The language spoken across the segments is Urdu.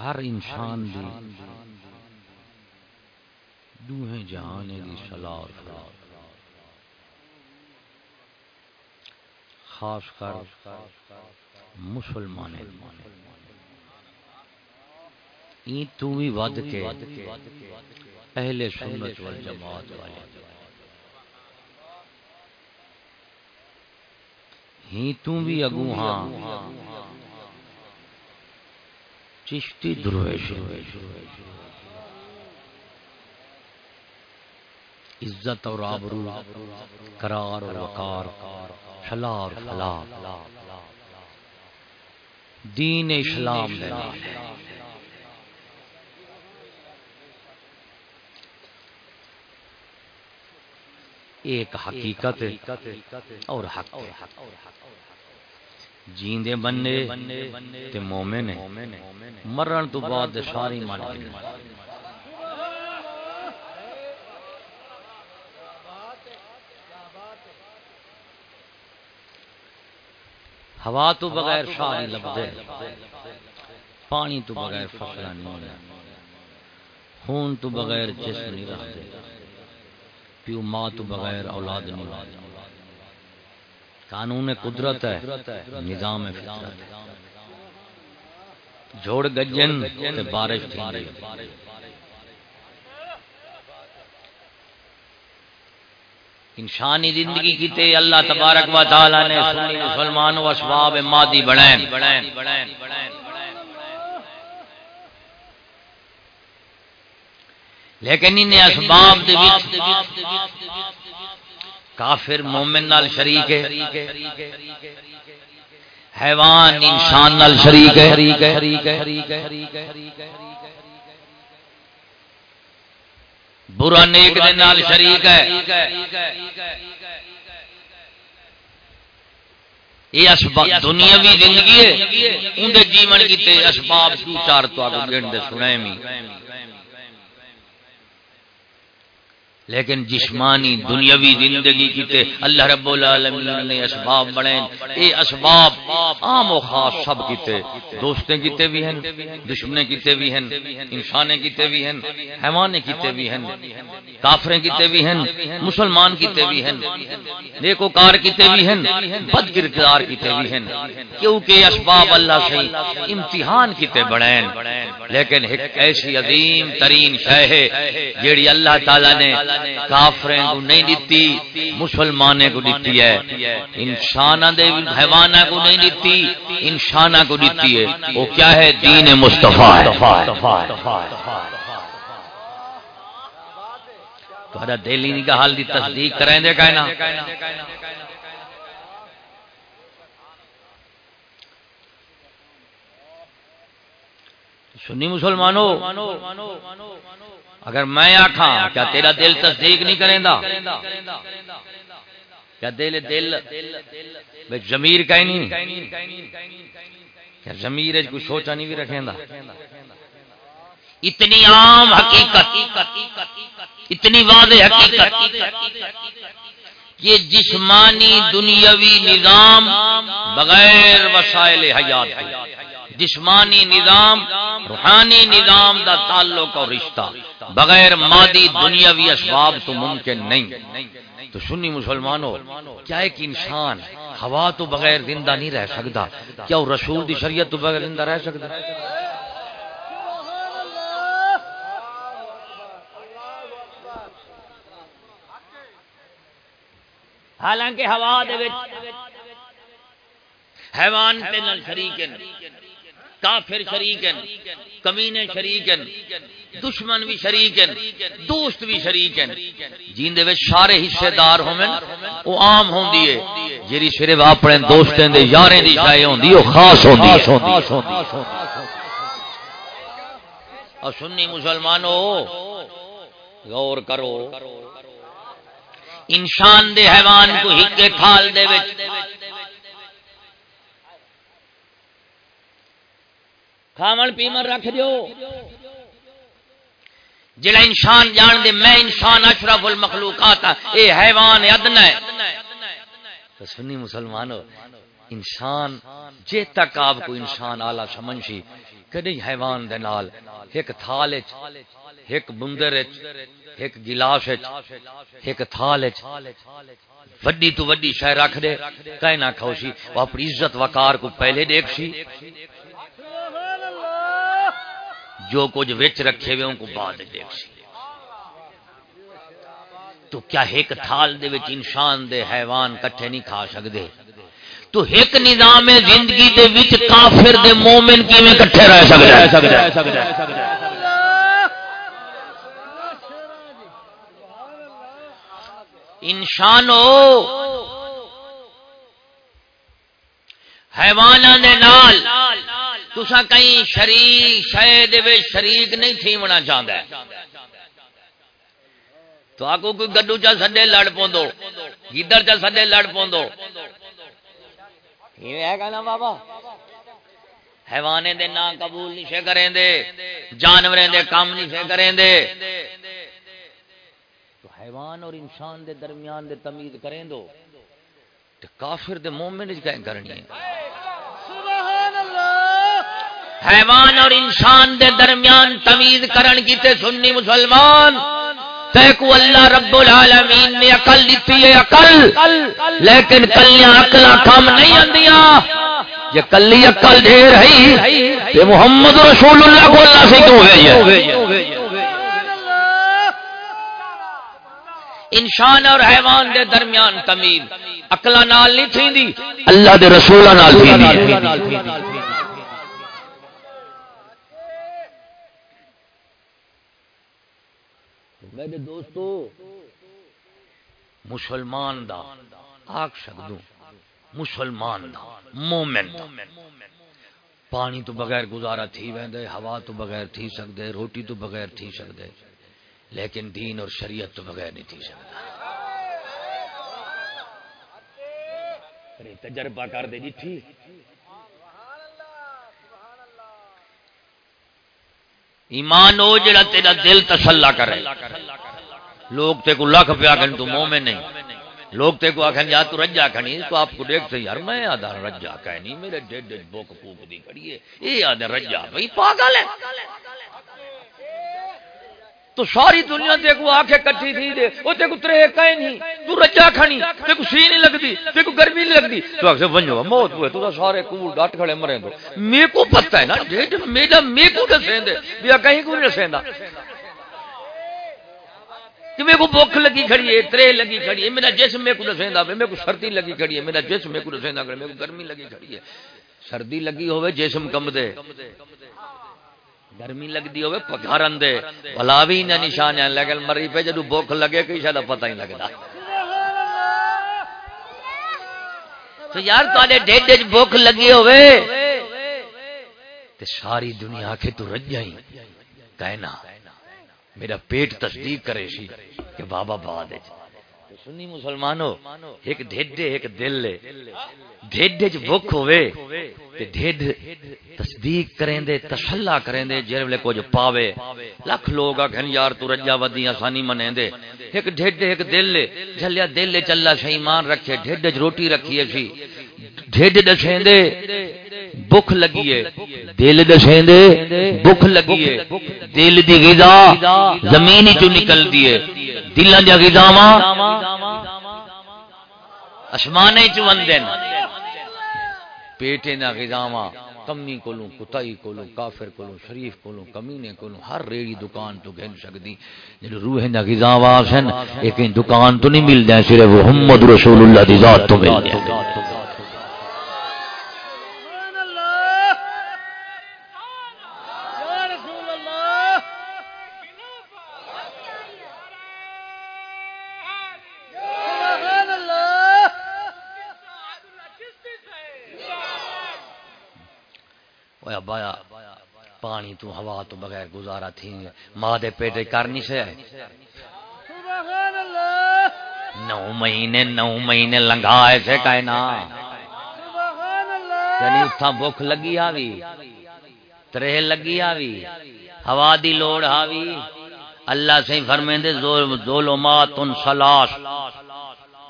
ہر انسان دی دوہیں جہان دی صلاح اور فلاح خاص کر مسلمان این تو بھی ود کے اہل سنت والجماعت والے۔ ہی تو بھی اگو ہاں۔ چشتی درویش عزت اور آبرو، قرار اور وقار فلا اور فلا دین اسلام دینا ایک حقیقت اور حق۔ جیندے بننے تے مومن مرن تو بعد ساری من ہوا تو بغیر ساری لبدے پانی تو بغیر فصل نہیں ہونا خون تو بغیر جسم نہیں رہتے پیو ماں تو بغیر اولاد نہیں ہونا قانون قدرت ہے، نظام فطرت۔ جوڑ گجن تے بارش تھی۔ انسانی زندگی کی تے اللہ تبارک و تعالی نے سنی مسلمان و اسباب مادی بڑھائیں لیکن انہیں اسباب دے وچ کافر مومن نال شریک ہے۔ حیوان انسان نال شریک ہے۔ برا نیک دے نال شریک ہے۔ یہ اسباب دنیاوی زندگی ہے۔ اندے جیون کیتے اسباب دو چار تو اگے گن دے سنائے می لیکن جسمانی دنیاوی زندگی کیتے اللہ رب العالمین نے اسباب بڑھیں اے اسباب عام و خاص سب کیتے دوستیں کیتے بھی ہیں دشمنے کیتے بھی ہیں انسانے کیتے بھی ہیں حیوانے کیتے بھی ہیں کافریں کیتے بھی ہیں مسلمان کیتے بھی ہیں نیکوکار کیتے بھی ہیں بد کردار کیتے بھی ہیں کیونکہ اسباب اللہ سے امتحان کیتے بڑھیں لیکن ایک ایسی عظیم ترین شے ہے جیڑی اللہ تعالی نے کافریں کو نہیں دیتی مسلمانے کو دیتی ہے۔ انسان دے حیوانہ کو نہیں دیتی انسانہ کو دیتی ہے۔ وہ کیا ہے؟ دین مصطفیٰ ہے۔ تو دلی کا حال دی تصدیق کریں دے کہنا سنی مسلمانوں اگر میں آخا کیا تیرا دل تصدیق نہیں کریں دا کیا دل دل زمیر کا نہیں؟ کیا زمیر کوئی سوچا نہیں بھی رکھیں دا اتنی عام حقیقت، اتنی واضح حقیقت یہ جسمانی دنیاوی نظام بغیر وسائل حیات جسمانی نظام، روحانی نظام دا تعلق اور رشتہ، بغیر مادی دنیاوی اسباب تو ممکن نہیں۔ تو سنی مسلمانوں، کیا ایک انسان ہوا تو بغیر زندہ نہیں رہ سکتا؟ کیا وہ رسول دی شریعت تو بغیر زندہ رہ سکتا؟ حالانکہ ہوا دے حیوان تے نال شریک کافر شریک ہیں کمینے شریک ہیں دشمن بھی شریک ہیں دوست بھی شریک ہیں جیندے وچ سارے حصے دار ہوویں او عام ہوندی ہے جڑی صرف اپنے دوستاں دے یاراں دی شے ہوندی، او خاص ہوندی ہے اور سنی مسلمانوں غور کرو۔ انسان دے حیوان کو ہکے کھال دے وچ کھاون پیمن رکھ دیو۔ جڑا انسان جان دے، میں انسان اشرف المخلوقات، اے حیوان ادنا ہے۔ تو سنی مسلمانو، انسان، جے تک آپ کو انسان آلہ سمجھی کدی حیوان دے نال، ایک تھال ایک بندر ایک گلاس ایک تھال وڈی تو وڈی شہ رکھ دے کہیں نہ کھو سی اپنی عزت وقار کو پہلے دیکھ سی جو کچھ وچ رکھے ہوئے ان کو بعد دیکھ سی تو کیا ایک تھال دے وچ انسان دے حیوان کٹھے نہیں کھا سکدے تو ایک نظام زندگی دے وچ کافر دے مومن کیویں کٹھے رہ سکدا ہے انسانو حیواناں دے نال تسا کہیں شریک شے دے وچ شریک نہیں تھیونا چاہندا ہے۔ تو آکو کوئی گڈو چا سڈے لڑ پوندو، گیدڑ چا سڈے لڑ پوندو۔ یہ ہے کہنا بابا۔ حیوانے دے نا قبول نہیں سے کریں دے جانوریں دے کام نہیں سے کریں دے تو حیوان اور انسان دے درمیان دے تمیز کریں دو تو کافر دے مومن وچ کہیں کرنی ہے۔ حیوان اور انسان دے درمیان تمیز کرن کیتے سنی مسلمان کو اللہ رب العالمین نے عقل دیتی ہے عقل، لیکن کلیاں عقل کام نہیں آندیاں۔ یہ کلی عقل ڈھیر ہے کہ محمد رسول اللہ کو اللہ سے کیوں ہے انسان اور حیوان دے درمیان تمیز عقل نال نہیں تھیندی، اللہ دے رسول نال تھیندی میرے دوستو مسلمان دا آگ سکدوں مسلمان دا مومن دا۔ پانی تو بغیر گزارا تھی ویندے ہوا تو بغیر تھی سکدے روٹی تو بغیر تھی سکدے لیکن دین اور شریعت تو بغیر نہیں تھی سکتا تجربہ کر دے جی ٹھیک۔ ایمان ہو جڑا تیرا دل تسلا کرے۔ لوگ تے کو لکھ پیا کہ تو مومن نہیں۔ لوگ تے کو آکھن یا تو رجا کھنی تو آپ کو دیکھتے یار میں آدھا رجا کہنی، میرے ڈیڈ بوک کوک دی کھڑی ہے۔ یہ آدھا رجا، بھائی پاگل ہے۔ تو ساری دنیا تے کو آکھے کٹھی تھی دے، او تے کو ترے کہیں نہیں۔ تو رجا کھانی تے کو سی نہیں لگدی تے کو گرمی نہیں لگدی تو اکھے ونجو موت ہوئے، تو سارے کوڑ ڈٹ کھڑے مرے تو میں کو پتہ ہے نا ڈیڈ میرا میں کو دسیں دے بیا کہیں کو نہیں دسیں دا کہ میرے کو بھوک لگی کھڑی ہے، ترے لگی کھڑی ہے، میرا جسم میں کو دسیں دا میرے کو سردی لگی کھڑی ہے، میرا جسم میں کو دسیں دا میرے کو گرمی لگی کھڑی ہے۔ سردی لگی ہوئے جسم کم دے۔ گرمی لگتی ہوئے پگارن دے۔ بلا بھی نہ نشان ہے لیکن مری پہ جدو بھوک لگے کئی شاید پتہ ہی لگتا تو یار تے ڈیڈ بھوک لگی ہوئے تے ساری دنیا کے تو رج جائیں کہنا میرا پیٹ تصدیق کرے سی کہ بابا بعد سنی مسلمانوں ایک ڈیڈ ایک دل لے ڈیڈ چ بھوک ہوئے تے ڈیڈ تصدیق کریں دے تسلا کریں دے جے ویلے کچھ پاوے۔ لاکھ لوگ آکھن یار تو رجا ودی آسانی منے دے ایک ڈھڈ ایک دل لے جھلیا دل لے چلا سی ایمان رکھے ڈھڈ روٹی رکھی سی۔ ڈھڈ دسیں دے بھوک لگی ہے دل دسیں دے بھوک لگی ہے دل دی غذا زمین وچ نکلدی ہے دلاں دی غذاواں اسمانے چ وندن پیٹے نہ غذاواں کمی کولوں، کتائی کولوں، کافر کولوں، شریف کولوں، کمینے کولوں، ہر ریڑی دکان تو گھن سکدی۔ جڑے روح دا غذا واسن ایک دکان تو نہیں ملدا صرف محمد رسول اللہ دی ذات تو ملدا تو ہوا تو بغیر گزارا تھی۔ ماں دے پیٹے کر نہیں سے نو مہینے نو مہینے لنگا ایسے کہنا یعنی اتھا بھوک لگی آوی ترہ لگی آوی ہوا دی لوڑ آوی۔ اللہ سے فرمیندے ظلمات سلاس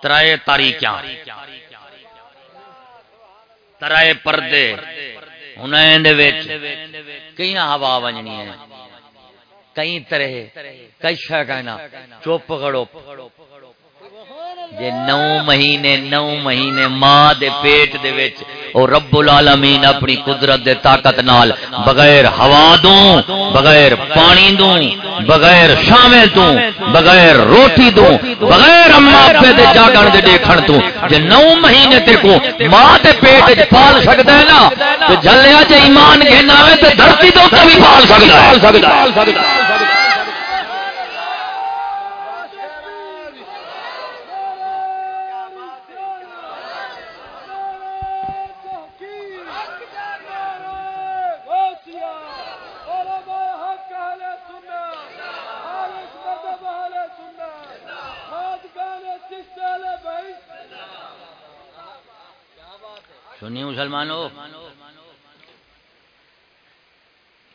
ترائے تاریکیاں۔ ترائے پردے۔ ہوں کئی ہوا بننی ہے کئی طرح کئی شہ کہنا چپ گڑو جے نو مہینے نو مہینے ماں دے پیٹ دے وچ او رب العالمین اپنی قدرت دے طاقت نال بغیر ہوا دوں، بغیر پانی دوں، بغیر شامے دوں، بغیر روٹی دوں، بغیر اما پہ دے جاگن دے دیکھن تو جے نو مہینے تے کو ماں دے پیٹ وچ پال سکدا ہے نا تے جھلیا جے ایمان گھنا وے تے دھرتی تو بھی پال سکدا ہے۔ مسلمانوں،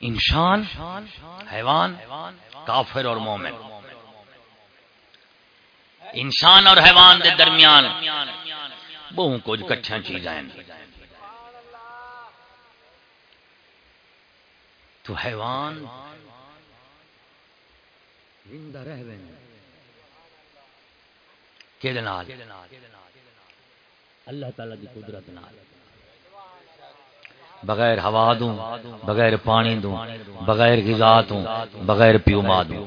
انسان، حیوان، کافر اور مومن۔ انسان اور حیوان دے درمیان بہو کچھ کٹھا چیزیں تو حیوان زندہ رہ اللہ تعالی کی قدرت نال۔ بغیر ہوا دوں، بغیر پانی دوں، بغیر غذا دوں بغیر پیو ماں دوں۔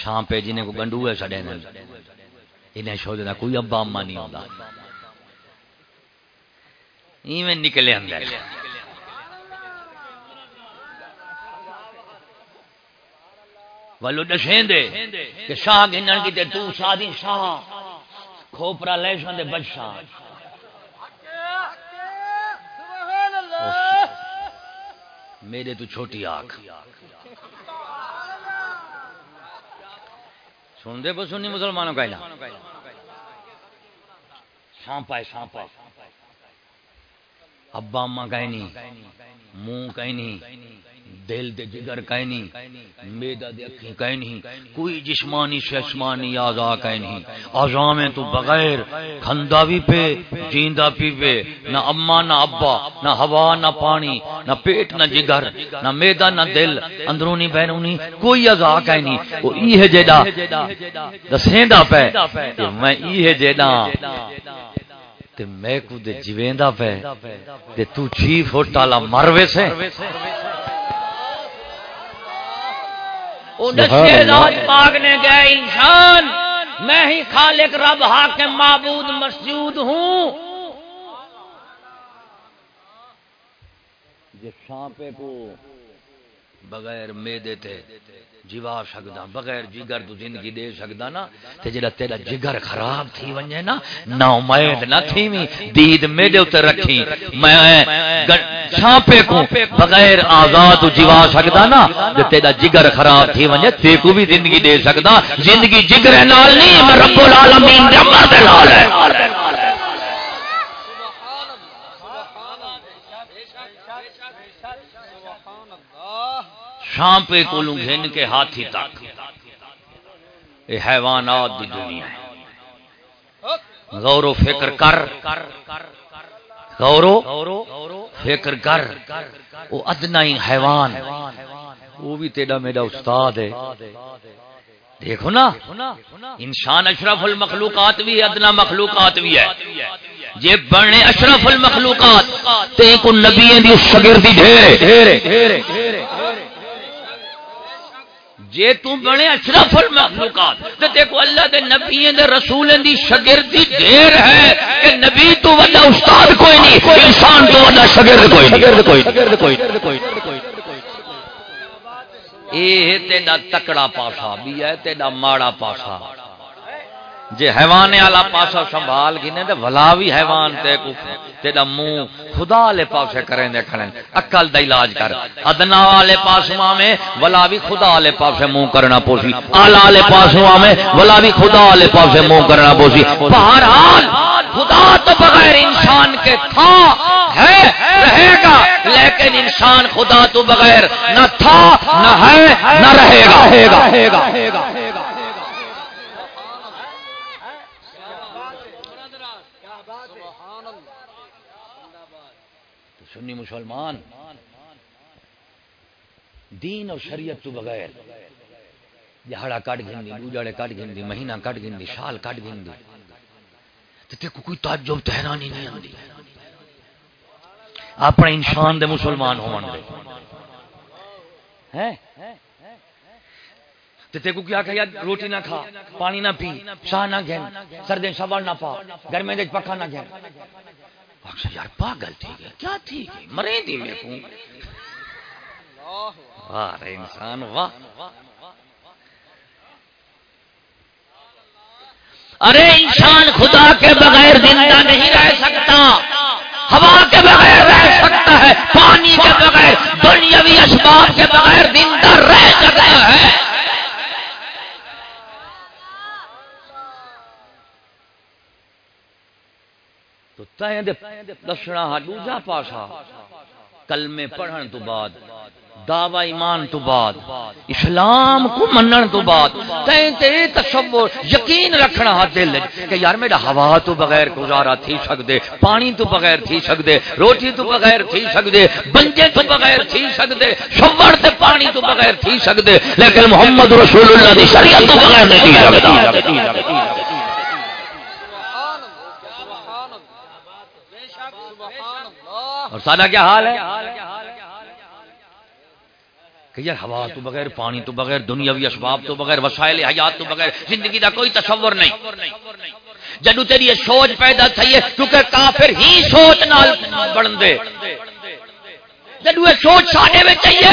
شام پہ جنہیں کو گنڈو ہے سڑے انہیں شو دینا کوئی ابا اما نہیں ہوتا ایویں نکلے اندر۔ ولو دشیں دے کہ شاہ گنن کی تے تو شادی شاہ، کھوپرا لے سن دے بچشاہ میرے تو چھوٹی آنکھ۔ سن دے سنی مسلمانوں کا سانپ ہے سانپ ہے ابا، اما کہیں نہیں منہ کہیں نہیں۔ دل دے جگر کہیں نہیں میدا دے اکھیں کہیں نہیں، کوئی جسمانی ششمانی آزا کہیں نہیں۔ آزا میں تو بغیر کھندا بھی پہ، جیندہ پی پہ، نہ اما نہ ابا، نہ ہوا نہ پانی، نہ پیٹ نہ جگر، نہ میدا نہ دل، اندرونی بینونی کوئی آزا کہیں نہیں۔ وہ ای ہے جیدہ، دسیندہ پہ میں ای ہے جیدہ۔ تے میں کو دے جیویندہ پہ، تے تو چیف ہوٹالا مروے سے۔ پاک نے گئے انسان میں ہی خالق رب حاکم معبود مسجود ہوں۔ جس سانپے کو بغیر میدے تے جیوا سکدا بغیر جگر تو زندگی دے سکدا نا، تے جڑا تیرا جگر خراب تھی ونجے نا نا امید نہ تھی وی دید میدے اوتے رکھی، میں چھاپے کو بغیر آزاد جیوا سکدا نا تے تیرا جگر خراب تھی ونجے، تے کو بھی زندگی دے سکدا زندگی جگر نال نہیں رب العالمین دے امر دے نال ہے۔ شام پہ کولوں گھن کے ہاتھی تک۔ یہ حیوانات دی دنیا ہے۔ غور و فکر کر۔ غور و فکر کر۔ وہ ادنا ہی حیوان۔ وہ بھی تیرا میرا استاد ہے۔ دیکھو نا، انسان اشرف المخلوقات بھی ادنا مخلوقات بھی ہے۔ یہ بڑے اشرف المخلوقات، تے کو نبی دی شگردی ڈھیر جے تو بڑے اشرف المخلوقات تے دیکھو اللہ دے نبی دے رسول دی شاگردی ڈھیر ہے کہ نبی تو وڈا استاد کوئی نہیں انسان تو وڈا شاگرد کوئی شاگرد کوئی شاگرد کوئی اے تیرا تکڑا پاسا بھی ہے تیرا ماڑا پاسا جے حیوان والا پاسا سنبھال گنے تے ولا بھی حیوان تے کو تیرا منہ خدا والے پاسے کریں دے کھڑے عقل دا علاج کر۔ ادنا والے پاسواں میں ولا بھی خدا والے پاسے منہ کرنا پوسی۔ اعلی والے پاسواں میں ولا بھی خدا والے پاسے منہ کرنا پوسی۔ بہرحال، خدا تو بغیر انسان کے تھا، ہے، رہے گا۔ لیکن انسان خدا تو بغیر نہ تھا، نہ ہے، نہ رہے گا رہے گا رہے گا مسلمان، دین اور شریعت تو بغیر جہاڑا کٹ گھندی بوجھڑے کٹ گھندی، مہینہ کٹ گھندی سال کٹ گھندی۔ تے کو کوئی تعجب تحرانی نہیں آندی۔ اپنے انسان دے مسلمان ہون دے۔ ہیں؟ تے کو کیا کہ روٹی نہ کھا، پانی نہ پی شاہ نہ گھن سردے شبر نہ پا گرمے دے پکا نہ گھن۔ اکثر یار، پاگل ٹھیک ہے۔ کیا ٹھیک ہے؟ مرے دی میں کو واہ انسان، واہ۔ ارے انسان خدا کے بغیر زندہ نہیں رہ سکتا۔ ہوا کے بغیر رہ سکتا ہے، پانی کے بغیر، دنیاوی اسباب کے بغیر زندہ رہ سکتا ہے۔ تو دسنا دوجا پاسا۔ کلمے پڑھن تو بعد، دعوی ایمان تو بعد، اسلام کو منن تو بعد تین تے تصور یقین رکھنا ہاتھ دل کہ یار میرا ہوا تو بغیر گزارا تھی سکدے، پانی تو بغیر تھی سکدے، روٹی تو بغیر تھی سکدے، بنجے تو بغیر تھی سکدے شوڑ تے پانی تو بغیر تھی سکدے، لیکن محمد رسول اللہ دی شریعت تو بغیر نہیں تھی سکدا اور سادہ کیا حال ہے؟ کہ یار ہوا تو بغیر پانی تو بغیر دنیاوی اسباب تو بغیر وسائل حیات تو بغیر زندگی کا کوئی تصور نہیں۔ جدو تیری یہ سوچ پیدا تھی ہے کیونکہ کافر ہی سوچ نال بن دے۔ جدو یہ سوچ ساڈے میں چاہیے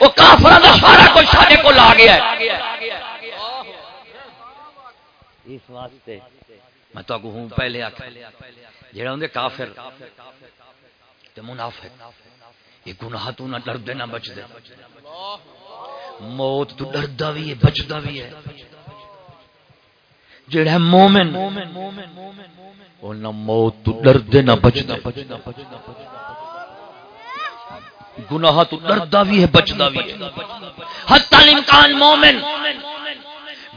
وہ کافر کا سارا کچھ ساڈے کو لا گیا ہے۔ اس واسطے میں تو ہوں پہلے آخر جہاں ہوں کافر۔ تے منافق، یہ گناہ تو نہ ڈر دے نہ بچ دے موت تو ڈردا بھی ہے بچتا بھی ہے۔ جڑا مومن وہ نہ موت تو ڈر دے نہ بچتا گناہ تو ڈردا بھی ہے بچتا بھی ہے۔ حتی الامکان مومن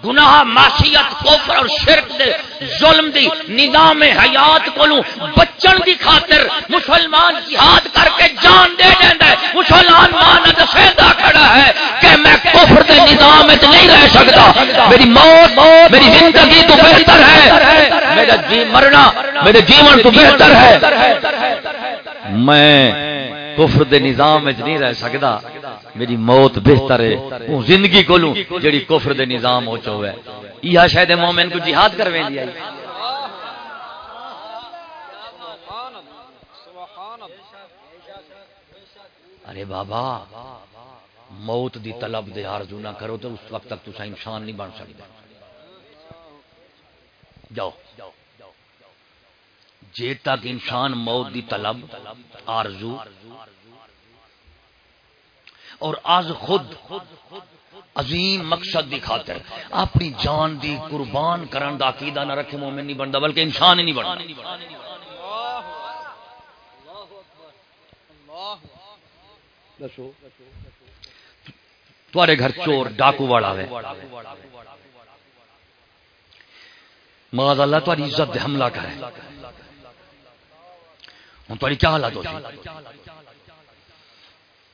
گناہ، معصیت، کفر اور شرک دے ظلم دی نظام حیات کولوں بچن دی خاطر مسلمان جہاد کر کے جان دے دیندا ہے۔ مسلمان مان دسیندا کھڑا ہے کہ میں کفر دے نظام وچ نہیں رہ سکدا میری موت، میری زندگی تو بہتر ہے۔ میرا جی مرنا، میرے جیون تو بہتر ہے۔ میں کفر دے نظام وچ نہیں رہ سکدا۔ میری موت بہتر ہے۔ وہ زندگی کولوں جڑی کفر دے نظام ہو چوے یہ شاید مومن کو جہاد کرویں دی آئی۔ ارے بابا، موت دی طلب دے آرزو نہ کرو تو اس وقت تک تسا انسان نہیں بن سکتا جاؤ۔ جے تک انسان موت دی طلب، آرزو، اور آج خود عظیم مقصد دی خاطر، اپنی جان دی قربان کرن دا عقیدہ نہ رکھے مومن نہیں بنتا، بلکہ انسان ہی نہیں بنتا۔ تھوڑے گھر چور ڈاکو والا ہے مغاز اللہ تاری عزت حملہ کرے۔ ہوں تاری کیا حالت ہو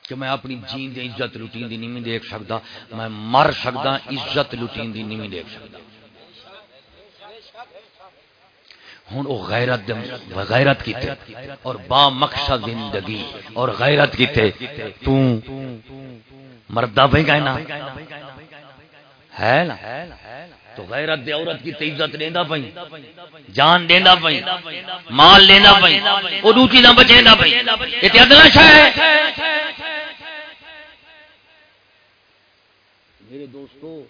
کہ میں اپنی جین دی عزت لٹین دی نہیں دیکھ سکتا، میں مر سکتا، عزت لٹین دی نہیں دیکھ سکتا۔ ہوں وہ غیرت غیرت کیتے، اور با مقصد زندگی، اور غیرت کیتے۔ تو مردہ بھائی کہنا ہے نا؟ تو غیرت دے عورت کی عزت دینا پئی، جان دینا پئی، مال دینا پئی وہ دوسری نہ بچے نہ پئی۔ یہ ادنا شہ ہے۔ میرے دوستو،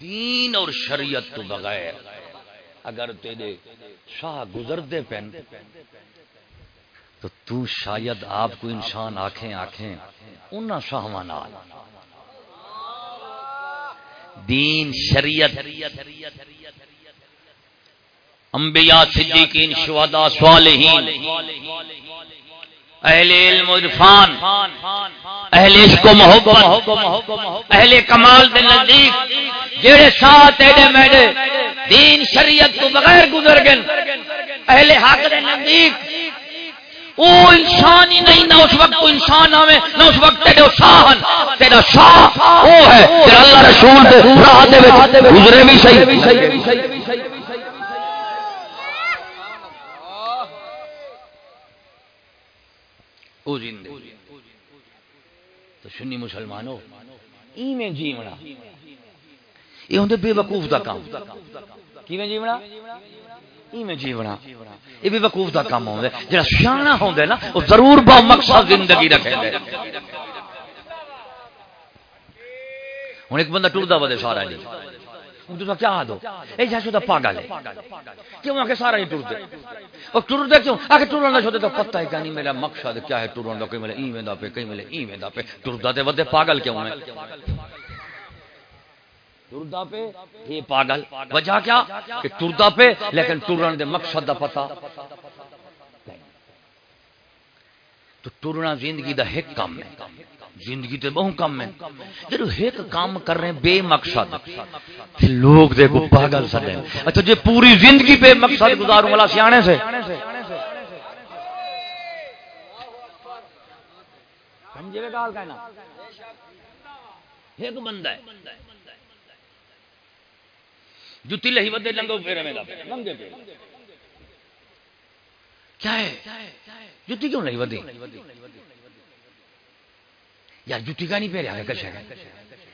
دین اور شریعت تو بغیر اگر تیرے شاہ گزرتے پین، تو تو شاید آپ کو انسان آنکھیں آنکھیں ان شاہواں نال۔ دین، شریعت، انبیاء، صدیقین، شہداء، صالحین، اہل علم عرفان، اہل عشق و محبت، اہل کمال دے نزدیک، جڑے ساتھ ایڈے میڈے دین، شریعت تو بغیر گزر گئے، اہل حق دے نزدیک وہ انسان ہی نہیں، نہ اس وقت تو انسان آوے، نہ اس وقت تیرے شاہن تیرا شاہ وہ ہے، تیرا اللہ رسول دے، راہ دے وچ گزرے بھی صحیح۔ او زندے تو سنی مسلمانوں، ایویں جیونا۔ یہ ہوں بے وقوف دا کام۔ کیویں جیونا؟ ایویں جیونا یہ بے وقوف دا کام ہوندا ہے جڑا سیاںا ہوندا ہے نا وہ ضرور با مقصد زندگی رکھے گا ہوں ایک بندہ ٹردا ودے سارا نہیں تو کیا دو اے جیسے تو پاگل ہے کیوں آ کے سارا نہیں ٹرتے اور ٹرتے کیوں آ کے ٹرن کا چھوٹے تو پتہ ہے کہ نہیں میرا مقصد کیا ہے ٹرن کا کہیں ملے ایویں دا پہ کہیں ملے ایویں دا پہ ٹردا تے ودے پاگل کیوں ہے ٹردا پہ؟ یہ پاگل، وجہ کیا؟ کہ ٹردا پہ، لیکن ٹرن دے مقصد دا پتہ۔ تو ٹرنا زندگی دا ایک کام ہے۔ زندگی تے بہت کم ہے۔ جب ایک کام کر رہے ہیں، بے مقصد۔ پھر لوگ دیکھو، پاگل سڑے اچھا جی پوری زندگی بے مقصد گزاروں والا سیانے سے۔ سمجھے گال کہنا۔ ایک بندہ ہے۔ جتی لہی ودے لنگو پھیرے میں لنگے پھیرے۔ کیا ہے؟ جتی کیوں نہیں ودی یا جتی کا نہیں پہرے کشا کا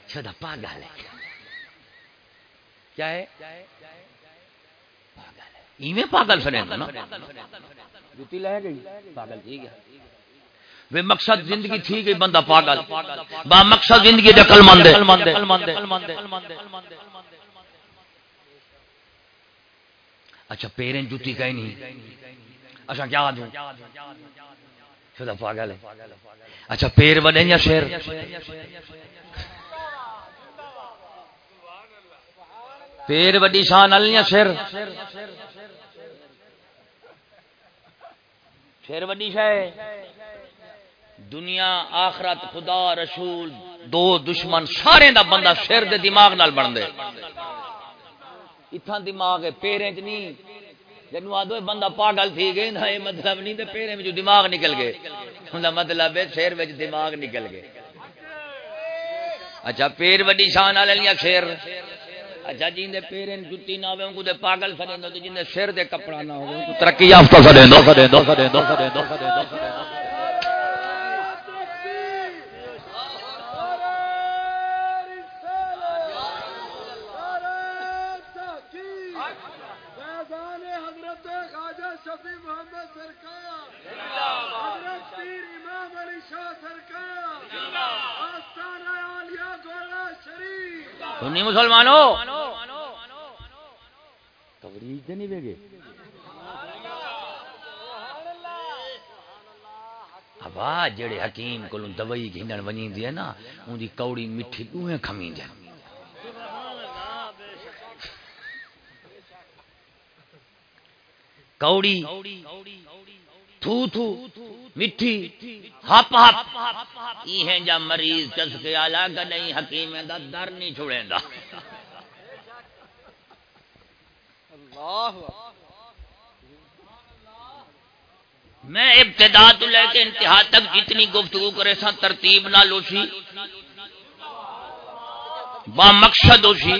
چھوٹا پاگل ہے۔ کیا ہے؟ ایویں پاگل سنے نا۔ جتی لے گئی۔ پاگل ٹھیک ہے وہ مقصد زندگی تھی گئی، بندہ پاگل۔ با مقصد زندگی دے دکل مند اچھا پیریں جتی کا نہیں۔ اچھا کیا دوں؟ چھوٹا پاگل ہے۔ اچھا پیر وڈے یا شیر؟ پیر وڈی شان ال یا شیر؟ شیر وڈی شے؟ دنیا، آخرت، خدا، رسول، دو دشمن، سارے دا بندہ شیر دے دماغ نال بن دے۔ اتنا دماغ ہے، پیریں چ نہیں جن آدھو بندہ پاگل تھی گئے نا یہ مطلب نہیں تو پیرے میں دماغ نکل گئے۔ انہوں مطلب ہے شیر میں دماغ نکل گئے۔ اچھا پیر وڈی شان والے لیا شیر۔ اچھا جن دے پیرے جُتی نہ ہوے ان کو دے پاگل سڑے دو جن دے سر دے کپڑا نہ ہو ترقی یافتہ سڑے دو سڑے دو سڑے دو سڑے دو سڑے دو سنی مسلمانوں نہیں گے ابا جڑے حکیم کو دوائی گھنڈن ونی دی ہے نا ان دی کوڑی میٹھی دوہیں کھمی جائے کوڑی تھو تھو مٹھی ہپ ہپ یہ جا مریض کس کے کا نہیں حکیم دا در نہیں چھوڑے دا میں ابتدا تو لے کے انتہا تک جتنی گفتگو کرے سا ترتیب نہ لو سی۔ با مقصد ہو سی۔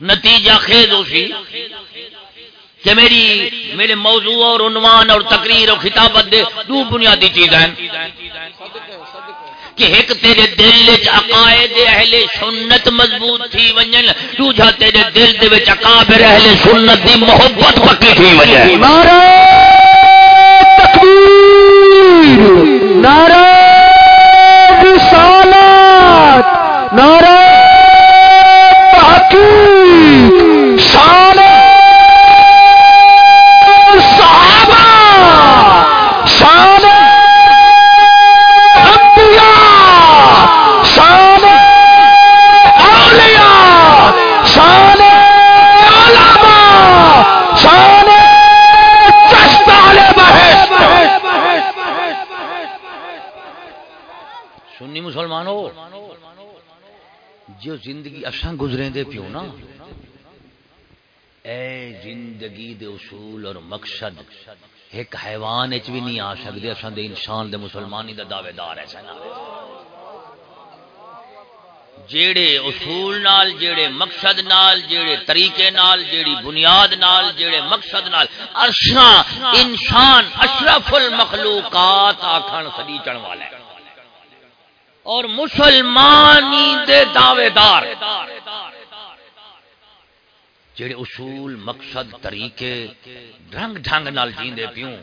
نتیجہ خیز ہو سی۔ کہ میری میرے موضوع اور عنوان اور تقریر اور خطابت دے دو بنیادی چیز ہیں۔ کہ ایک تیرے دل وچ عقائد اہل سنت مضبوط تھی ونجن، دوجا تیرے دل دے وچ اکابر اہل سنت دی محبت پکی تھی ونجن۔ نعرہ تکبیر، نعرہ زندگی اساں گزرے دے پیو نا۔ اے زندگی دے اصول اور مقصد، ایک حیوان اچ بھی نہیں آ سکتے اصل انسان دے مسلمانی دا دعوے دار ہے سنا جیڑے اصول نال، جیڑے مقصد نال، جیڑے طریقے نال، جیڑی بنیاد نال، جیڑے مقصد نال ارشاں انسان اشرف المخلوقات آکھن سدی چڑھ والا ہے۔ اور مسلمانی دے دعوے دار جڑے اصول، مقصد، طریقے رنگ ڈھنگ نال جیندے پیوں،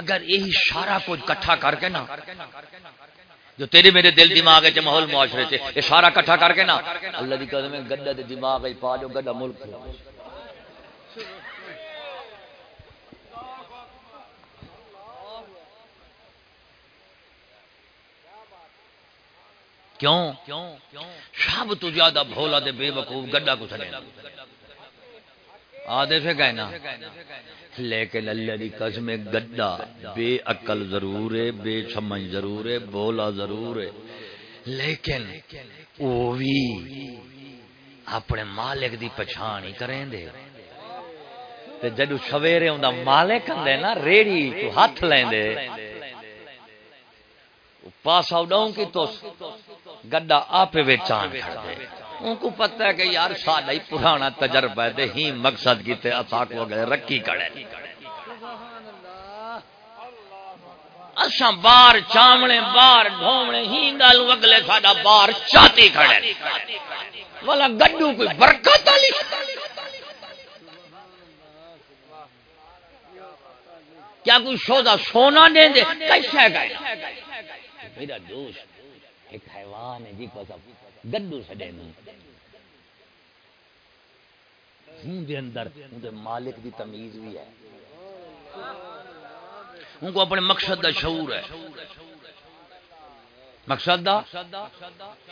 اگر یہی سارا کچھ کٹھا کر کے نا، جو تیرے میرے دل دماغ ہے ماحول معاشرے سے یہ سارا کٹھا کر کے نا، اللہ دی قدم گڈا دماغ پا جو گڈا ملک کیوں؟ سب تو زیادہ بھولا دے بے وقوف گڈا کو سڑے آدھے سے کہنا لیکن اللہ دی قسم گڈا بے عقل ضرور ہے، بے سمجھ ضرور ہے بولا ضرور ہے۔ لیکن وہ بھی اپنے مالک دی پچھان ہی کریں دے۔ تے جدو سویرے ہوندا مالک ہندے نا، ریڑی تو ہاتھ لیندے پاس آؤ کی تو گڈا آپ ویچان کھڑ دے۔ ان کو پتہ ہے کہ یار سادہ ہی پرانا تجربہ ہے ہی مقصد کی تے اتاک وغیرہ رکھی کڑے اساں بار چامنے بار ڈھومنے ہی گل وگلے ساڈا بار چاتی کھڑے۔ والا گڈو کوئی برکت والی۔ کیا کوئی سودا سونا دے دے؟ کیسے گئے؟ میرا دوست ایک حیوان ہے جی کو سب گڈو سڈے نو۔ ہوں دے اندر، ہوں دے مالک دی تمیز بھی ہے۔ ان کو اپنے مقصد دا شعور ہے۔ مقصد دا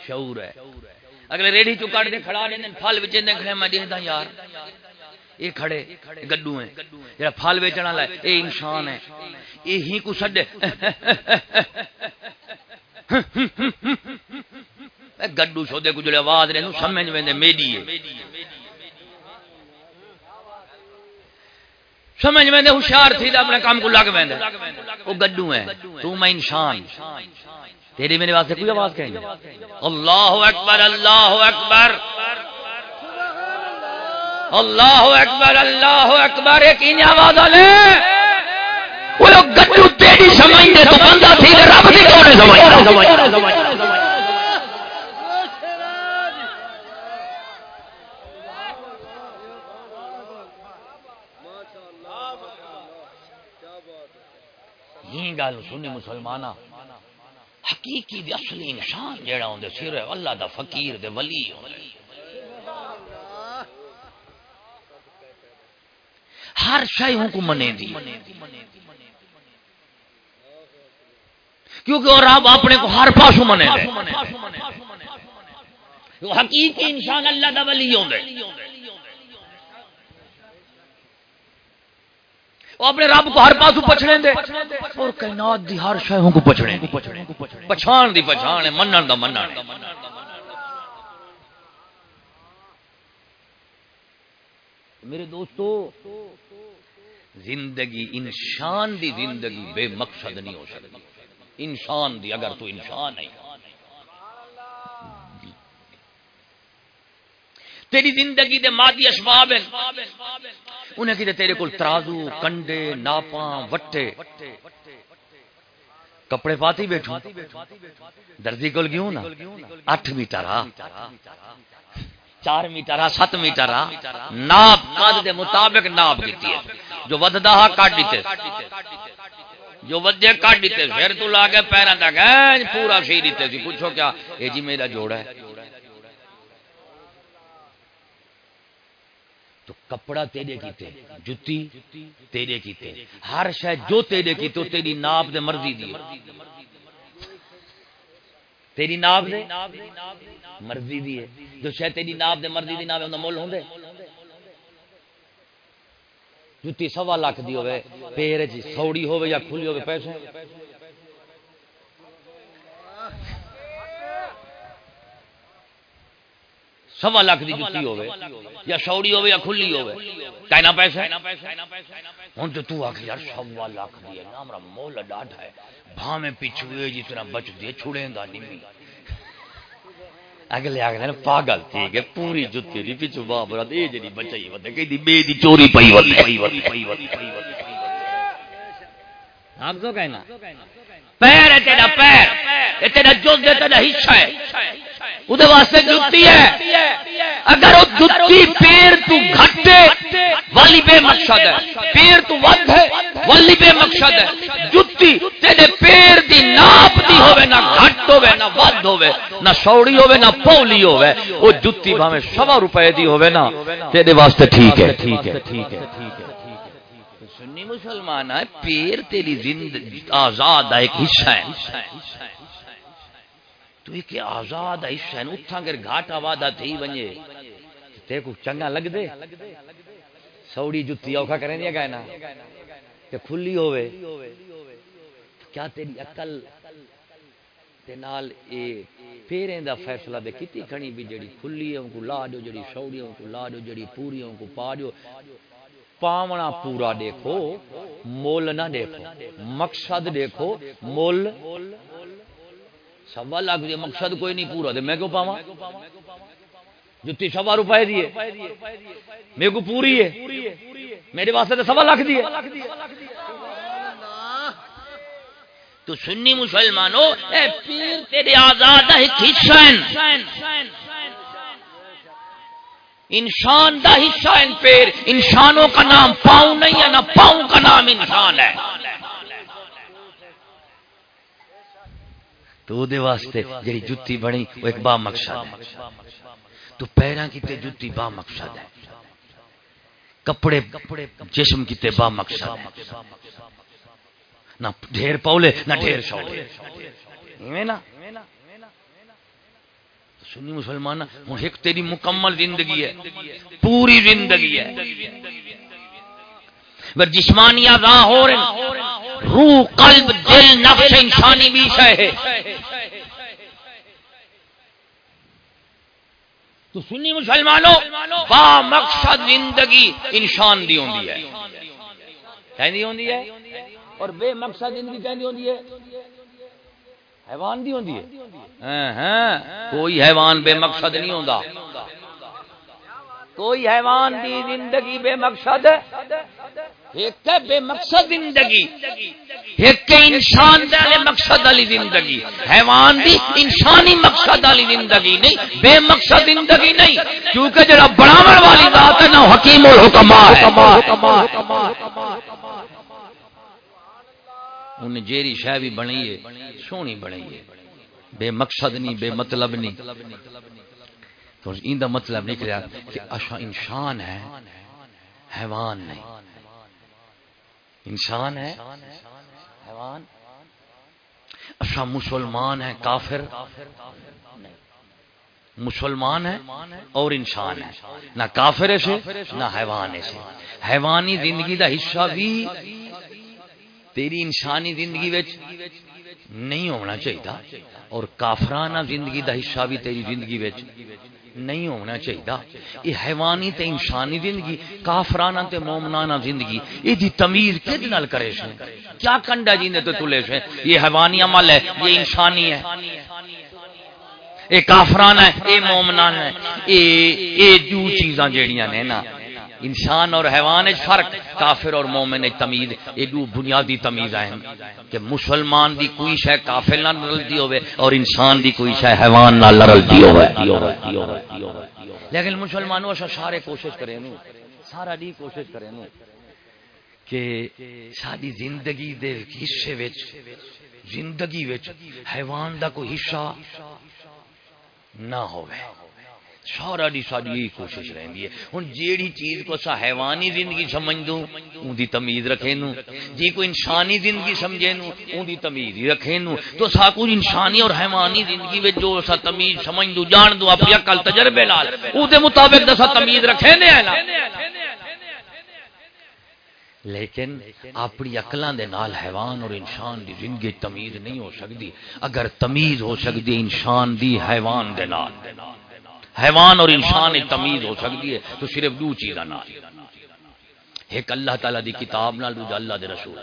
شعور ہے۔ اگلے ریڑھی چ کٹ دے کھڑا دے پھل وچ دے کھڑے میں دیکھدا یار۔ یہ کھڑے گڈو ہیں۔ جڑا پھل ویچن والا ہے اے انسان ہے۔ اے ہی کو سڈے۔ گڈو سودے کو جڑے آواز رہے سمجھ ویندے میڈی ہے۔ سمجھ ویندے ہوشیار تھی اپنے کام کو لگ ویندے وہ گڈو ہیں تو میں انسان۔ تیری میرے واسطے کوئی آواز کہیں گے؟ اللہ اکبر اللہ اکبر۔ اللہ اکبر اللہ اکبر ایک ہی آواز والے؟ وہ تیری سمجھ دے تو بندہ تھی رب دی کون سمجھ گل سنی مسلمان حقیقی اصلی انسان جیڑا ہوں سر اللہ دا فقیر دے ولی ہر شہ کو منے دی۔ کیونکہ اور آپ اپنے کو ہر پاسو منے دے۔ حقیقی انسان اللہ دا ولی ہوں دے وہ اپنے رب کو ہر پاسو پچھڑے دے۔ اور کائنات دی ہر شے کو پچھنے پچھڑے پچھان دی پچھان ہے، منن دا منن میرے دوستو زندگی انسان دی زندگی بے مقصد نہیں ہو سکتی۔ انسان دی، اگر تو انسان ہے۔ تیری زندگی دے مادی اسباب ہیں۔ انہیں کہ تیرے کول ترازو، کنڈے، ناپاں، وٹے۔ کپڑے پاتی بیٹھو۔ درزی کول گیوں نا؟ اٹھ میٹر آ۔ چار میٹر آ، سات میٹر آ۔ ناپ قد دے مطابق ناپ دیتی ہے۔ جو وددا ہا کاٹ دیتے۔ جو ودے کاٹ دیتے، پھر تو لا کے پیراں تک پورا سی دیتے سی پوچھو کیا اے جی میرا جوڑا ہے۔ تو کپڑا تیرے کیتے، جتی تیرے کیتے۔ ہر شاید جو تیرے کی تو تیری ناپ دے مرضی دی تیری ناپ دے مرضی دی ہے۔ جو شاید تیری ناپ دے مرضی دی ناپ ہے مول ہوں دے جتی سوا لاکھ دی ہوئے پیر جی سوڑی ہوئے یا کھلی ہوئے پیسے سوا لاکھ دی جتی ہوے یا سوڑی ہوے یا کھلی ہوے کہنا پیسہ ہوں تو تو آخ یار سوا لاکھ دی ہے نا ہمارا مول ڈاڈا ہے بھا میں پیچھے جتنا بچ دے چھڑے دا نہیں اگلے آگے پاگل ٹھیک ہے پوری جتی دی پیچھے باپ رات اے جڑی بچائی ودے کہ دی بے دی چوری پئی ودے پئی ودے پئی ودے پئی ودے آپ تو کہنا۔ پیر ہے تیرا پیر یہ تیرا جز ہے تیرا حصہ ہے۔ وہ واسطے جتی ہے۔ اگر وہ جتی، پیر تو گھٹے، والی بے مقصد ہے۔ پیر تو ود ہے، والی بے مقصد ہے۔ جتی، تیرے پیر دی ناپ دی ہوے نہ گھٹ ہوے نہ ود ہوے نہ سوڑی ہوے نہ پولی ہوے وہ جتی بھاویں سوا روپے دی ہوے نا۔ تیرے واسطے ٹھیک ہے۔ ٹھیک ہے ٹھیک ہے سنی مسلمان ہے پیر تیری زندگی آزاد ہے، ایک حصہ ہے۔ تو ایک آزاد حصہ ہے اتھا اگر گھاٹا وعدہ تھی ونجے۔ تے کو چنگا لگ دے۔ سوڑی جتی اوکھا کریں دیا گئے نا کہ کھلی ہوئے کیا تیری عقل تے نال اے پیریں دا فیصلہ دے کتی کھنی بھی جڑی کھلی ہے ان کو لا دو جڑی سوڑی ان کو لا دو جڑی پوری ان کو پا دو پاونا پورا دیکھو، مول نہ دیکھو۔ مقصد دیکھو، مول سوا لاکھ دی مقصد کوئی نہیں پورا دے، میں کیوں پاواں؟ جتی سوا روپے دیے میرے کو پوری ہے؟ میرے واسطے تو سوا لاکھ دی تو سنی مسلمانوں اے پیر تیرے آزاد ہے حصہ انسان دا حصہ ان پیر۔ انسانوں کا نام پاؤں نہیں ہے، نہ پاؤں کا نام انسان ہے۔ تو دے واسطے جڑی جتی بنی وہ ایک با مقصد ہے۔ تو پیراں کی تے جتی با مقصد ہے۔ کپڑے جسم کی تے با مقصد ہے۔ نہ ڈھیر پولے نہ ڈھیر شولے نا۔ سنی مسلمان ہوں ایک تیری مکمل زندگی ہے، پوری زندگی ہے۔ جسمانی اعضاء ہو رہے روح قلب دل نفس انسانی بھی ہے۔ تو سنی مسلمانوں، با مقصد زندگی انسان دی ہوندی ہے۔ کہندی ہوندی ہے۔ اور بے مقصد زندگی کہندی ہوندی ہے۔ حیوان دی ہوندی ہے۔ ہاں, ہاں، کوئی حیوان بے مقصد نہیں ہوندا۔ کوئی حیوان دی زندگی بے مقصد ایک ہے بے مقصد زندگی، ایک انسان دے مقصد والی زندگی۔ حیوان دی انسانی مقصد والی زندگی نہیں، بے مقصد زندگی نہیں۔ کیونکہ جڑا بناون والی ذات ہے نا حکیم الحکما ہے۔ انہیں جیری شہ بھی بنی ہے، سونی بنی ہے۔ بے مقصد نہیں بے مطلب نہیں تو ان کا مطلب نکلیا کہ اشا انسان ہے، حیوان نہیں۔ انسان ہے، حیوان۔ اشا مسلمان ہے، کافر؟ مسلمان ہے اور انسان ہے۔ نہ کافر سے، نہ حیوان سے۔ حیوانی زندگی دا حصہ بھی تیری انسانی زندگی وچ نہیں ہونا چاہیے اور کافرانہ زندگی دا حصہ بھی تیری زندگی وچ نہیں ہونا چاہیے یہ حیوانی تے انسانی زندگی، کافرانہ تے مومنانہ زندگی یہ دی تمیز کد نال کرے سے کیا کنڈا جی نے تو تلے سے یہ حیوانی عمل ہے، یہ انسانی ہے۔ یہ کافرانہ ہے، یہ مومنانہ ہے۔ یہ دو چیزاں جیڑیاں نے نا انسان اور حیوان فرق، کافر اور مومن تمیز۔ یہ دو بنیادی تمیز ہیں کہ مسلمان دی کوئی شے کافر نہ رلدی ہوے اور انسان دی کوئی شے حیوان نہ رلدی ہوے لیکن مسلمانوں اسا سارے کوشش کریں نو، سارا دی کوشش کریں نو کہ ساری زندگی دے حصے وچ، زندگی وچ حیوان دا کوئی حصہ نہ ہوے سارا دی ساری یہی کوشش رہندی ہے۔ ہن جیڑی چیز کو سا حیوانی زندگی سمجھ دوں اون دی تمیز رکھے نو جی کوئی انسانی زندگی سمجھے نو اون دی تمیز ہی رکھے نو تو سا کوئی انسانی اور حیوانی زندگی وچ جو سا تمیز سمجھ دوں جان دوں، اپنی عقل، تجربے نال، او دے مطابق دسا تمیز رکھے نے نا لیکن اپنی اقلاں دے نال حیوان اور انسان دی زندگی تمیز نہیں ہو سکتی اگر تمیز ہو سکتی انسان دی حیوان دے نال۔ حیوان اور انسان ایک تمیز ہو سکتی ہے، تو صرف دو چیزاں نال ایک اللہ تعالی دی کتاب نال، دوجا اللہ دے رسول۔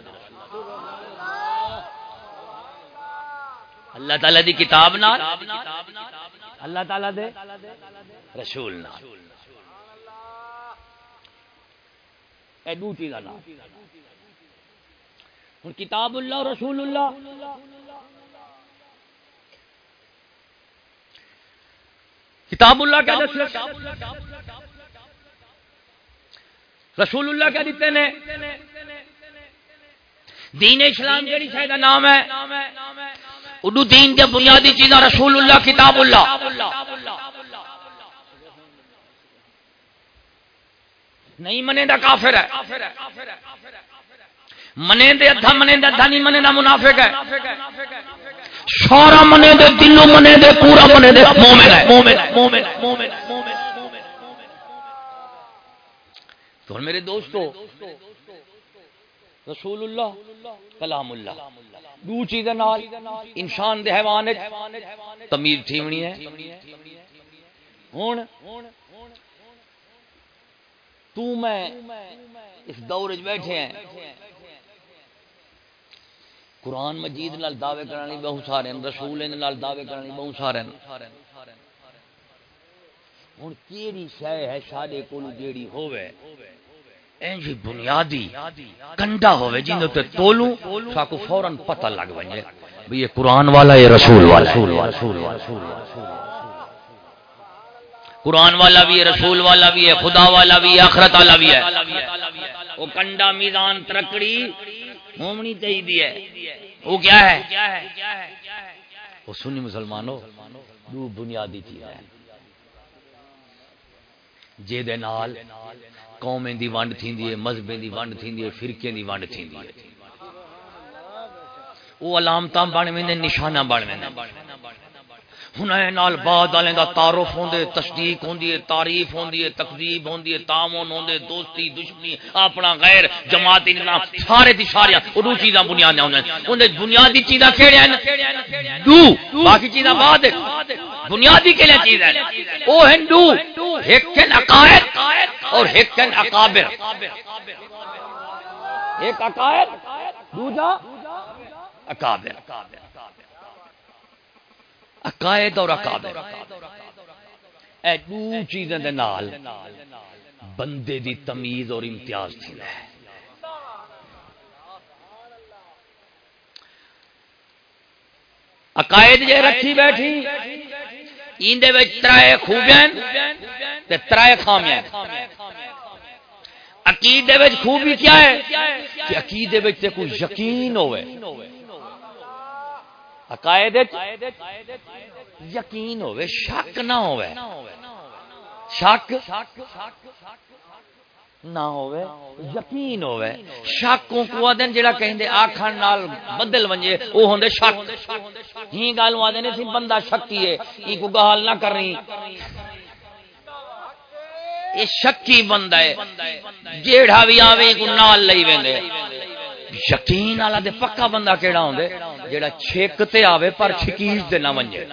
اللہ تعالی دی کتاب نال، اللہ تعالی دے رسول نال۔ اے دو چیزاں نال ہن کتاب اللہ رسول اللہ۔ کتاب اللہ کیا دس رسول اللہ کیا دیتے ہیں دین اسلام جڑی شاید نام ہے اردو دین کے بنیادی چیزاں رسول اللہ، کتاب اللہ۔ نہیں منے دا کافر ہے۔ منے دے ادھا، منے دے ادھا، نہیں منے دا منافق ہے۔ سارا منے دے دلوں منے دے، پورا منے دے، مومن ہے۔ تو میرے دوستو رسول اللہ کلام اللہ دو چیزیں نال انسان دے حیوان تمیز تھیونی ہے۔ ہن، تو میں اس دور بیٹھے ہیں۔ قرآن مجید نال دعوے کرنے بہت سارے ہیں، رسول نال دعوے کرنے بہت سارے ہیں۔ ہن کیڑی شے ہے ساڈے کول جیڑی ہوے اینجی بنیادی کنڈا ہوے جن تے تولوں ساکو فورن پتہ لگ ونجے بھئی یہ قرآن والا یہ رسول والا رسول والا قرآن والا بھی ہے، رسول والا بھی ہے، خدا والا بھی ہے، آخرت والا بھی ہے۔ وہ کنڈا میدان ترکڑی مومنی چاہیے وہ کیا ہے؟ وہ سنی مسلمانوں، دو بنیادی چیز ہے جے دے نال قومیں دی ونڈ تھیندی ہے، مذہبیں دی ونڈ تھیندی ہے فرقے دی ونڈ تھیندی ہے۔ او علامتاں بن ویندے، نشاناں بن ویندے۔ ہن نال بعد والے دا تعارف ہوندے، تصدیق ہوندی ہے تعریف ہوندی ہے تکذیب ہوندی ہے تعاون ہوندے، دوستی، دشمنی، اپنا غیر، جماعت نظام سارے دی سارے اودو چیزاں بنیاد ہوندے اون بنیادی چیزاں کیڑے ہیں؟ دو۔ باقی چیزاں بعد۔ بنیادی کیڑے چیز ہے او ہندو، ایک کن عقائد اور ایک کن اکابر۔ ایک عقائد دوسرا اکابر۔ عقائد اور اکابر اے دو چیزیں دے نال بندے دی تمیز اور امتیاز تھی ہے عقائد جے رکھی بیٹھی، ایندے وچ ترائے خوبیاں تے ترائے خامیاں عقیدے وچ خوبی کیا ہے؟ کہ عقیدے وچ تے کوئی یقین ہوے عقائد یقین ہوے شک نہ ہوے شک نہ ہوے یقین ہوے شک کو آدن جڑا کہندے آکھن نال بدل ونجے، او ہوندے شک۔ ہی گل آدے نے سی بندہ شکی ہے ای کو گال نہ کرنی یہ شکی بندہ ہے جیڑا بھی آوے کو نال لئی ویندے۔ یقین والا دے پکا بندہ کیڑا ہوندے؟ جیڑا چھک تے آوے پر چھکیز دے نہ ونجے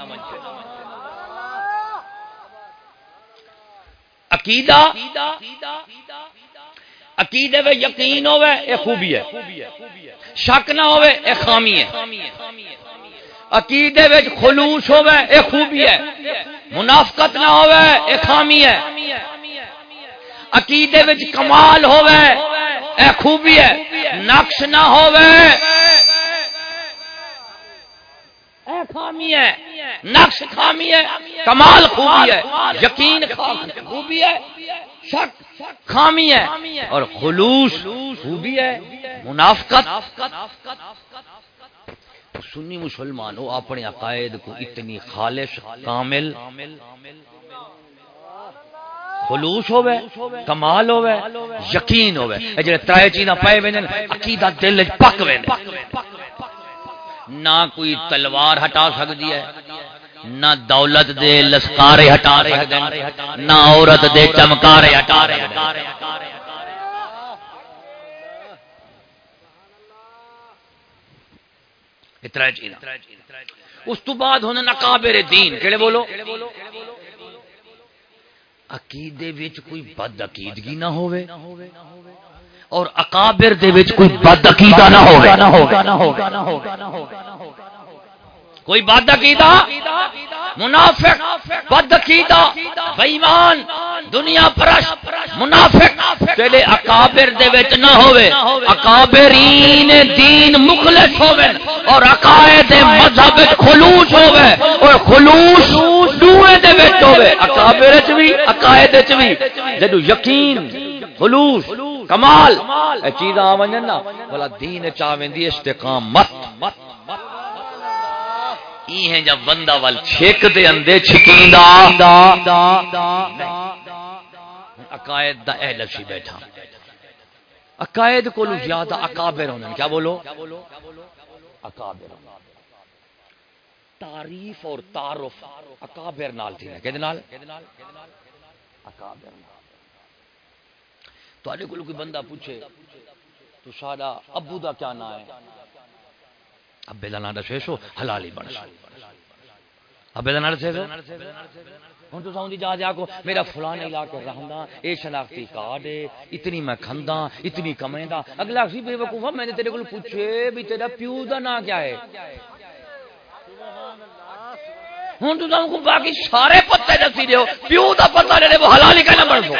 عقیدہ عقیدے وے یقین ہوے اے خوبی ہے۔ شک نہ ہوے اے خامی ہے۔ عقیدے وچ خلوص ہوے اے خوبی ہے۔ منافقت نہ ہوے اے خامی ہے۔ عقیدے وچ کمال ہوے اے خوبی ہے۔ نقش نہ ہوے اے خامی ہے، نقش خامی ہے، کمال خوبی ہے، یقین خوبی ہے، شک خامی ہے، اور خلوص خوبی ہے، منافقت۔ سنی مسلمان ہو اپنے عقائد کو اتنی خالص، کامل خلوص ہوے کمال ہوے یقین ہوے اے جڑے ترے چیزاں پے ویندے عقیدہ دل وچ پک ویندے نہ کوئی تلوار ہٹا سکتی ہے، نہ دولت دے لسکارے ہٹا رہے نہ عورت دے چمکارے ہٹا رہے اس تو بعد ہونے نقابر دین کہڑے بولو؟ عقیدے وچ کوئی بد عقیدگی نہ ہوئے اور اکابر دے وچ کوئی بد عقیدہ نہ ہوگا کوئی بد عقیدہ منافق بد عقیدہ بےمان دنیا پرست، منافق تیرے اکابر دے وچ نہ ہوے اکابرین دین مخلص ہوے اور عقائد مذہب خلوص ہوے اور خلوص دوے دے وچ ہوے اکابر وچ بھی، عقائد وچ بھی۔ جدو یقین، خلوص کمال! اے چیزاں آونجن نا بلا دین چاویندی استقامت! ای ہیں جب بندہ وال چھک دے اندے چھکیندا! عقائد دا اہل سی بیٹھا۔ عقائد کو زیادہ اکابر ہونا کیا بولو؟ اکابر۔ تعریف اور تعارف اکابر نال تھی کہ نال؟ اکابر تو اڑے کوئی بندہ پوچھے تو ساڈا ابو دا کیا نام ہے؟ ابے کا نام دسے سو حلالی بن سو ابے کا نام دسے سو ہوں تو سمجھ جا جا کو، میرا فلاں علاقہ رہندا اے شناختی کارڈ ہے، اتنی میں کھندا، اتنی کمیندا اگلا سی بے وقوفا میں نے تیرے کو پوچھے بھی تیرا پیو دا نام کیا ہے؟ ہوں تو کو باقی سارے پتے دسی دیو، پیو دا پتہ نہیں وہ حلالی کہنا بن سو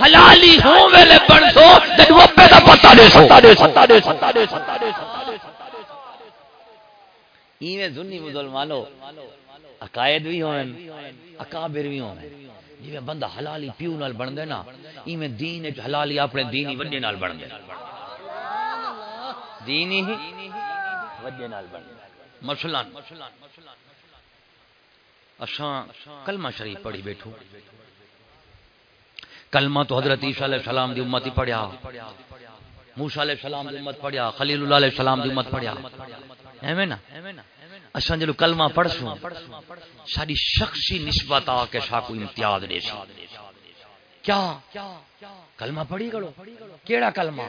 حلالی ہوں، ویلے بن سو تے وپے دا پتہ دے سو۔ ایویں سنی مسلمانوں، عقائد بھی ہون، اکابر بھی ہون۔ جی بندہ حلالی پیو نال بن دے نا، ایویں دین وچ حلالی اپنے دینی وڈے نال بن دے دینی ہی وڈے نال بن دے مثلا اساں کلمہ شریف پڑھی بیٹھو۔ کلمہ تو حضرت عیسیٰ علیہ السلام دی امت ہی پڑھیا۔ موسیٰ علیہ السلام دی امت پڑھیا خلیل اللہ علیہ السلام دی امت پڑھیا۔ ایویں نا؟ اساں جلو کلمہ پڑھ سوں ساری شخصی نسبت آ کے سا کوئی امتیاز دے سی۔ کیا؟ کلمہ پڑھی کرو۔ کیڑا کلمہ؟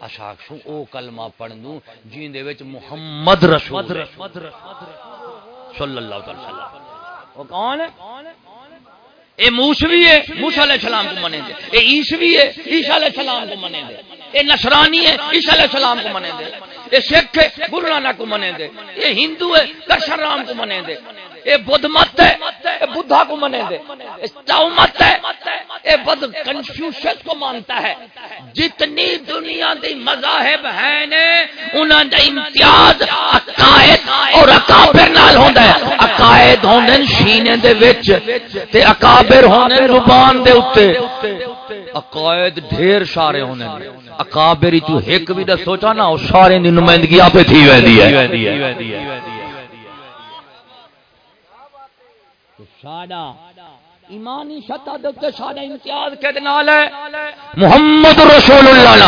اسا سو او کلمہ پڑھ دوں جین دے وچ محمد رسول۔ صلی اللہ علیہ وسلم۔ وہ کون ہے؟ اے بھی ہے موسا علیہ السلام کو منے دے اے عیسوی ہے عیسا علیہ السلام کو منے دے اے نصرانی ہے عیسا علیہ السلام کو منے دے اے سکھ ہے گرو نانک کو منے دے۔ اے ہندو ہے کرشن رام کو منے دے۔ اے بدھ مت ہے، اے بدھا کو منے دے۔ اے چاو مت ہے، اے بدھ کنفیوشس کو مانتا ہے۔ جتنی دنیا دی مذاہب ہیں نے، انہاں دا امتیاز عقائد اور اکابر نال ہوندا ہے۔ عقائد ہوندے سینے دے وچ، تے اکابر ہوندے زبان دے اوتے عقائد ڈھیر سارے ہونے اکابر تو ایک بھی دسو چا نا سارے دی نمائندگی آپ تھی ویندی ہے۔ ساڈا ایمانی سطح دے ساڈا امتیاز کے نال ہے؟ محمد رسول اللہ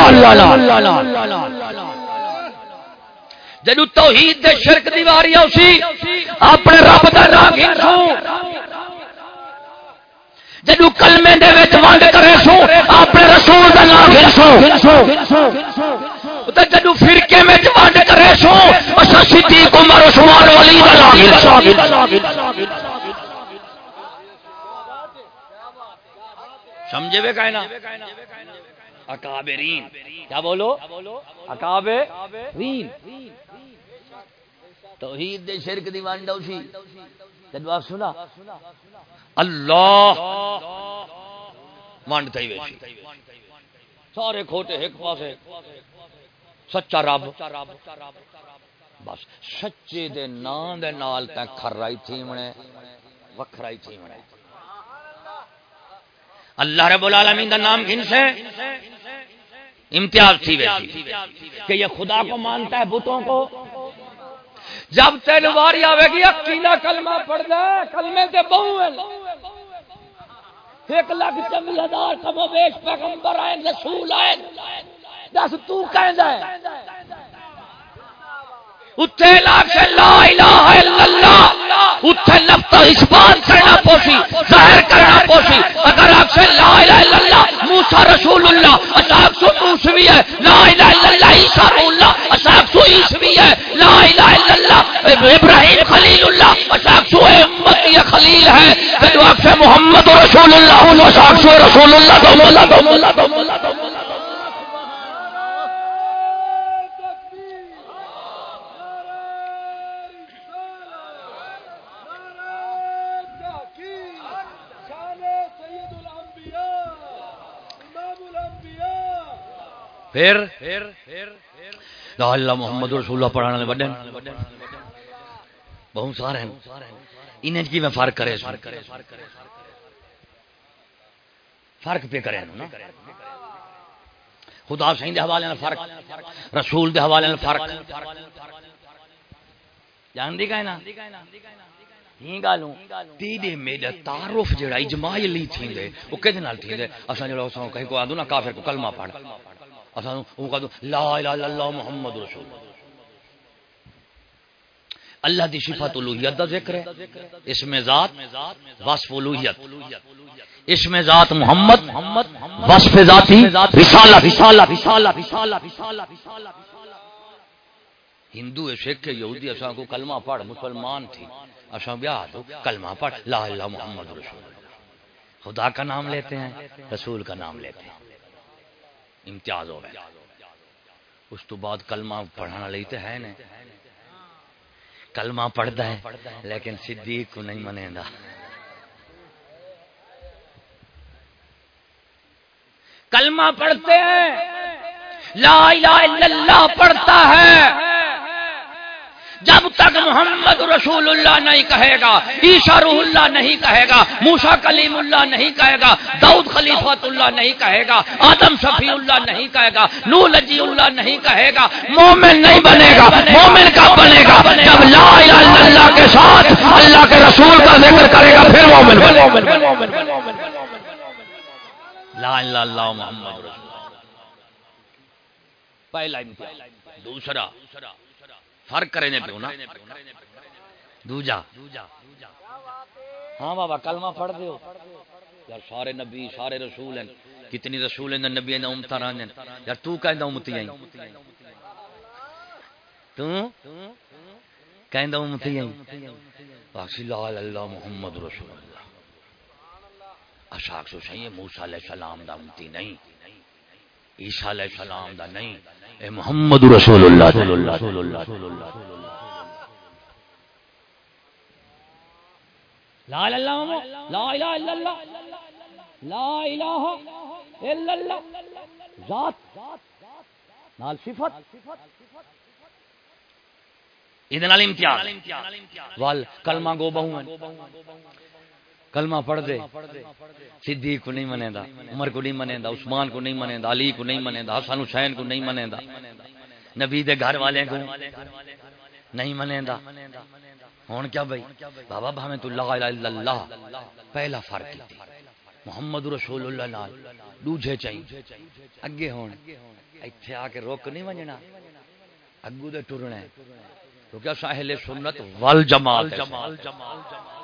جدو توحید دے شرک دیواری اسی اپنے رب دا نام گھنسو جدو کلمے دے وچ ونڈ کرے سو، اپنے رسول دا نام گھنسو جدو فرقے میں ونڈ کرے سو اسا صدیق عمر، عثمان علی دا نام گھنسو سمجھے وے کہنا اکابرین۔ کیا بولو؟ اکابرین۔ توحید دے شرک دی وانڈ اسی جدو آپ سنا اللہ وانڈ تھی ویسی سارے کھوٹے ایک پاسے۔ سچا رب۔ بس سچے دے نام دے نال تے کھرائی تھی منے۔ وکھرائی تھی منے۔ اللہ رب العالمین کا نام گن سے امتیاز تھی ویسی کہ یہ خدا کو مانتا ہے بتوں کو۔ جب تین واری آئے گی، اکیلا کلمہ پڑھ دے، کلمے سے بہو ہے ایک لاکھ چمی ہزار کم و پیغمبر آئے، رسول آئے۔ دس تو کہیں دے اتھے لاکھ لا الہ الا اللہ، اتھے لفظ اس کرنا پوسی ظاہر کرنا پوسی اگر آپ سے لا الہ الا اللہ، موسیٰ رسول اللہ اچھا اصحاب سو موسوی ہے، لا الہ الا اللہ، عیسیٰ اللہ اچھا اصحاب سو عیسوی ہے، لا الہ الا اللہ، ابراہیم خلیل اللہ اصحاب رسول اللہ ساکشو رسول اللہ تو مولا تو مولا تو مولا تو مولا پھر؟ لا اللہ محمد رسول اللہ پڑھانے والے بڑے بہت سارے ہیں۔ انہیں کی میں فرق کرے فرق کرے فرق کرے فرق پہ کرے نا۔ خدا سائیں دے حوالے نال فرق، رسول دے حوالے نال فرق۔ جان دی کہنا ہی گالوں تیدے میڈا تعارف جڑا اجماعی لی تھیندے او کدے نال تھیندے؟ اساں جڑا اساں کہیں کو آدو نا، کافر کو کلمہ پڑھ۔ اساں او کہدو لا الہ الا اللہ محمد رسول اللہ۔ اللہ دی صفات الوہیت دا ذکر ہے، اس میں ذات، وصف الوہیت۔ اس میں ذات محمد محمد وصف ذاتی رسالہ رسالہ رسالہ رسالہ رسالہ رسالہ. ہندو ہے سکھ ہے یہودی اساں کو کلمہ پڑھ، مسلمان تھی، اساں بیاہ تو کلمہ پڑھ، لا الہ محمد رسول اللہ. خدا کا نام لیتے ہیں، رسول کا نام لیتے ہیں. امتیاز ہو گیا اس تو بعد کلمہ پڑھانا لیتے ہیں نا کلمہ پڑھتا ہے، لیکن صدیق کو نہیں منے کلمہ پڑھتے ہیں۔ لا الہ الا اللہ پڑھتا ہے۔ جب تک محمد رسول اللہ نہیں کہے گا عیشا روح اللہ نہیں کہے گا موسا کلیم اللہ نہیں کہے گا دعود خلیفت اللہ نہیں کہے گا، آدم شفیع اللہ نہیں کہے گا نو لجی اللہ نہیں کہے گا، مومن نہیں بنے گا، مومن کا بنے گا؟ جب لا الہ الا اللہ کے ساتھ اللہ کے رسول کا ذکر کرے گا، پھر مومن لا الہ اللہ محمد رسول پہلا امتحان دوسرا، فرق کرنے پہ نا۔ دوجا ہاں بابا، کلمہ پڑھ دیو۔ یار سارے نبی، سارے رسول ہیں۔ کتنی رسول ہیں، نبی ہیں امتا رہنے یار تو کہندا امتی ہیں۔ تو؟ کہندا امتی ہیں۔ باقی لا الہ اللہ محمد رسول اللہ۔ اشاک سو صحیح موسی علیہ السلام دا امتی نہیں۔ عیسیٰ علیہ السلام دا نہیں۔ اے محمد رسول اللہ صلی اللہ صلی اللہ صلی اللہ لا الہ الا اللہ لا الہ الا اللہ لا الہ الا اللہ۔ ذات نال صفت۔ ادن علی امتیاز۔ وال کلمہ گو بہو۔ کلمہ پڑھ دے۔ صدیق کو نہیں منے دا عمر کو نہیں منے دا عثمان کو نہیں منے دا علی کو نہیں منے دا حسن حسین کو نہیں منے دا نبی دے گھر والے کو نہیں منے دا ہون کیا بھائی؟ بابا بھامے تو لا الہ الا اللہ پہلا فرق کی محمد رسول اللہ نال دوجے چاہیے اگے ہون۔ ایتھے آ کے روک نہیں ونجنا اگو دے ٹرنا ہے۔ تو کیا ساحل سنت والجماعت جمال جمال جمال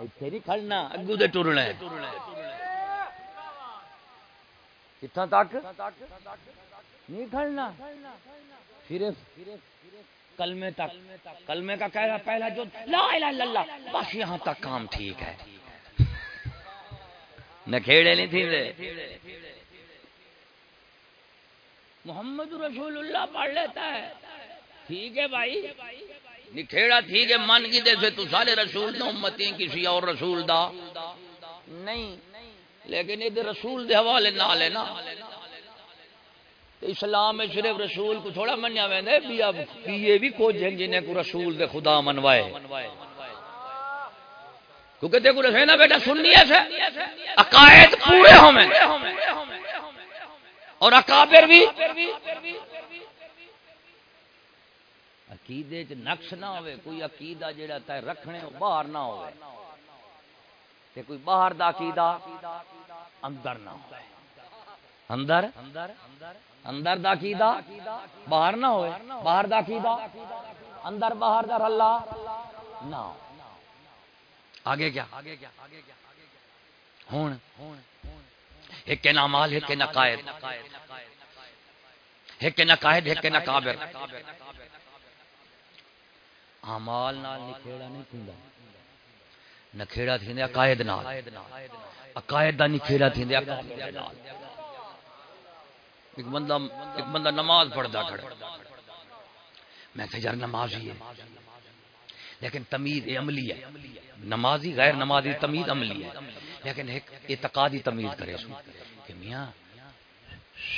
نہیں کھڑنا اگو دے ٹرنا کتنا تک؟ نہیں کھڑنا۔ صرف کلمے تک، کلمے کا کہہ رہا پہلا جو لا الہ الا اللہ، بس یہاں تک کام ٹھیک ہے۔ نہ کھیڑے نہیں تھی محمد رسول اللہ پڑھ لیتا ہے۔ ٹھیک ہے بھائی۔ نکھےڑا تھی کہ من کی دے سے تو سارے رسول دے امتی کسی اور رسول دا؟ نہیں، لیکن یہ رسول دے حوالے نہ لینا اسلام میں صرف رسول کو تھوڑا منیا ویندے بھی اب یہ بھی کچھ ہیں جنہیں کو رسول دے خدا منوائے۔ کیونکہ دیکھو رسول نا بیٹا سننی ہے عقائد پورے ہمیں اور اکابر بھی۔ عقیدے چ نقش نہ ہوئے، کوئی عقیدہ جڑا تے رکھنے باہر نہ ہوئے، تے کوئی باہر دا عقیدہ اندر نہ ہوئے۔ اندر؟ اندر دا عقیدہ باہر نہ ہوئے، باہر دا عقیدہ اندر، باہر دا اللہ نہ آگے کیا آگے کیا؟ آگے کیا ہون۔ ایک کے نامال ایک کے نقائد ایک کے نقائد ایک کے نقابر امال نال نکھیڑا نہیں تھیندا۔ نکھےڑا تھیندے عقائد نال۔ عقائد دا نکھےڑا تھیندے عقائد نال۔ ایک بندہ ایک بندہ نماز پڑھدا کھڑا۔ میں کہ یار نمازی ہے۔ لیکن تمیز عملی ہے۔ نمازی غیر نمازی تمیز عملی ہے۔ لیکن ایک اعتقادی تمیز کرے سو کہ میاں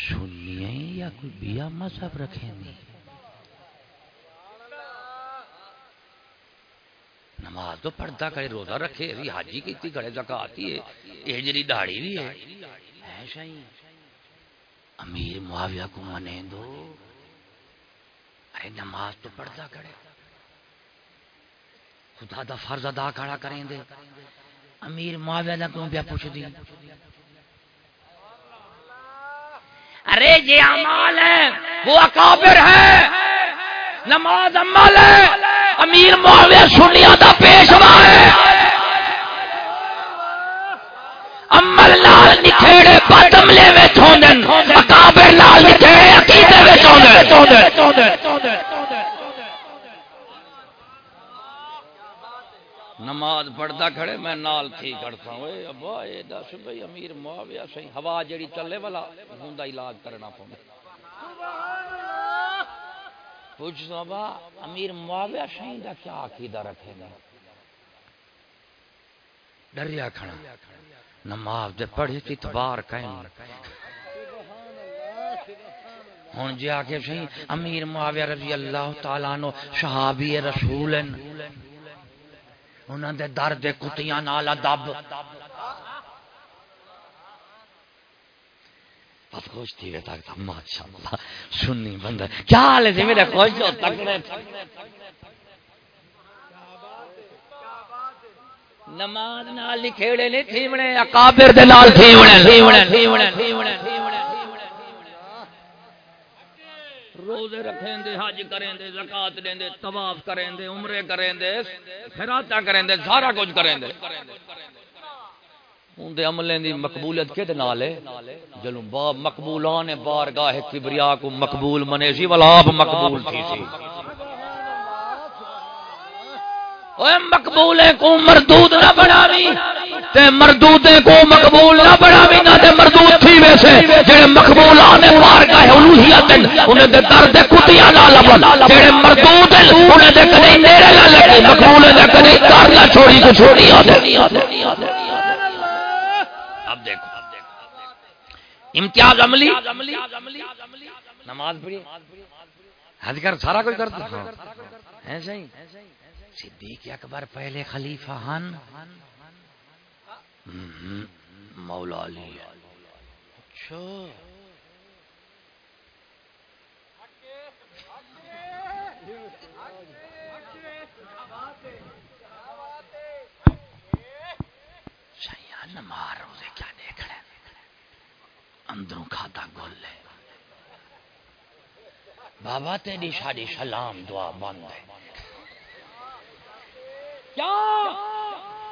سنیے یا کوئی بیا مذہب رکھیں نہیں نماز تو پڑھتا کرے روزہ رکھے ابھی حاجی کی کھڑے زکاتی ہے۔ ہجری داڑھی بھی ہے۔ ایسا امیر معاویہ کو منے دو۔ ارے نماز تو پڑھتا کرے خدا دا فرض ادا کھڑا کریں دے امیر معاویہ نہ کیوں پیا پوچھ دی ارے یہ اعمال ہے، وہ اکابر ہے۔ نماز عمل ہے۔ امیر معاویہ سنیا دا پیشوا ہے۔ عمل نال نکھےڑے بد عملے وچ ہوندن اکابر نال نکھےڑے عقیدے وچ ہوندن نماز پڑھتا کھڑے، میں نال تھی کرتا ہوں۔ اے ابا، اے دس بھئی، امیر معاویہ صحیح ہوا جڑی چلے والا، ہوندا علاج کرنا پوندا۔ پوچھ سو ابا امیر معاویہ صحیح دا کیا عقیدہ رکھے گا؟ ڈریا کھڑا۔ نماز دے پڑھی تی تبار کہیں۔ ہن جے آکے صحیح امیر معاویہ رضی اللہ تعالیٰ عنہ صحابی رسول ہیں انہوں دے درد کتیاں نال ادب بس خوش تھی وے تک ماشاءاللہ سنی بندہ کیا حال ہے میرے خوش جو تکڑے نماز نال لکھیڑے نہیں تھیونے اکابر دے نال تھیونے تھیونے تھیونے تھیونے روزے رکھیں دے حج کریں دے زکات دیں دے طواف کریں دے عمرے کریں دے خیراتا کریں دے، سارا کچھ کریں دے۔ ان دے عملیں دی مقبولیت کے دے نال جلوں با مقبولان بارگاہ کبریا کو مقبول منے سی والا آپ مقبول تھی سی۔ اوے مقبولے کو مردود نہ بناوی، تے مردودے کو مقبول نہ بناوی، نہ تے مردود تھی ویسے۔ جڑے مقبولان بارگاہ الوہیت انہیں دے درد کٹیاں نہ لبن۔ جڑے مردود انہیں دے کدی نیڑے نہ لگے مقبول دے کدی کر نہ چھوڑی کو چھوڑی آ اب دیکھو امتیاز عملی؟ نماز پڑھی حج کر سارا کوئی کرتا؟ ہے صحیح۔ صدیق اکبر پہلے خلیفہ ہن۔ مولا علی۔ اچھا۔ مار روزے کیا دیکھ رہے اندروں کھاتا گول لے بابا تیری شادی سلام دعا بند ہے کیا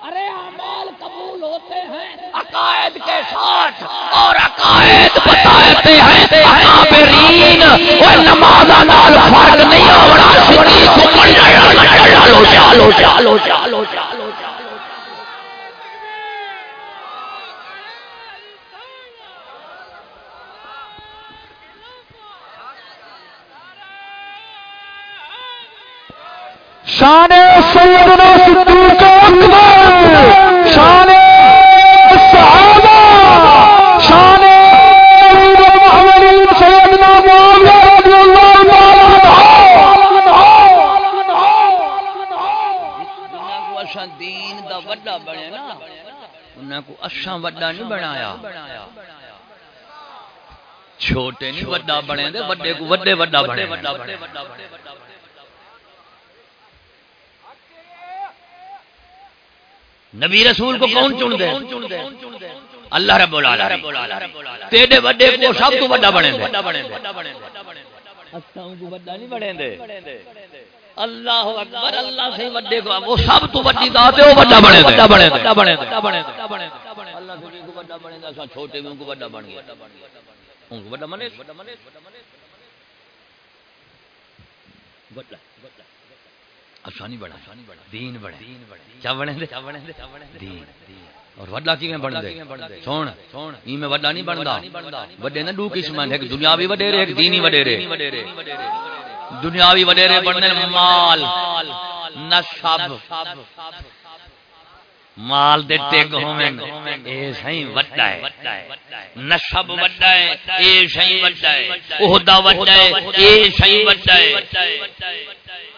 ارے اعمال قبول ہوتے ہیں عقائد کے ساتھ اور عقائد بتاتے ہیں اکابرین وہ نماز نال فرق نہیں ہونا سنی کو چالو چالو چالو چالو چالو شان سیدنا صدیق اکبر شان صحابہ شان محمد سیدنا معاویہ رضی اللہ تعالی عنہ۔ اساں دین دا وڈا بنے نا، انہاں کو اچھا وڈا نہیں بنایا۔ چھوٹے نہیں، وڈا بنے دے وڈے کو، وڈے وڈا بنے۔ نبی رسول کو کون چن دے اللہ رب العالمین۔ تیرے بڑے کو سب تو بڑا بنے دے۔ اساں کو بڑا نہیں بنے دے۔ اللہ اکبر اللہ سے بڑے کو وہ سب تو بڑی ذات ہے وہ بڑا بنے دے۔ دے۔ دے دے۔ اللہ سے کو بڑا بنے دا اساں چھوٹے کو بڑا بن گیا۔ ان کو بڑا بنے بڑا اچھا نہیں بڑا دین بڑے کیا دے دین اور وڈا کیویں بن دے سن ای میں وڈا نہیں بندا وڈے نہ دو قسم ہیں ایک دنیاوی وڈیرے ایک دینی وڈیرے دنیاوی وڈیرے بننے مال نسب مال دے ٹگ ہوویں اے سہی وڈا ہے نسب وڈا ہے اے سہی وڈا ہے عہدہ وڈا ہے اے سہی وڈا ہے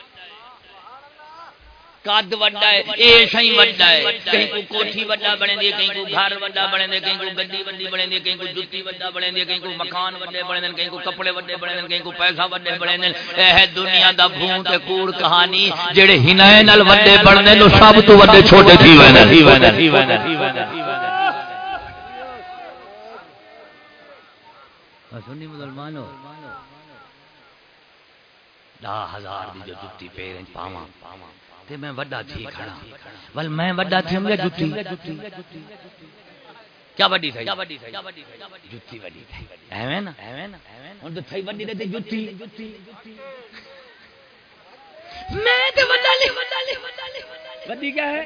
قد وڈا ہے اے شئی وڈا ہے۔ کہیں کو کوٹھی وڈا بنے دی کہیں کو گھر وڈا بنے دی کہیں کو گڈی وڈی بنے دی کہیں کو جُتی وڈا بنے دی کہیں کو مکان وڈے بنے دی کہیں کو کپڑے وڈے بنے دی کہیں کو پیسہ وڈے بنے دی اے ہے دنیا دا بھون تے کوڑ کہانی جڑے ہنائے نال وڈے بننے نو سب تو وڈے چھوٹے تھی وینے سنی مسلمانو دا ہزار دی جو جُتی پیرن پاواں پاواں۔ تے میں وڈا تھی کھڑا۔ ول میں وڈا تھی، ہم جُتی۔ کیا وڈی تھی جُتی وڈی تھی ایویں نا؟ ایویں نا ہن تے تھی وڈی تے جُتی۔ میں تے وڈا لے وڈی کیا ہے؟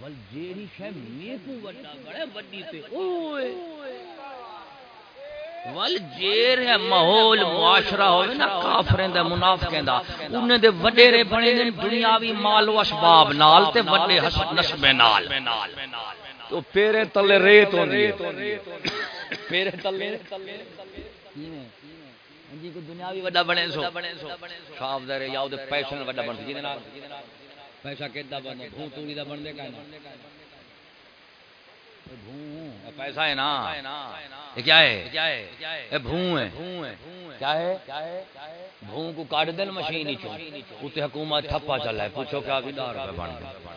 ول جیڑی شے میں کو وڈا بڑے وڈی تے۔ اوئے۔ ول جیر ہے ماحول معاشرہ ہوئے نا کافریں دا منافقیں دا۔ انہیں دے وڈیرے بنے نے دنیاوی مال و اسباب نال تے وڈے حسب نسب نال۔ تو پیرے تلے ریت ہوندی ہے۔ پیرے تلے جی کو دنیاوی وڈا بنے سو۔ صاف دے یا دے پیسے وڈا بن جی نال پیسہ کیدا بنے بھوں توڑی دا بن دے کائیں پیسہ ہے نا۔ یہ کیا ہے؟ بھوں ہے۔ کیا ہے؟ بھوں کو کاٹ دین مشین ہی اتنے حکومت تھپا چل ہے۔ پوچھو کیا بھی دار روپے بن گئے۔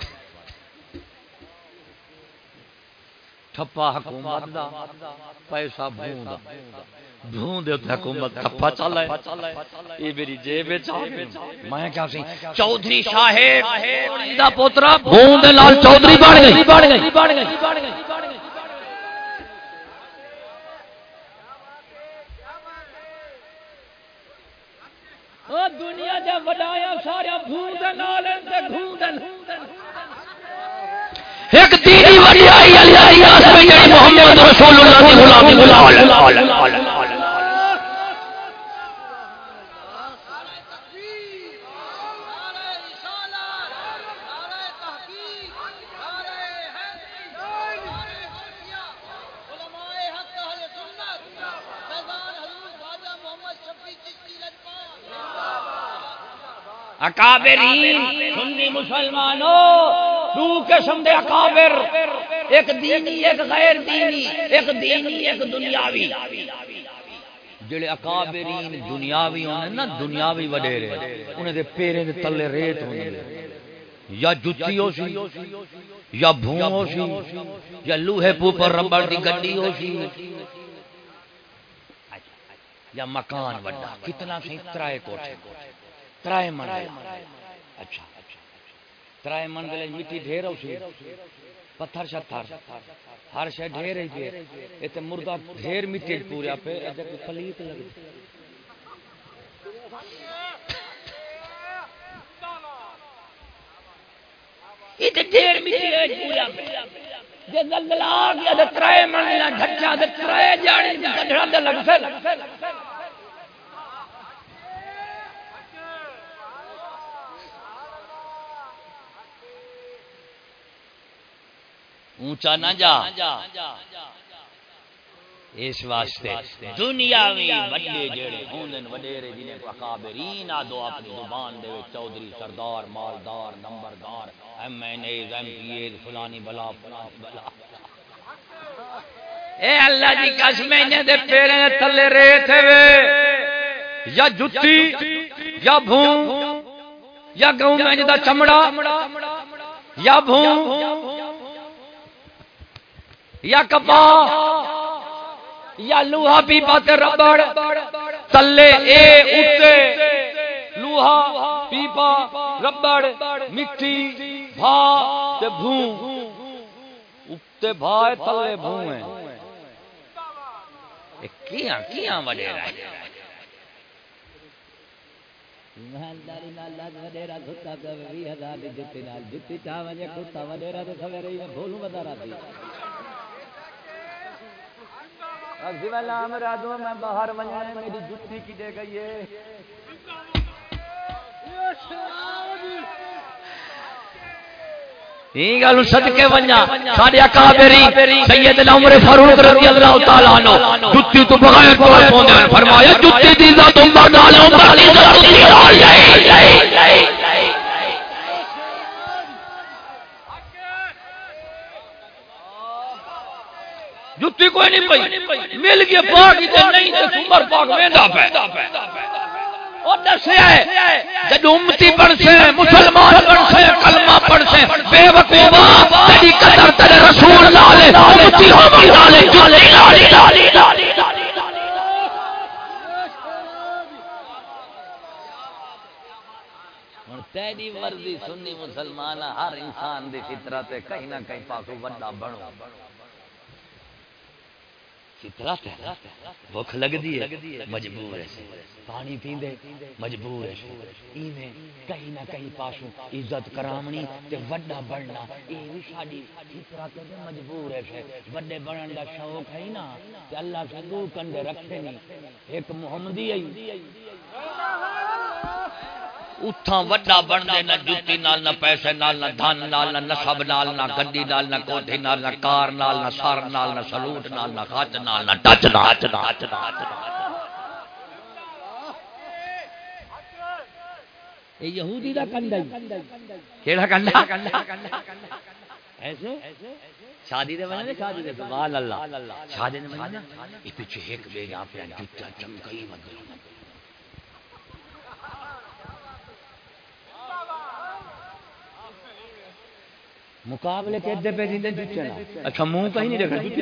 تھپا حکومت دا، پیسہ بھوں دا۔ بھون دے تے حکومت ٹھپا چل ہے یہ میری جیب وچ میں کیا سی چوہدری صاحب دا پوترا بھون دے نال چوہدری بن گئی بن گئی۔ بن گئی دنیا دے وڈایا سارا بھون دے نال تے گھون دے ایک دینی وڈیائی اللہ محمد رسول اللہ دی غلامی غلام اکابرین سنی مسلمانوں، دو قسم دے اکابر، ایک دینی، ایک غیر دینی، ایک دینی، ایک دنیاوی۔ جڑے اکابرین دنیاوی ہونے نا، دنیاوی وڈیرے انہیں دے پیرے دے تلے ریت ہونے یا جتی ہو سی، یا بھون ہو سی، یا لوہے پوپر ربڑ دی گڈی ہو سی۔ یا مکان وڈا، کتنا سی ترائے کوٹھے۔ ترائے من اچھا ترائے من مٹی ڈھیر ہو پتھر شتھر ہر شے ڈھیر ہی ڈھیر ایتے مردہ ڈھیر مٹی پوریا پہ ایتے پلیت لگے ایتے ڈھیر مٹی ہے پوریا پہ جے زلزلہ آ گیا تے ترائے من لا ڈھچا تے ترائے جاڑی کڈھڑا دے لگ سے اونچا نہ جا۔ اس واسطے دنیاوی بڑے جڑے ہوندن وڈیرے جنہیں کو اکابرین آدو اپنی زبان دے چودھری سردار، مالدار، نمبردار، M N As, M P As, فلانی بلا فلانی بلا۔ اے اللہ دی قسم، انہیں دے پیرے تلے ریت وے۔ یا جتی، یا بھون یا گاؤں میں جدا چمڑا، یا بھون یا کپا یا لوہا پیپا تے ربڑ، تلے اے اتے، لوہا پیپا ربڑ، مٹی بھا تے اتے بھا تلے بھون کیاں کیاں ایمانداری نال لگ وڈیرا کتا ہزار دی جتی نال جتی چا کتا وڈیرا تے سویرے بھولوں اب جی میں باہر میری جتی کی گئی ہے گل صدقے ونجا ساڈے اکابری سیدنا عمر فاروق رضی اللہ تعالی عنہ تو بغیر تو پوندے فرمایا دی عمر نال عمر دی جُتی کوئی نہیں پئی۔ مل گیا پاک تے نہیں تے عمر پاک ویندا پے۔ جب امتی بن سے مسلمان بن سے کلمہ پڑھ سے بے وقوبہ تیری قدر تیرے رسول لالے امتی ہو بھی لالے جالے لالے لالے لالے تیری مرضی سنی مسلمان ہر انسان دی فطرت ہے، کہیں نہ کہیں پاسو بڑا بنو۔ فطرت ہے۔ بھوک لگدی ہے، مجبور ہے۔ پانی پیندے، مجبور ہے۔ ایویں کہیں نہ کہیں پاسوں عزت کرامنی تے وڈا بننا۔ اے وی ساڈی فطرت تے مجبور ہے بڑے بنن دا شوق ہے نا۔ تے اللہ سے دو رکھے نہیں ایک محمدی ہے۔ اتھاں وڈا بن دے نہ جُتی نال نہ پیسے نال نہ دھن نال نہ نسب نال نہ گڈی نال نہ کوٹھی نال نہ کار نال نہ سر نال نہ سلوٹ نال نہ خچ نال نہ ٹچ نال ٹچ نال ٹچ نال اے یہودی دا کنڈا کیڑا کنڈا ایسے شادی دے بنے شادی دے سبحان اللہ شادی دے بنے یہ پیچھے ایک بے یہاں پہ جُتا چمکئی مدر مقابلے کے ادے پہ دیندے جوتے نا۔ اچھا منہ کہیں نہیں دیکھنا؟ جوتے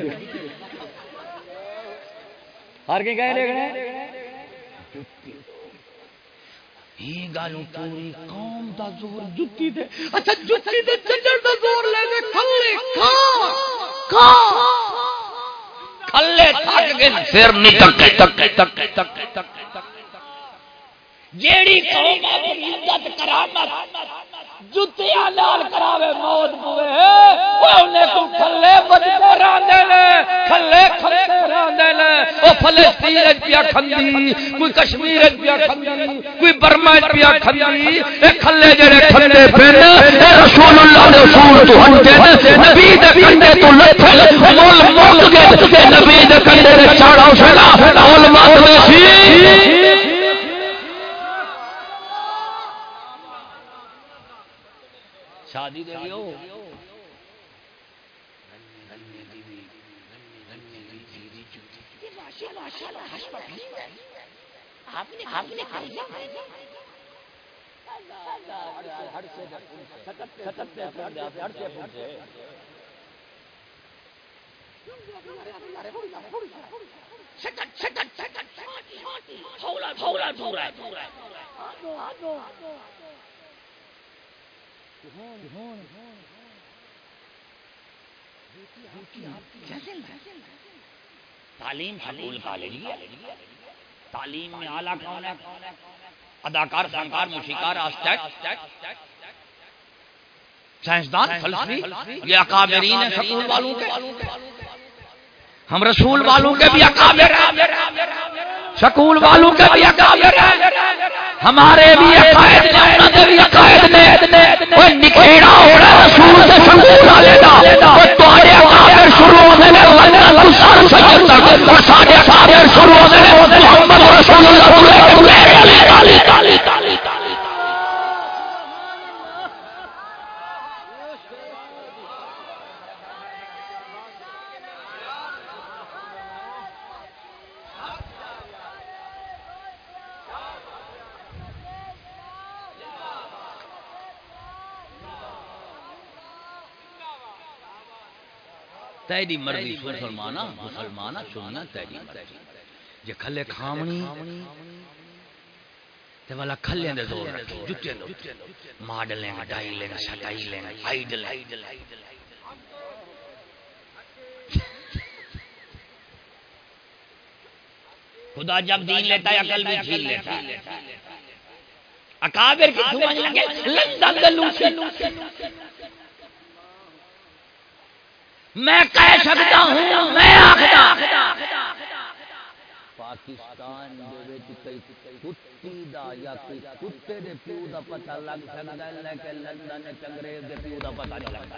ہر کے کہے دیکھنا؟ یہ گالوں پوری قوم دا زور جتی دے۔ اچھا جتی دے چجڑ دا زور لے دے کھلے کھا۔ کھا۔ کھلے تھک گئے سر نہیں تک تک تک تک تک جیڑی قوم اپنی عزت کرامت جتیاں نال کراوے موت پوے او نے کو کھلے بجتے راندے نے، کھلے کھلے راندے نے۔ او فلسطین وچ پیا کھندی، کوئی کشمیر وچ پیا کھندی، کوئی برما وچ پیا کھندی۔ اے کھلے جڑے کھندے پھر اے رسول اللہ دے رسول تو ہٹے نبی دے کنڈے تو لتھے مول مول گئے نبی دے کنڈے تے چاڑا سنا مول مات سی شادی دے لیو تعلیم حقول کالج تعلیم میں اعلیٰ کون ہے؟ اداکار، فنکار، موسیقار سائنسدان، فلسفی یہ اکابرین ہیں سکول والوں کے۔ ہم رسول والوں کے بھی اکابر سکول والوں کے بھی اکابر ہمارے بھی عقائد نے انہاں دے بھی عقائد نے۔ اوے نکھیڑا ہو رہا رسول سے سنگول والے دا او تواڈے عقائد شروع ہوندے نے ورنہ سید تک اور ساڈے عقائد شروع ہوندے نے محمد رسول اللہ صلی اللہ علیہ وسلم تیری مرضی مسلمانا مسلمانا سننا تیری مرضی۔ جے کھلے کھامنی، تے والا کھلے دے زور رکھی جتے دو۔ ماڈل لیں ڈائی لیں سٹائی لیں ہائیڈ لیں خدا جب دین لیتا ہے، عقل بھی چھین لیتا ہے۔ اکابر کی سمجھ لگے، لندن دے لوسی۔ میں کہہ سکتا ہوں، میں آخدا پاکستان کتی دا یا کوئی کتے دے پیو دا پتہ لگ سکدا ہے، لیکن لندن وچ انگریز دے پیو دا پتہ نہیں لگدا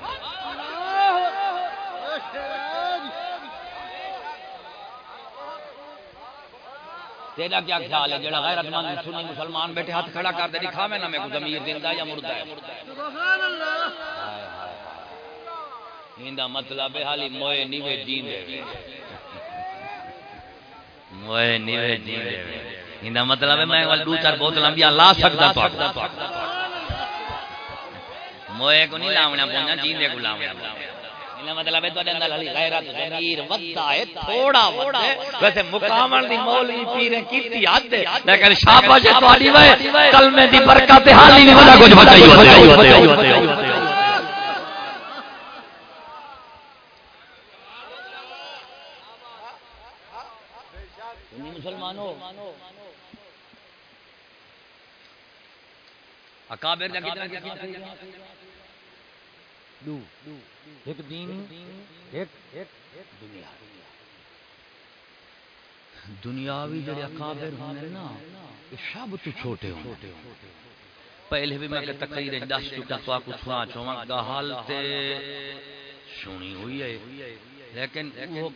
تیرا کیا خیال ہے؟ جڑا غیرت مند سنی مسلمان بیٹھے ہاتھ کھڑا کر دے، دکھا میں نہ میں کو ضمیر زندہ یا مردہ ہے۔ سبحان اللہ ایندا مطلب ہے حالی موئے نیوے جین دے موئے نیوے جین دے ایندا مطلب ہے میں ول دو چار بوتلاں بھی لا سکدا تو موئے کو نہیں لاونا پونا جین دے کو لاونا مطلب ہے تواڈے اندر غیرت ضمیر ودا ہے، تھوڑا ودا ہے۔ ویسے مقامن دی مولوی پیرے کیتی حد ہے لیکن شاباش تواڈی وے۔ کلمے دی برکت حالی نہیں ودا کچھ بتائی ہوتے مسلمانوں اکابر دا کتنا کتنا دو ایک دین، ایک دنیا۔ دنیاوی جڑے اکابر ہونے نا، یہ سب تو چھوٹے ہوتے پہلے بھی میں کہ تقریر دس چکا تو آپ کو سنا چاہوں گا حال تے سنی ہوئی ہے۔ لیکن وہ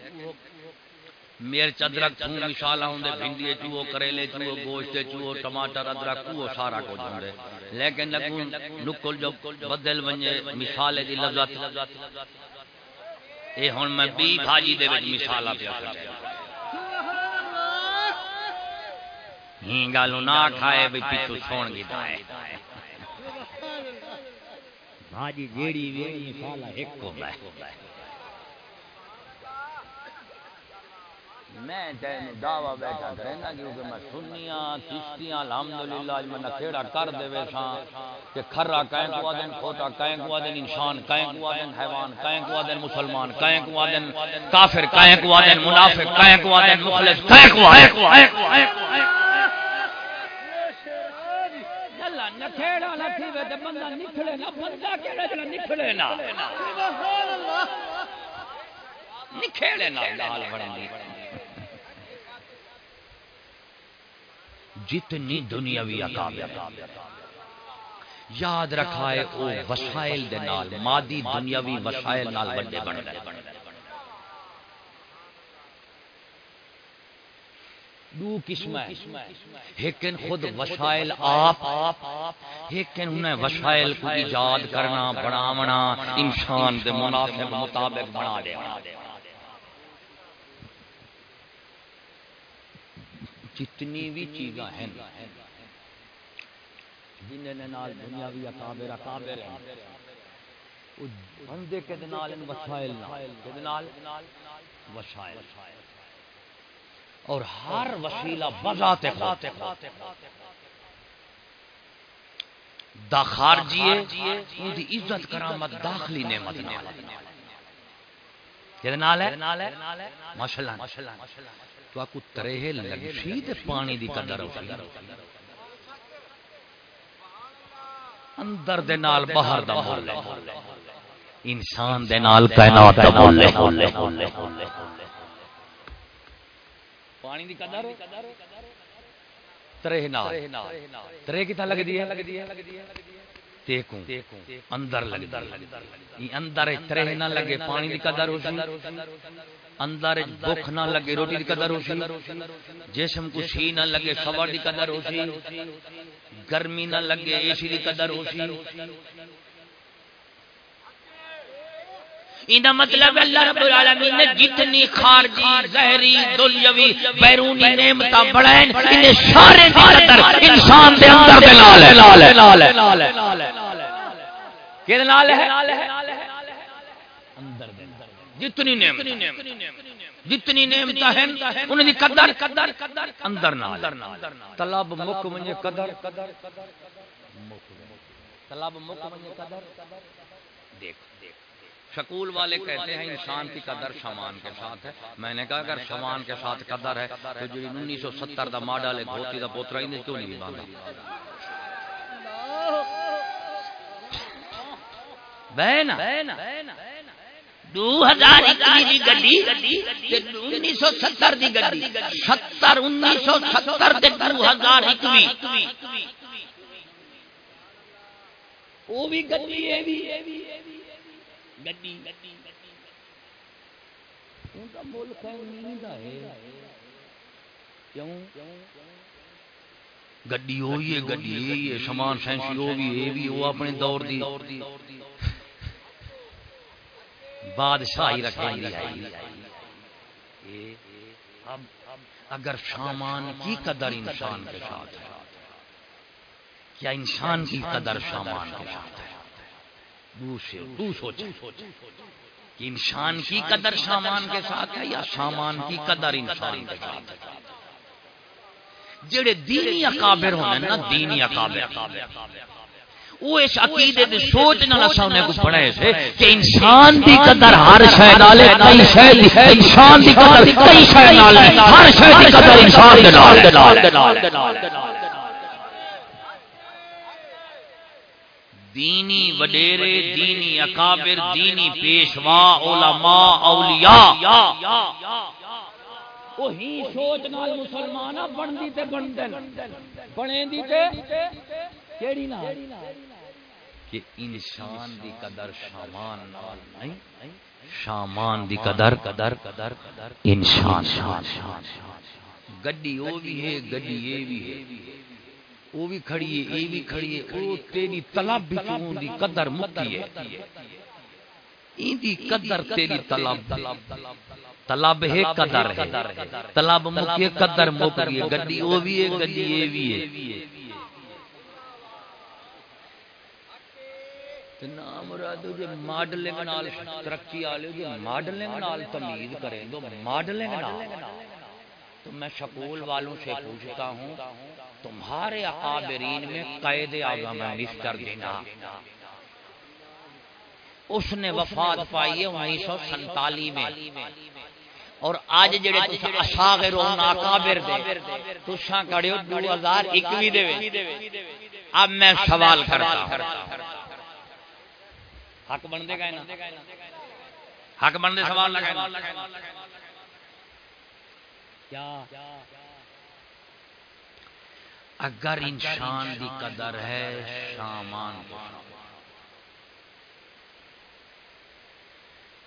میر چدرک تھوں مشالا ہوندے بھنڈی چوو کریلے چوو گوشت چوو ٹماٹر ادرک کو سارا کچھ ہوندے لیکن لگوں نکل جو بدل ونجے مثال دی لذت اے ہن میں بی بھاجی دے وچ مثالا پیا ہی گالو نہ کھائے بھی پیچھو سون گی دائے بھاجی جیڑی ویڑی مثالا ایک کو بے میں تین دعوی بیٹھا کرنا کیونکہ میں سنیاں چشتیاں الحمدللہ میں نکھیڑا کر دے ویسا کہ کھرا کہیں کو آدن کھوٹا کہیں کو آدن انسان کہیں کو آدن حیوان کہیں کو آدن مسلمان کہیں کو آدن کافر کہیں کو آدن منافق کہیں کو آدن مخلص کہیں کو آدن نکھیڑا لکھی وے تے بندہ نکھڑے نہ بندہ کیڑا جڑا نکھڑے نہ۔ نکھیڑے نہ حال بڑھیں جتنی دنیاوی اکابر یاد رکھا ہے او وسائل دے نال، مادی دنیاوی وسائل نال بڑے بن گئے۔ دو قسم ہے۔ لیکن خود وسائل آپ لیکن انہیں وسائل کو ایجاد کرنا، بناونا، انسان دے مناسب مطابق بنا دے جتنی بھی چیزاں ہیں جنہیں نال دنیاوی اکابر اکابر ہیں۔ وہ بندے کے دنال ان وسائل نال وسائل۔ اور ہر وسیلہ بذات خود دا خارجی ہے، ان دی عزت، کرامت، داخلی نعمت نال۔ کدے نال ہے؟ ماشاءاللہ۔ تو آپ کو ترے لگی پانی دی قدر ہوسی اندر دے نال باہر دا مول انسان دے نال کائنات دا مول پانی دی قدر؟ ترے نال۔ ترے کتنا لگ دی ہے؟ تیکوں۔ اندر لگ دی اندر ترے نہ لگے پانی دی قدر ہوسی جی۔ اندر بھوک نہ لگے روٹی دی قدر ہوسی جسم کو سی نہ لگے خبر دی قدر ہوسی گرمی نہ لگے اے سی دی قدر ہوسی ایندا مطلب اللہ رب العالمین نے جتنی خارجی ظاہری دنیاوی بیرونی نعمتاں بڑھائیں انہیں سارے دی قدر انسان دے اندر دے نال ہے۔ ہے۔ نال ہے؟ جتنی نعمت جتنی نعمت دی قدر قدر اندر طلب قدر۔ طلب قدر۔ دیکھ شکول والے کہتے ہیں؟ انسان کی قدر سامان کے ساتھ ہے۔ میں نے کہا اگر سامان کے ساتھ قدر ہے تو جو انیس سو ستر کا ماڈل لے دھوتی کا پوترا ہی کیوں نہیں باندھا بہن! دو ہزار اکیس کی گڈی انیس سو ستر کی گڈی ستر انیس سو ستر دو ہزار اکوی وہ بھی گڈی ہے بھی گڈی ان کا ملک ہے نیند ہے کیوں گڈی ہوئی ہے، گڈی ہے سامان سینسی وہ بھی یہ بھی وہ اپنے دور دی بادشاہی رکھیں اگر سامان کی قدر انسان کے ساتھ ہے کیا انسان کی قدر سامان کے ساتھ ہے کہ انسان کی قدر سامان کے ساتھ ہے یا سامان کی قدر انسان کے ساتھ ہے؟ جڑے دینی اکابر ہونے نا دینی اکابر وہ اس عقیدے دی سوچ نال اساں نے کو پڑھے سے کہ انسان دی قدر ہر شے نال کئی شے دی انسان دی قدر کئی شے نال ہر شے دی قدر انسان دے نال دینی وڈیرے دینی اکابر دینی پیشوا علماء اولیاء۔ وہی سوچ نال مسلمان بندی تے بندن بنے دی تے کیڑی نہ کہ انسان دی قدر شامان نال نہیں شامان دی قدر قدر قدر قدر انسان شان گڈی او بھی ہے گڈی اے بھی ہے۔ وہ بھی کھڑی ہے اے بھی کھڑی ہے او تیری طلب بھی تو دی قدر مکی ہے۔ این دی قدر تیری طلب طلب ہے قدر ہے۔ طلب مکی قدر مک گئی گڈی او بھی ہے۔ گڈی اے بھی ہے۔ مراد ماڈلنگ نال ترقی والے ماڈلنگ نال تمیز کریں تو ماڈلنگ نال تو میں شکول والوں سے پوچھتا ہوں تمہارے میں قید اعظم ہے مسٹر دینا اس نے وفات پائی ہے انیس سو سنتالی میں اور آج جڑے تسا اساغرون اکابر دے تسا کھڑے ہو 2021 دے اب میں سوال کرتا ہوں حق بن دے گا حق بن دے سوال لگا کیا اگر انسان دی قدر ہے سامان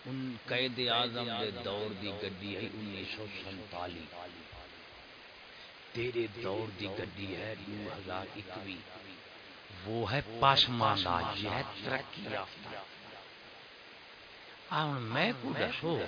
ان قید اعظم دے دور دی گڈی ہے انیس سو سنتالی۔ تیرے دور دی گڈی ہے دو ہزار اکوی۔ وہ ہے پاسماندہ یہ ہے ترقی یافتہ۔ میں کو دسو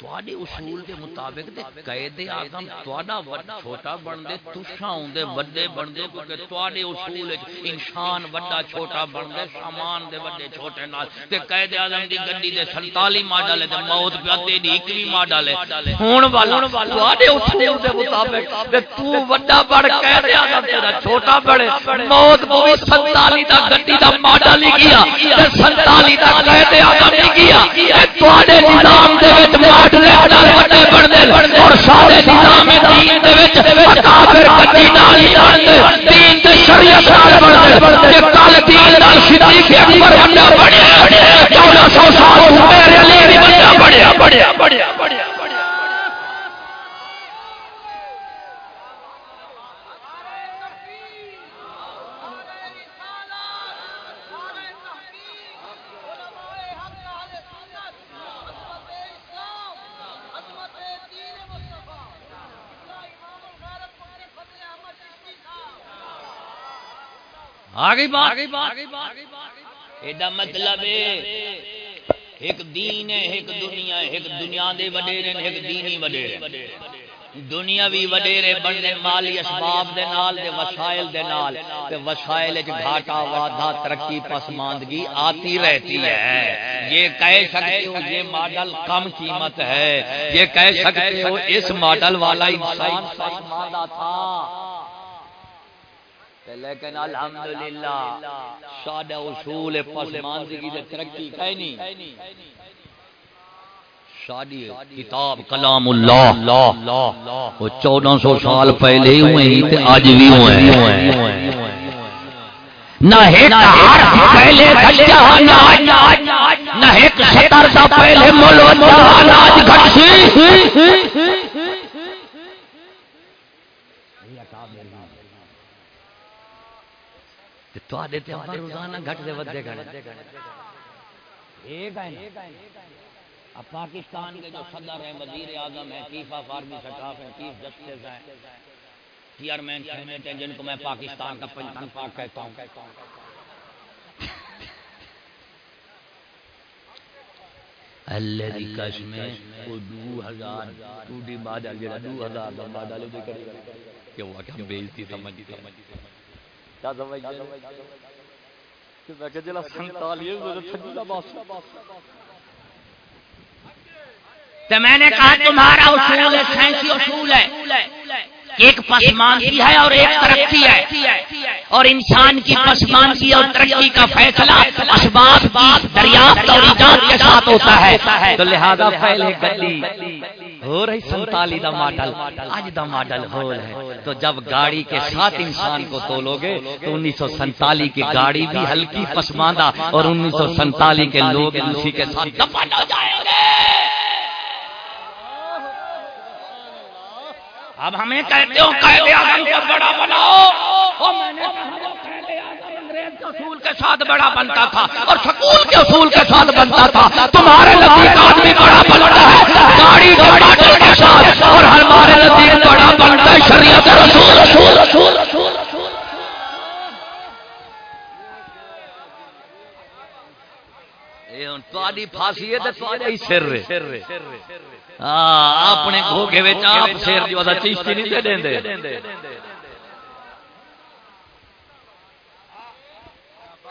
تواڈے اصول دے مطابق تے قید اعظم تواڈا وڈا چھوٹا بن دے تساں اوندے وڈے بن دے کیونکہ تواڈے اصول وچ انسان وڈا چھوٹا بن دے سامان دے وڈے چھوٹے نال۔ تے قید اعظم دی گڈی دے 47 ماڈل تے موت پیا تیری 21 ماڈل ہے۔ ہن والا، تواڈے اصول دے مطابق تے تو وڈا بڑ قید اعظم تیرا چھوٹا بڑے موت کو 47 دا گڈی دا ماڈل ہی گیا، تے 47 دا قید اعظم ہی گیا۔ تواڈے نظام دے وچ ماڈل اور سارے نظام دین دے وچ نال دین تے شریعت نال بن دے کل دین نال صدیق اکبر بنیا بنیا 1400 سال میرے علی بھی بنیا بنیا بنیا بنیا بنیا آگئی بات۔ ایڈا مطلب ایک دین ہے ایک دنیا ہے۔ ایک دنیا دے وڈیرے ایک دینی وڈیرے دنیاوی وڈیرے بننے مالی اسباب دے نال دے وسائل دے نال۔ تے وسائل وچ گھاٹا وعدہ ترقی پسماندگی آتی رہتی ہے۔ یہ کہہ سکتے ہو یہ ماڈل کم قیمت ہے۔ یہ کہہ سکتے ہو اس ماڈل والا انسان پسماندہ تھا۔ لیکن الحمدللہ سادہ اصول پسماندگی دے ترقی کہیں نہیں شادی کتاب کلام اللہ وہ چودہ سو سال پہلے ہوئے ہی تے آج بھی ہوئے ہیں۔ نہ ایک پہلے نہ ایک ستر سا پہلے مولو آج گھٹ روزانہ گھٹ دے ودے گھٹ۔ پاکستان کے جو صدر ہیں وزیر اعظم ہیں چیف آف آرمی سٹاف ہیں چیف جسٹس ہیں چیئرمین سینیٹ ہیں جن کو میں پاکستان کا پنجن پاک کہتا ہوں۔ اللہ دی قسم کو دو ہزار تو دی بادل جڑا دو ہزار دا بادل دے کرے کہ وہ کہ بیزتی سمجھ کیا میں کہ جلا 47 چھجی دا باس تو میں نے کہا تمہارا اصول ہے، سائنسی اصول ہے۔ ایک پسماندگی ہے اور ایک ترقی ہے۔ اور انسان کی پسماندگی اور ترقی کا فیصلہ اسباب کی دریافت اور ایجاد کے ساتھ ہوتا ہے۔ تو لہذا پہلے گلی ہو رہی سنتالی دا ماڈل۔ آج دا ماڈل ہو ہے۔ تو جب گاڑی کے ساتھ انسان کو تولو گے، تو انیس سو سنتالی کی گاڑی بھی ہلکی پسماندہ اور انیس سو سنتالی کے لوگ اسی کے ساتھ دفن ہو جائیں گے۔ اب ہمیں کہتے ہو قائد اعظم کو بڑا بناؤ۔ اور میں نے انگریز کے اصول کے ساتھ بڑا بنتا تھا، اور سکول کے اصول کے ساتھ بنتا تھا۔ تمہارے نزدیک آدمی بڑا بنتا ہے، گاڑی کے کے ساتھ، اور ہمارے نزدیک بڑا بنتا ہے، شریعت رسول رسول رسول۔ ہے سر اپنے گھوگے آپ شیر جو چیشتی نہیں دے دیں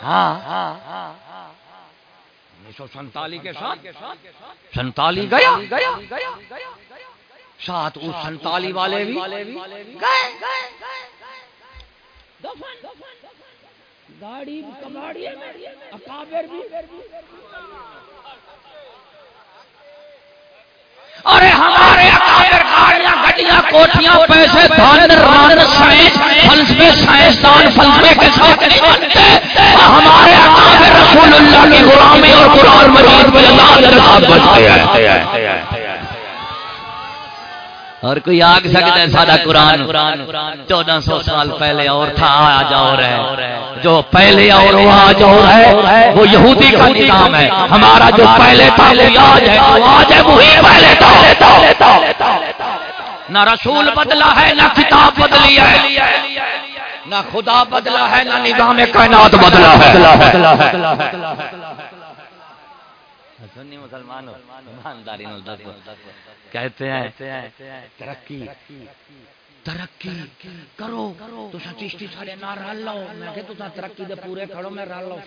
ہاں انیس سو سنتالی کے ساتھ۔ سنتالی گیا؟ ساتھ اس سنتالی والے بھی۔ گاڑی کباڑی اکابر بھی۔ ارے ہمارے اکابر گاڑیاں، گڈیاں کوٹیاں پیسے دھن ران، سائنس، فلسفے، سائنسدان، فلسفے کے ساتھ نہیں بنتے۔ ہمارے اکابر رسول اللہ کی غلامی اور قرآن مجید میں اللہ کے ساتھ بنتے ہیں۔ اور کوئی آگ سکتا ہے سادہ قرآن؟ چودہ سو سال پہلے اور تھا آج اور ہے۔ جو پہلے اور وہ آج اور ہے وہ یہودی کا نظام ہے۔ ہمارا جو پہلے تھا آج ہے۔ آج ہے وہی پہلے تھا۔ نہ رسول بدلا ہے نہ کتاب بدلی ہے۔ نہ خدا بدلا ہے نہ نظام کائنات بدلا ہے۔ سنی مسلمانوں ایمانداری کہتے ہیں ترقی ترقی کرو تو چشتی سارے نہ رل لو۔ میں کہ تو ترقی دے پورے کھڑو میں رل لو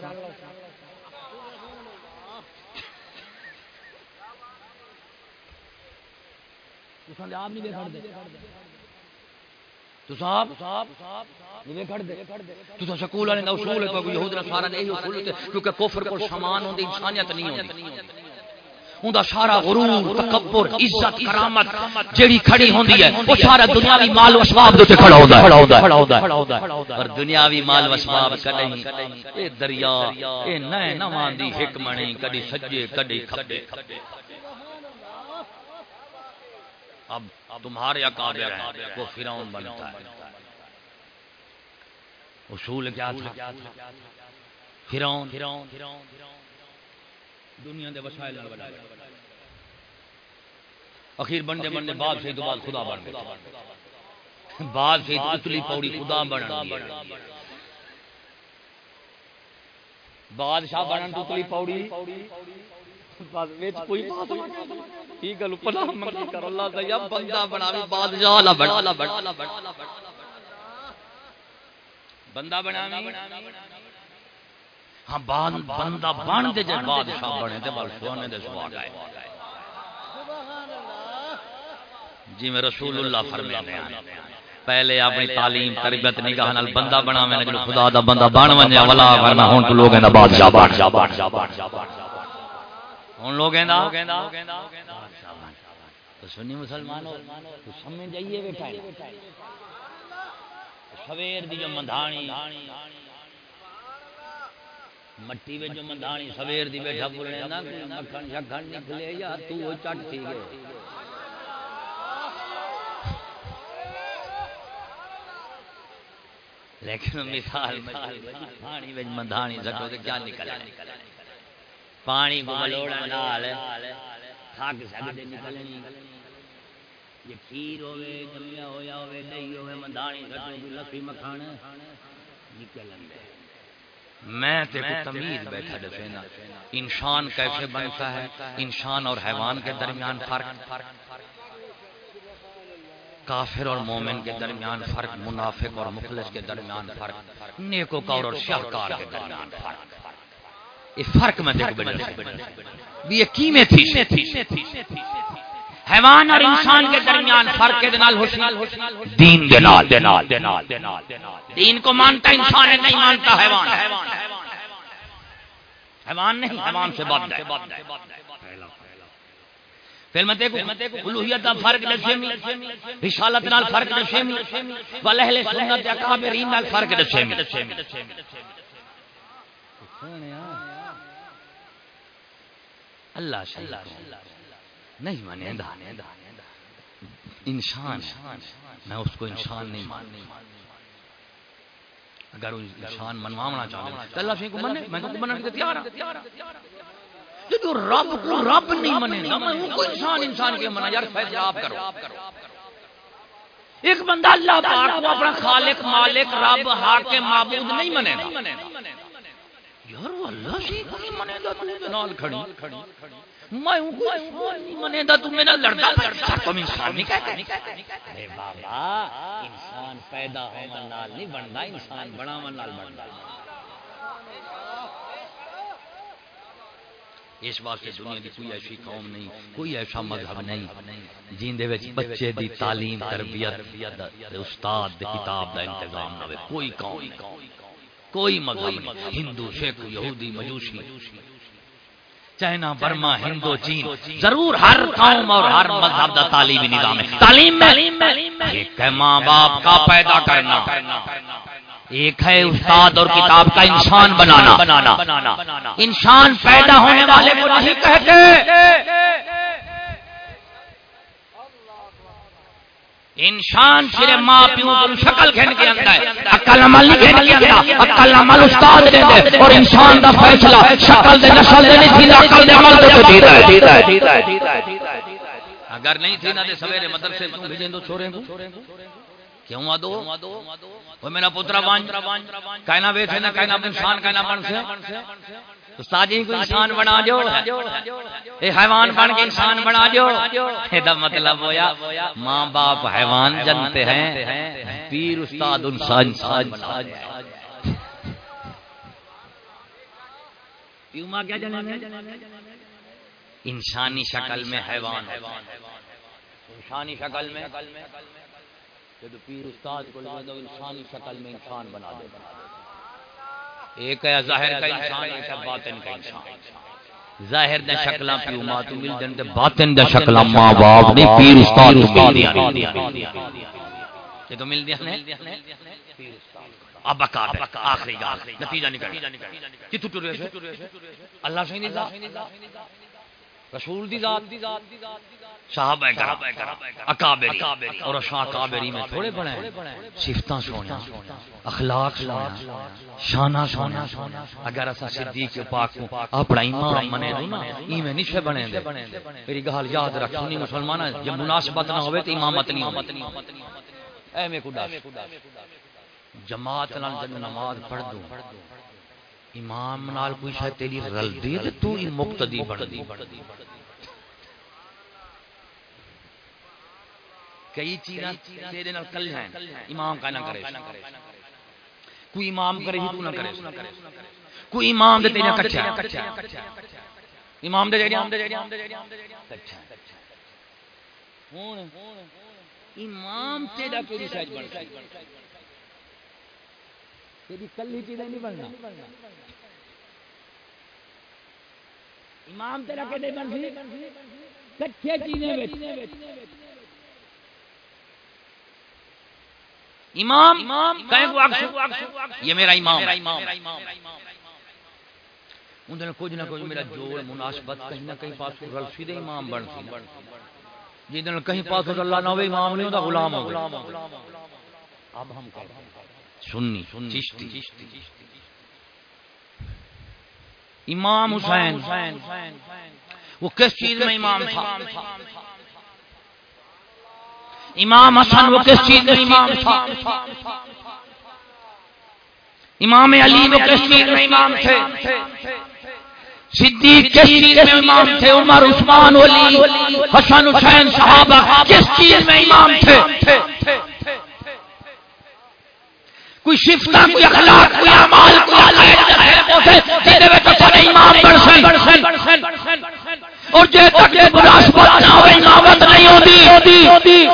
آپ نہیں سکول والے اصول ہے یہود نصارا کیونکہ کفر کو سامان ہوندی انسانیت نہیں ہوندی۔ اوندا سارا غرور تکبر عزت کرامت جیڑی کھڑی ہوندی ہے وہ سارا دنیاوی مال و اسباب دے تے کھڑا ہوندا ہے۔ کھڑا ہوندا ہے اور دنیاوی مال و اسباب کڈی اے دریا اے نہ نہ ماندی حکمنی کڈی سجے کڈی کھبے اب تمہارے اکابر ہیں وہ فرعون بنتا ہے۔ اصول کیا تھا؟ فرعون۔ دنیا دے وسائل اخیر بننے بننے بعد سے تو بعد خدا بن گیا بعد سے اتلی پوڑی خدا بنا بادشاہ بنن تو اتلی پوڑی۔ بس وچ کوئی بات نہیں کی گل؟ پناہ منگی کر۔ اللہ دیا بندہ بناوی بادشاہ والا بنا۔ بندہ بناوی ہاں بندہ بن دے جب بادشاہ بنے تے بل سونے دے سوا گئے جی میں رسول اللہ فرمانے ہیں پہلے اپنی تعلیم تربیت نگاہ نال بندہ بنا میں جو خدا دا بندہ بن ونجا ولا ورنہ ہن تو لوگوں دا بادشاہ بن۔ جا بن جا ہن لوگوں دا تو سنی مسلمانوں تو سمجھ جائیے بیٹھا سویر دی جو مندھانی مٹی میں جو مندانی سویر دی بیٹھا بولنے نا مکھن شکھن نکلے یا تو وہ چٹ تھی گئے۔ لیکن مثال پانی میں مندانی سکو تو کیا نکل پانی کو ملوڑا نال تھک سکتے نکلنی۔ یہ کھیر ہوے جمیا ہویا ہوے دہی ہوے مندانی سکو لسی مکھن نکل اندے میں تے کو تمیز بیٹھا دسینا۔ انسان کیسے بنتا ہے؟ انسان اور حیوان کے درمیان فرق۔ کافر اور مومن کے درمیان فرق منافق اور مخلص کے درمیان فرق۔ نیکوکار اور شاہکار کے درمیان فرق۔ یہ فرق میں دیکھ بڑھ یہ کیمیں تھی حیوان اور انسان کے درمیان فرق کے دنال ہوشی دین دنال دنال دنال۔ دین کو مانتا، انسان ہے نہیں مانتا، حیوان۔ حیوان نہیں، حیوان سے بد ہے۔ فلمتے کو الوہیت دا فرق دسیمی رسالت نال فرق دسیمی ول اہل سنت اکابرین نال فرق دسیمی اللہ نہیں مانے، انسان میں اس کو انسان نہیں مانتا۔ اگر انسان منوانا چاہتا تو اللہ سے کو منے میں کو منن کے تیار ہوں جو رب کو رب نہیں منے گا میں وہ کوئی انسان انسان کے منا یار فیصلہ آپ کرو۔ ایک بندہ اللہ پاک کو اپنا خالق، مالک، رب حاکم معبود نہیں منے گا یار وہ اللہ سے کوئی منے گا تو نال کھڑی۔ میں ہوں کوئی انسان نہیں منے گا تو میرا لڑکا لڑکا تم انسان نہیں کہتے۔ ارے بابا انسان پیدا نال نہیں بنتا انسان نال بنتا۔ اس واسطے دنیا کی کوئی ایسی قوم نہیں کوئی ایسا مذہب نہیں جن دے وچ بچے دی تعلیم تربیت استاد دی کتاب دا انتظام نہ ہوئے۔ کوئی قوم کوئی مذہب نہیں۔ ہندو سکھ یہودی مجوسی۔ چائنا برما ہندو چین ضرور ہر قوم اور ہر مذہب دا تعلیمی نظام ہے۔ تعلیم میں ایک ہے ماں باپ کا پیدا کرنا۔ ایک ہے استاد اور کتاب کا انسان بنانا۔ بنانا۔ انسان پیدا ہونے والے کو نہیں کہتے۔ انسان صرف ماں پیو کو شکل کھین کے اندر ہے۔ عقل عمل نہیں کھین کے اندر عقل عمل استاد دے دے اور انسان دا فیصلہ شکل دے نسل دے نہیں تھی عقل دے عمل دے دیتا ہے اگر نہیں تھی نہ دے سویرے مدرسے تو بھیجیں دو چھوڑیں کو۔ کیوں آدو؟ وہ میرا پترا وان کہنا بیٹھے نہ کہنا انسان کہنا بن سے استاد کو انسان بنا اے حیوان بن کے انسان بنا مطلب ہویا ماں باپ حیوان جنتے ہیں، پیر استاد انسان انسانی شکل میں حیوان انسانی شکل میں. پیر استاد کو انسانی شکل میں انسان بنا دے ایک ہے ظاہر کا انسان، ایک ہے باطن کا انسان۔ ظاہر دے شکلاں پیو ماں تو مل جن تے باطن دے شکلاں ماں باپ نہیں پیر استاد تو مل دیا یہ تو مل دیا نے، پیر استاد۔ اب اکا آخری گال، نتیجہ نکل۔ کی کتو ٹرے اللہ سے نہیں رسول دی ذات۔ صاحب اکابری اور اشاں اکابری میں تھوڑے بڑے صفتاں سونا اخلاق سونا شانہ سونا اگر اسا صدیق پاک کو اپنا ایمان منے نا ایویں نہیں سے بنے دے۔ میری گل یاد رکھ سنی مسلمان جے مناسبت نہ ہوے تے امامت نہیں ہوے اے میں خدا جماعت نال نماز پڑھ دو امام نال کوئی شاید تیری رل دی تے تو ہی مقتدی بن دی کئی چیزاں تیرے نال کل ہیں امام کا نہ کرے۔ کوئی امام کرے ہی تو نہ کرے۔ کوئی امام دے تیرے کچھا۔ امام دے جڑی کچھا۔ ہن امام تیرا کوئی شاید بن تیری کلی چیزیں نہیں بننا۔ امام تیرا کدے بن سی۔ کچھے چیزیں امام یہ میرا امام اندر کچھ نہ کچھ میرا جوڑ مناسبت کہیں نہ کہیں پاس رل سیدھے امام بن سی جن کہیں پاس اللہ نہ ہوئے امام نہیں ہوتا غلام ہو اب ہم سننی چشتی۔ امام حسین وہ کس چیز میں امام تھا؟ امام حسن وہ کس چیز میں امام تھا؟ امام علی وہ کس چیز میں امام تھے؟ صدیق کس چیز میں امام تھے؟ عمر، عثمان، علی، حسن، حسین، صحابہ کس چیز میں امام تھے؟ کوئی شفتا کوئی اخلاق، کوئی اعمال، کوئی عقائد جے وچ سارے امام بن سن۔ اور جے تک مناسبت نہ ہوے امامت نہیں ہوندی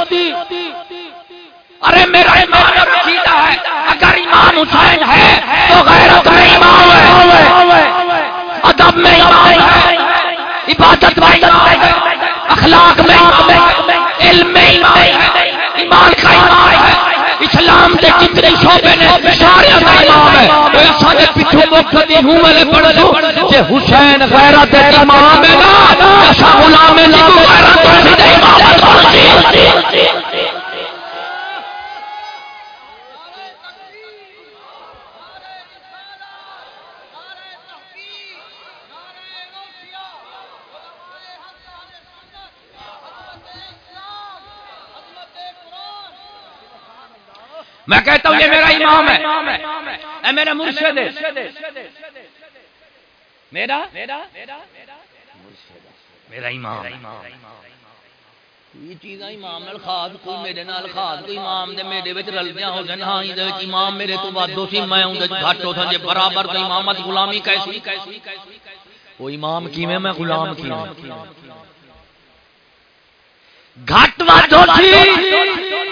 ارے میرا امام عقیدہ ہے۔ اگر امام حسین ہے تو غیرت میں امام ہے۔ ادب میں امام ہے۔ عبادت میں امام ہے۔ اخلاق میں امام ہے۔ علم میں امام ہے۔ اسلام دے کتنے شعبے نے؟ سارے دا امام ہے۔ اے اساں دے پیچھے مقتدی ہوں میں پڑھ دو جے حسین غیرت دے امام ہے نا۔ اساں غلام نہیں غیرت دے امام ہے۔ میں کہتا ہوں یہ میرا امام ہے۔ اے میرا مرشد ہے۔ میرا؟ میرا امام یہ چیزاں امام نال خاص کوئی میرے نال خاص کوئی امام دے میرے وچ رلدیاں ہو جان ہاں یہ امام میرے تو بعد دو سی میں ہوں گھٹ ہو جے برابر تے امامت غلامی کیسی؟ وہ امام کیویں؟ میں غلام کیویں؟ گھٹ واد تھی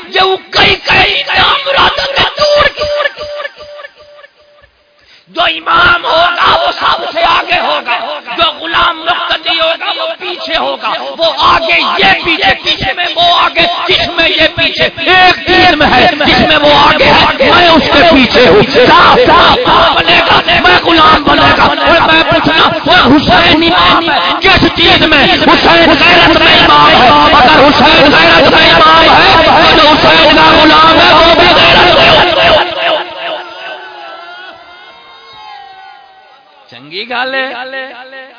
جو کئی کئی نام رات میں مراد دور جو امام ہوگا وہ سب سے آگے ہوگا، جو غلام مقتدی ہوگا وہ پیچھے ہوگا، وہ آگے یہ پیچھے پیچھے میں وہ آگے جس میں یہ پیچھے؟ ایک تیر میں ہے جس میں وہ آگے ہے؟ میں اس کے پیچھے ہوں۔ بنے گا، میں غلام بنے گا۔ اور میں پوچھنا حسین امام کس چیز میں؟ حسین غیرت میں امام ہے۔ اگر حسین غیرت میں امام ہے، تو حسین کا غلام ہے، وہ بھی غیرت میں چنگی گل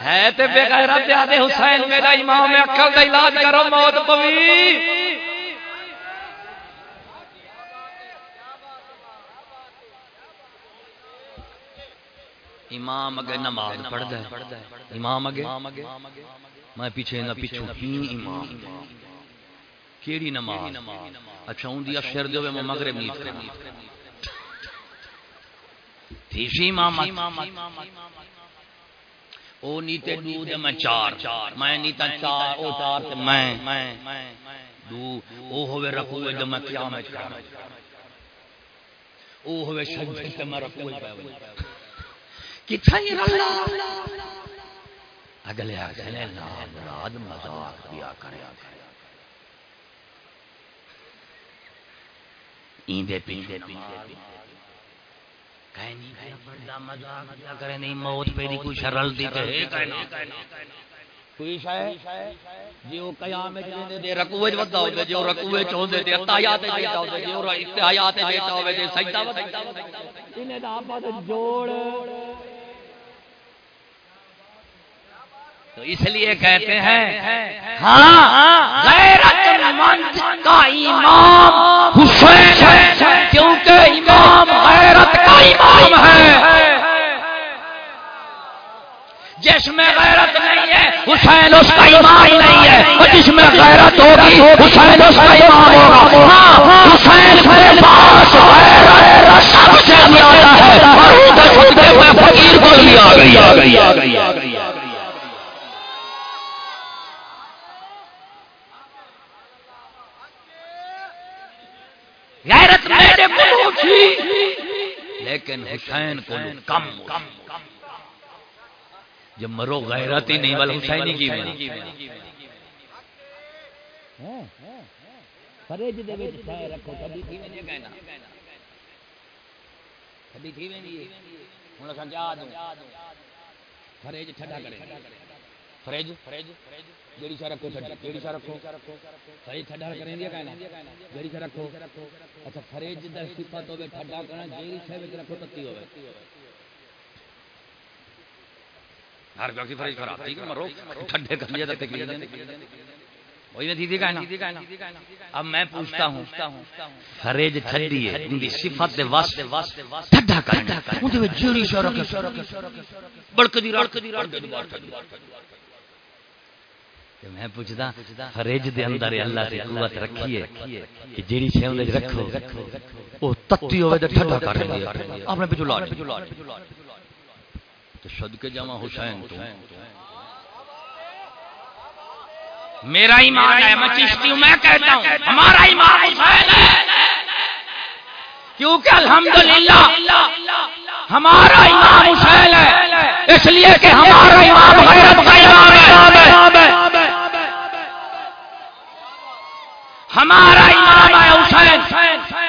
ہے تے بے غیرت آدھے حسین میرا امام عقل دا علاج کرو موت پوی امام اگے نماز پڑھدا ہے امام اگے میں پیچھے نہ پیچھے ہی امام کیڑی نماز اچھا اون دی افسر دے میں مغرب نیت کرنی تیسی امام او نیتے دو دے میں چار میں نیتا چار او چار تے میں دو او ہوئے رکوے دے میں قیامت کرنا او ہوئے سجدے تے میں رکوے پہ کتھا ہی رلا اگلے اگلے نام مراد مذاق کیا کرے۔ ایندے پیندے پیندے موت پہ کوئی شرل دی کوئی جی وہ قیامت دے رکوے ودا ہوے جو رکوے چ ہوندے تے اتحیات دیتا ہوے جو اتحیات دیتا ہوے تے سجدہ ودا انہیں دا آپس جوڑ۔ تو اس لیے کہتے ہیں ہاں غیرت مند کا امام حسین ہے، کیونکہ امام غیرت کا امام ہے۔ جس میں غیرت نہیں ہے، حسین اس کا امام نہیں ہے۔ اور جس میں غیرت ہوگی، حسین اس کا امام ہوگا۔ ہاں حسین کے پاس غیرت سب سے زیادہ ہے۔ اور ادھر خود میں فقیر کو بھی آ گئی آ گئی آ گئی آ گئی غیرت میرے کو تھی لیکن حسین کو کم کم جب مرو غیرت ہی نہیں والا حسین ہی کی فرج دے وچ پائے رکھو، کبھی تھی نہیں کہنا۔ کبھی تھی نہیں۔ ہن اساں جا دوں۔ فرج ٹھڈا کرے۔ فریج فریج جیڑی شاہ رکھو جیڑی شاہ رکھو۔ فریج ٹھڈا کریں دیا کہنا جیڑی شاہ رکھو۔ اچھا فریج دا صفت ہوے ٹھڈا کرنا جیڑی شاہ وچ رکھو تتی ہوے ہر گل کی فریج خراب تھی کہ مرو ٹھڈے کر لیا تے تکلیف اب میں پوچھتا ہوں فریج ٹھنڈی ہے ان دی صفت دے واسطے ٹھڈا کرنا اون دے جوری شرک بڑک دی رڑک دی رڑک دی میں پوچھدا فریج دے اندر اللہ سے قوت رکھی ہے کہ جیڑی شے اون رکھو او تتی ہوے تے ٹھڈا کر اپنے لا تو صدقے جاواں حسین تو۔ میرا ایمان ہے میں چشتی ہوں میں کہتا ہوں ہمارا ایمان حسین ہے۔ کیونکہ الحمدللہ ہمارا ایمان حسین ہے اس لیے کہ ہمارا ایمان غیرت کا ایمان ہے۔ ہمارا ایمان ہے حسین۔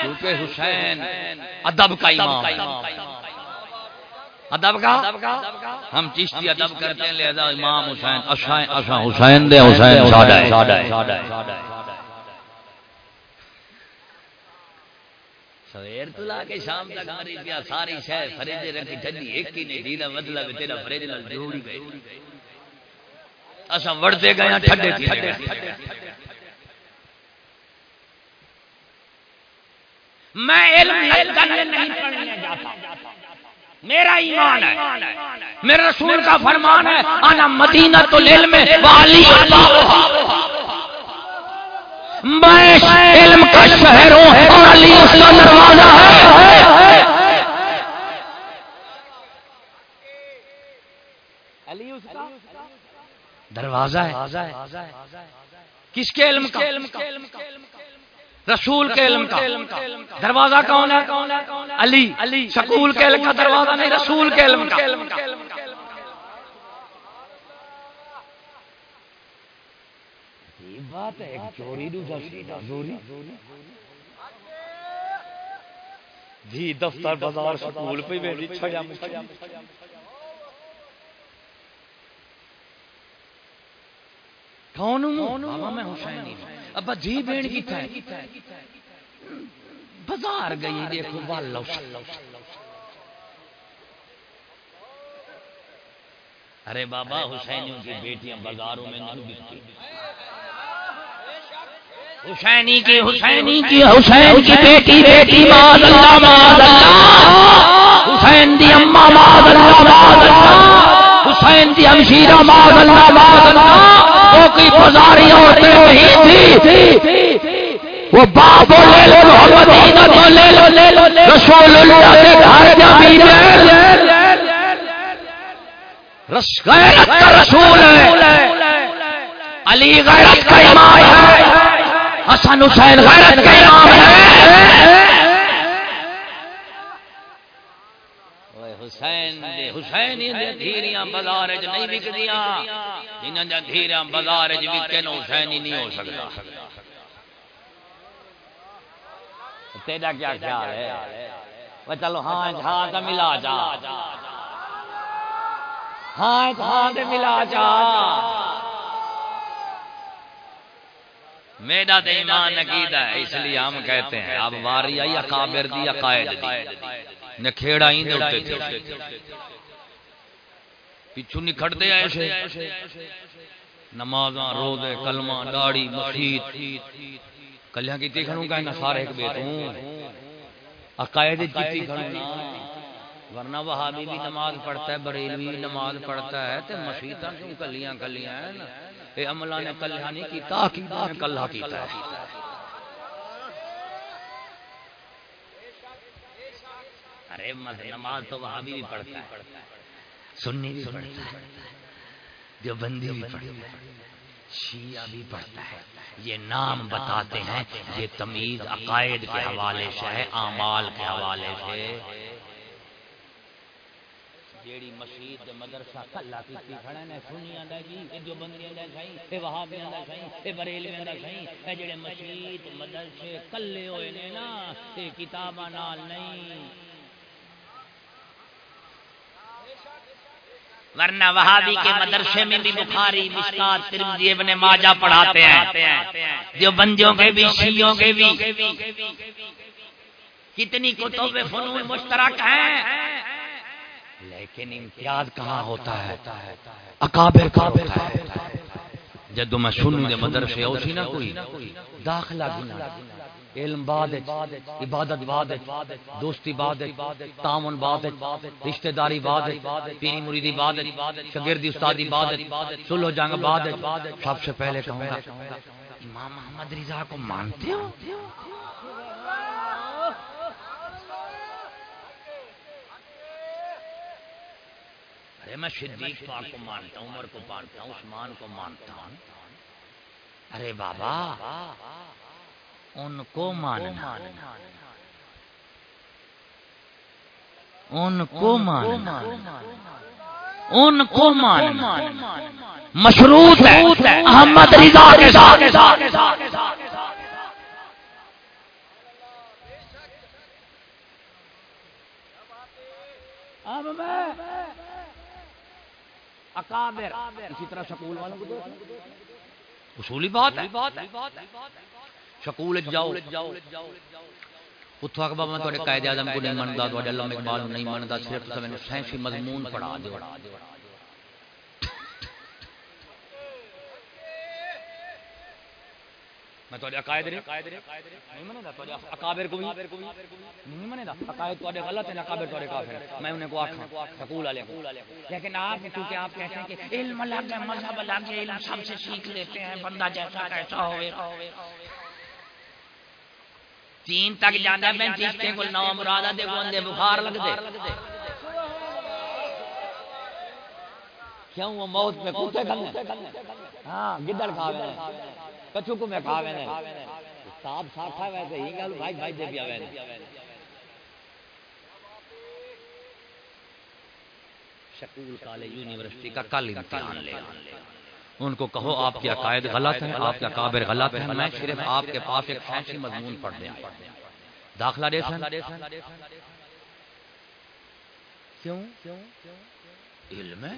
کیونکہ حسین ادب کا ایمان ادب کا؟ ہم چشتی ادب کرتے ہیں لہذا امام حسین اشا حسین دے حسین ساڈا ہے۔ سویر تو لا کے شام تک مری پیا ساری شہر رکھی ایک ہی نہیں دینا مطلب تیرا فریج نال جوڑ گئے اسا وڑتے گئے ٹھڈے ٹھڈے میں علم نہیں پڑھنے جاتا۔ میرا ایمان ہے۔ میرے رسول کا فرمان ہے، انا مدینہ تو العلم والی میں علم کا شہر ہوں اور علی اس کا دروازہ ہے۔ دروازہ ہے۔ کس کے علم کا؟ رسول کے علم کا دروازہ کون ہے؟ علی علی سکول کے علم کا دروازہ نہیں رسول کے علم کا۔ بات ہے چوری جی دفتر بازار سکول پہ بیٹھی چھڑیا کون ہوں؟ میں حسین ابا جی بین کی تھا۔ بازار گئی دیکھو والو ارے بابا حسینیوں کی بیٹیاں بازاروں میں نہیں بکتی۔ حسینی کی حسینی کی حسین کی بیٹی بیٹی ماد اللہ ماد اللہ۔ حسین دی اماں ماد اللہ ماد اللہ۔ حسین دی ہمشیرہ ماد اللہ ماد اللہ۔ وہ کی پزاری عورتیں نہیں تھی۔ وہ باپ لے لو مدینہ تو لے لو لے لو، رسول اللہ کے گھر جمین غیرت کا رسول ہے۔ علی غیرت کا امام ہے۔ حسن حسین غیرت کا امام ہے۔ حسین دے حسین دے دھیریاں بازار وچ نہیں وکدیاں۔ جنہاں دے دھیریاں بازار وچ وکن حسین ہی نہیں ہو سکدا۔ تیرا کیا خیال ہے؟ وہ چلو ہاں ہاں تے ملا جا۔ ہاں ہاں تے ملا جا۔ میرا تو ایمان عقیدہ ہے، اس لیے ہم کہتے ہیں، اب واری آئی اکابر دی عقائد دی۔ نکھیڑا ہی دے اٹھتے تھے پچھو نکھڑتے ایسے نمازاں روزے کلمہ داڑی مسجد۔ کلیاں کی تیکھنوں کا سارے ایک بیت ہوں۔ عقائد جیتی کھڑنا ورنہ وہابی بھی نماز پڑھتا ہے بریلوی بھی نماز پڑھتا ہے تے مسیتاں کیوں کلیاں کلیاں ہیں؟ نا اے عملہ نے کلیاں نہیں کیتا عقیدہ نے کلہ کیتا ہے۔ ارے نماز تو وہاں بھی پڑھتا ہے۔ سنی بھی پڑھتا ہے۔ جو بندی بھی پڑھتا ہے۔ شیعہ بھی پڑھتا ہے۔ یہ نام بتاتے ہیں۔ یہ تمیز عقائد کے حوالے سے ہے، اعمال کے حوالے سے۔ جیڑی مسجد مدرسہ کلا کیتی کھڑے نے سنی آندا جی اے جو بندی آندا سائیں اے وہابی آندا سائیں اے بریلوی آندا سائیں اے جڑے مسجد، مدرسے کلے ہوئے نے نا، تے کتاباں نال نہیں۔ ورنہ وہابی کے مدرسے میں بھی بخاری مشکات ترمذی، ابن ماجہ پڑھاتے ہیں۔ جو بندیوں کے بھی شیوں کے بھی۔ کتنی کتب فنون مشترک ہیں۔ لیکن امتیاز کہاں ہوتا ہے؟ اکابر کا ہوتا ہے۔ جدو میں سنوں دے مدرسے او سی نہ کوئی داخلہ گنا علم بعد عبادت بعد دوستی بعد تعاون بعد رشتہ داری بعد پیری مریدی بعد شاگردی استادی بعد سلو جنگ بعد سب سے پہلے کہوں گا، امام محمد رضا کو مانتے ہو؟ ارے میں صدیق پاک کو مانتا ہوں، عمر کو مانتا ہوں، عثمان کو مانتا ہوں۔ ارے بابا ان کو ماننا ان کو ماننا ان کو ماننا مشروط ہے احمد رضا کے ساتھ اب میں اکابر اسی طرح سکول والوں کو اصولی بات ہے سکول جاؤ۔ اتو اکبر میں تھوڑے قائد اعظم کو نہیں منتا تو علامہ اقبال نہیں منتا صرف تو میں سائنسی مضمون پڑھا دو میں تو عقائد نہیں نہیں منے دا تو اکابر کو بھی نہیں منے دا عقائد تو غلط ہے اکابر تو کافر ہے میں انہیں کو آکھاں سکول والے کو لیکن آپ کیونکہ آپ کہتے ہیں کہ علم الگ ہے مذہب الگ ہے علم سب سے سیکھ لیتے ہیں بندہ جیسا کیسا ہوئے۔ تین تک جانا میں چیزتے کو نو مرادہ دے کو اندے بخار لگ دے کیوں؟ وہ موت میں کوتے کرنے ہاں گدڑ کھاوے کچھو کو میں کھاوے نے۔ صاحب ساتھا ویسے، ہی گل بھائی بھائی دے پیا وینے شکول کالج یونیورسٹی کا کل امتحان لے۔ ان کو کہو، آپ کے عقائد غلط ہیں، آپ کے اکابر غلط ہیں، میں صرف آپ کے پاس ایک فینسی مضمون پڑھ دیا۔ داخلہ دے کیوں؟ علم ہے؟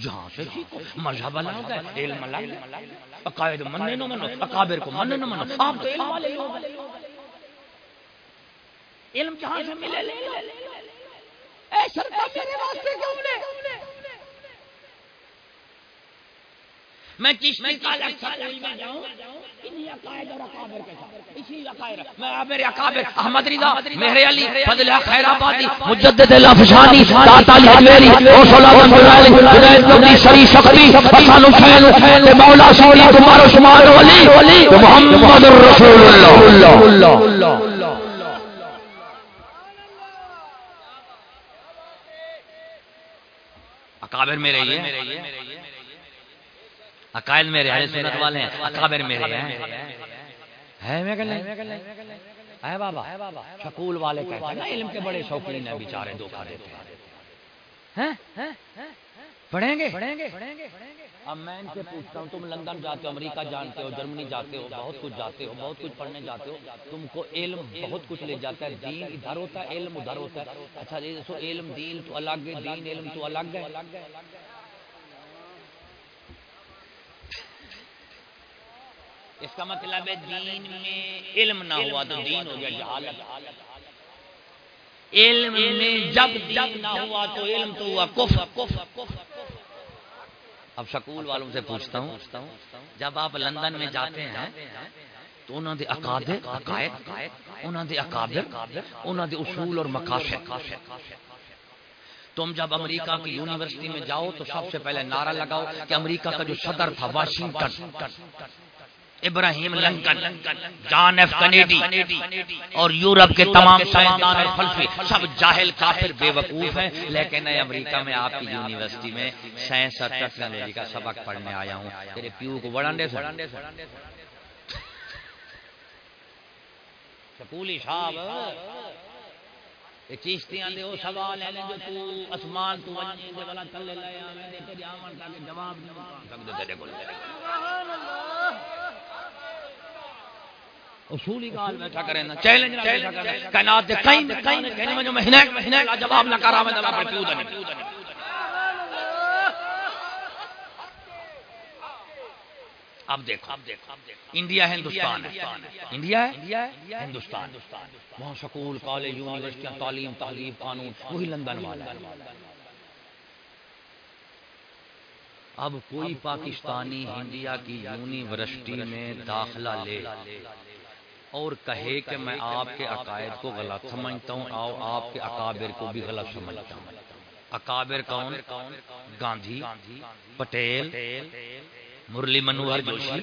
جہاں سے سیکھو۔ مذہب الگ ہے، علم الگ ہے۔ عقائد مننے نہ منو، اکابر کو مننے نہ منو۔ آپ تو علم والے لوگ علم جہاں سے ملے؟ لے لے اے سرکار، میرے واسطے کیوں لے میں چشتی کا میں جاؤں میرے اکابر احمد رضا میرے علی فضل خیر آبادی مجدد الافشانی داتا علی حجویری اوس اولاد مرالی ہدایت نبی شری شخصی حسن حسین مولا شولی تمہارا شمار ولی محمد رسول اللہ اکابر میرے یہ عقائد میرے ہیں سنت والے ہیں اکابر میرے ہیں ہے میں کہ ہے بابا شکول والے کہتے ہیں علم کے بڑے شوقین ہیں بیچارے دھوکا دیتے ہیں۔ پڑھیں گے؟ اب میں ان سے پوچھتا ہوں تم لندن جاتے ہو امریکہ جانتے ہو جرمنی جاتے ہو بہت کچھ جاتے ہو بہت کچھ پڑھنے جاتے ہو تم کو علم بہت کچھ لے جاتا ہے۔ دین ادھر ہوتا ہے علم ادھر ہوتا ہے۔ اچھا علم دین تو الگ ہے دین علم تو الگ ہے۔ اس کا مطلب ہے دین میں علم نہ ہوا تو دین ہو گیا جہالت۔ علم میں جب جب نہ ہوا تو علم تو ہوا کفر۔ اب سکول والوں سے پوچھتا ہوں، جب آپ لندن میں جاتے ہیں، تو انہوں دے اقادر عقائد انہوں دے اقادر انہوں دے اصول اور مقاصد۔ تم جب امریکہ کی یونیورسٹی میں جاؤ تو سب سے پہلے نعرہ لگاؤ کہ امریکہ کا جو صدر تھا، Washington. Abraham Lincoln John F Kennedy اور یورپ کے تمام سائنسدان اور فلسفی سب جاہل کافر بے وقوف ہیں لیکن میں امریکہ میں آپ کی یونیورسٹی میں سائنس اور ٹیکنالوجی کا سبق پڑھنے آیا ہوں۔ تیرے پیو کو بڑھانڈے سے۔ سکولی صاحب چیشتیاں دے وہ سوال ہیں جو تو اسمان تو ونجی دے والا تلے لے آویں دے تیری آمن تاکہ جواب دے تیرے سبحان اللہ۔ اصولی گال میں کیا چیلنج نہ کائنات دے میں جو مہینے مہینے کا جواب نہ کرا میں اللہ پر اب دیکھو اب دیکھو، انڈیا ہندوستان ہے۔ انڈیا ہے؟ ہندوستان۔ وہاں سکول، کالج، یونیورسٹیاں، تعلیم تعلیم قانون، وہی لندن والا ہے۔ اب کوئی پاکستانی انڈیا کی یونیورسٹی میں داخلہ لے۔ اور کہے کہ میں آپ کے عقائد کو غلط سمجھتا ہوں آؤ آپ کے اکابر کو بھی غلط سمجھتا ہوں۔ اکابر کون؟ گاندھی پٹیل مرلی منوہر جوشی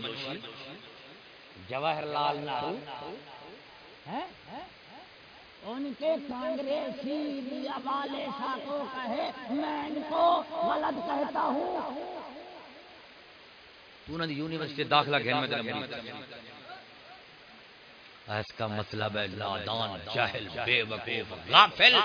جواہر لال نہرو ان کے کانگریسی والے کو کہے میں ان کو غلط کہتا ہوں۔ تو نے یونیورسٹی داخلہ گھر میں اس کا مطلب ہے نادان جاہل بے وقوف غافل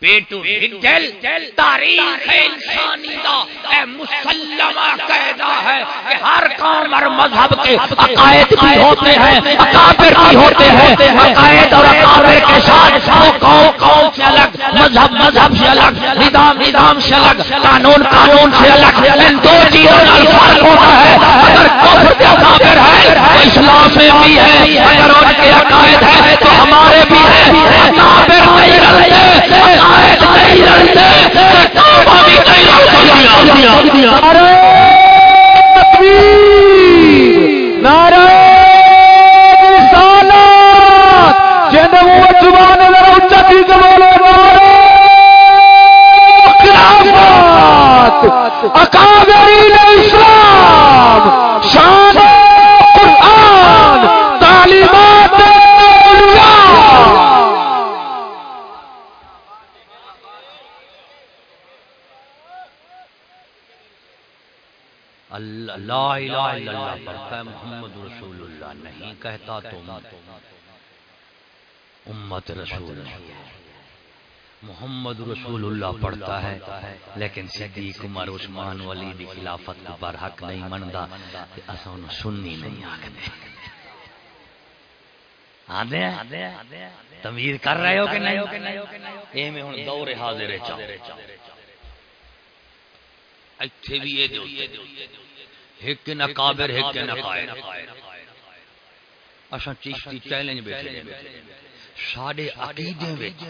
پیٹو ڈل تاریخ انسانی دا اے مسلمہ قاعدہ ہے کہ ہر قوم اور مذہب کے عقائد بھی ہوتے ہیں اکابر بھی ہوتے ہیں عقائد اور اکابر کے ساتھ وہ قوم قوم سے الگ مذہب مذہب سے الگ نظام نظام سے الگ قانون قانون سے الگ ان دو چیزوں کا فرق ہوتا ہے اگر کفر کے اکابر ہے اسلام میں بھی ہے اگر ان کے عقائد ہے تو ہمارے بھی ہے اکابر نہیں رہتے عقائد نہیں رہتے کعبہ بھی نہیں رہتا نعرہ تکبیر، نعرہ رسالت۔ جن وہ زبان ذرا اونچا کی بولو، نعرہ خلافت۔ اکابرین اسلام شان قرآن تعلیمات اولیاء اللہ لا الہ الا اللہ پڑھتا ہے محمد رسول اللہ نہیں کہتا تو امت رسول محمد رسول اللہ پڑھتا ہے، لیکن صدیق عمر، عثمان ولی دی خلافت کو پر حق نہیں مندا کہ اساں نو سنی نہیں آکھدے۔ آدھے ہیں؟ تمیر کر رہے ہو کہ نہیں؟ اے میں ہن دور حاضر ہے چا ایتھے بھی اے دو ایک نہ قابر ایک نہ قائد اساں چیشتی چیلنج بیٹھے ساڈے عقیدے وچ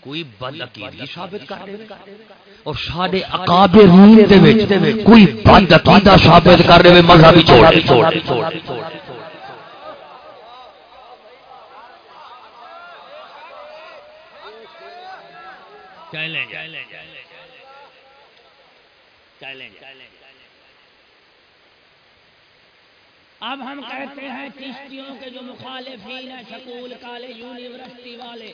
کوئی بد عقیدگی ثابت کر دے اور ساڈے اکابرین دے وچ کوئی بد عقیدہ ثابت کر دے مذہبی چھوڑ۔ چھوڑ۔ چیلنج اب ہم کہتے ہیں چشتیوں کے جو مخالفین ہیں، سکول، کالج، یونیورسٹی والے۔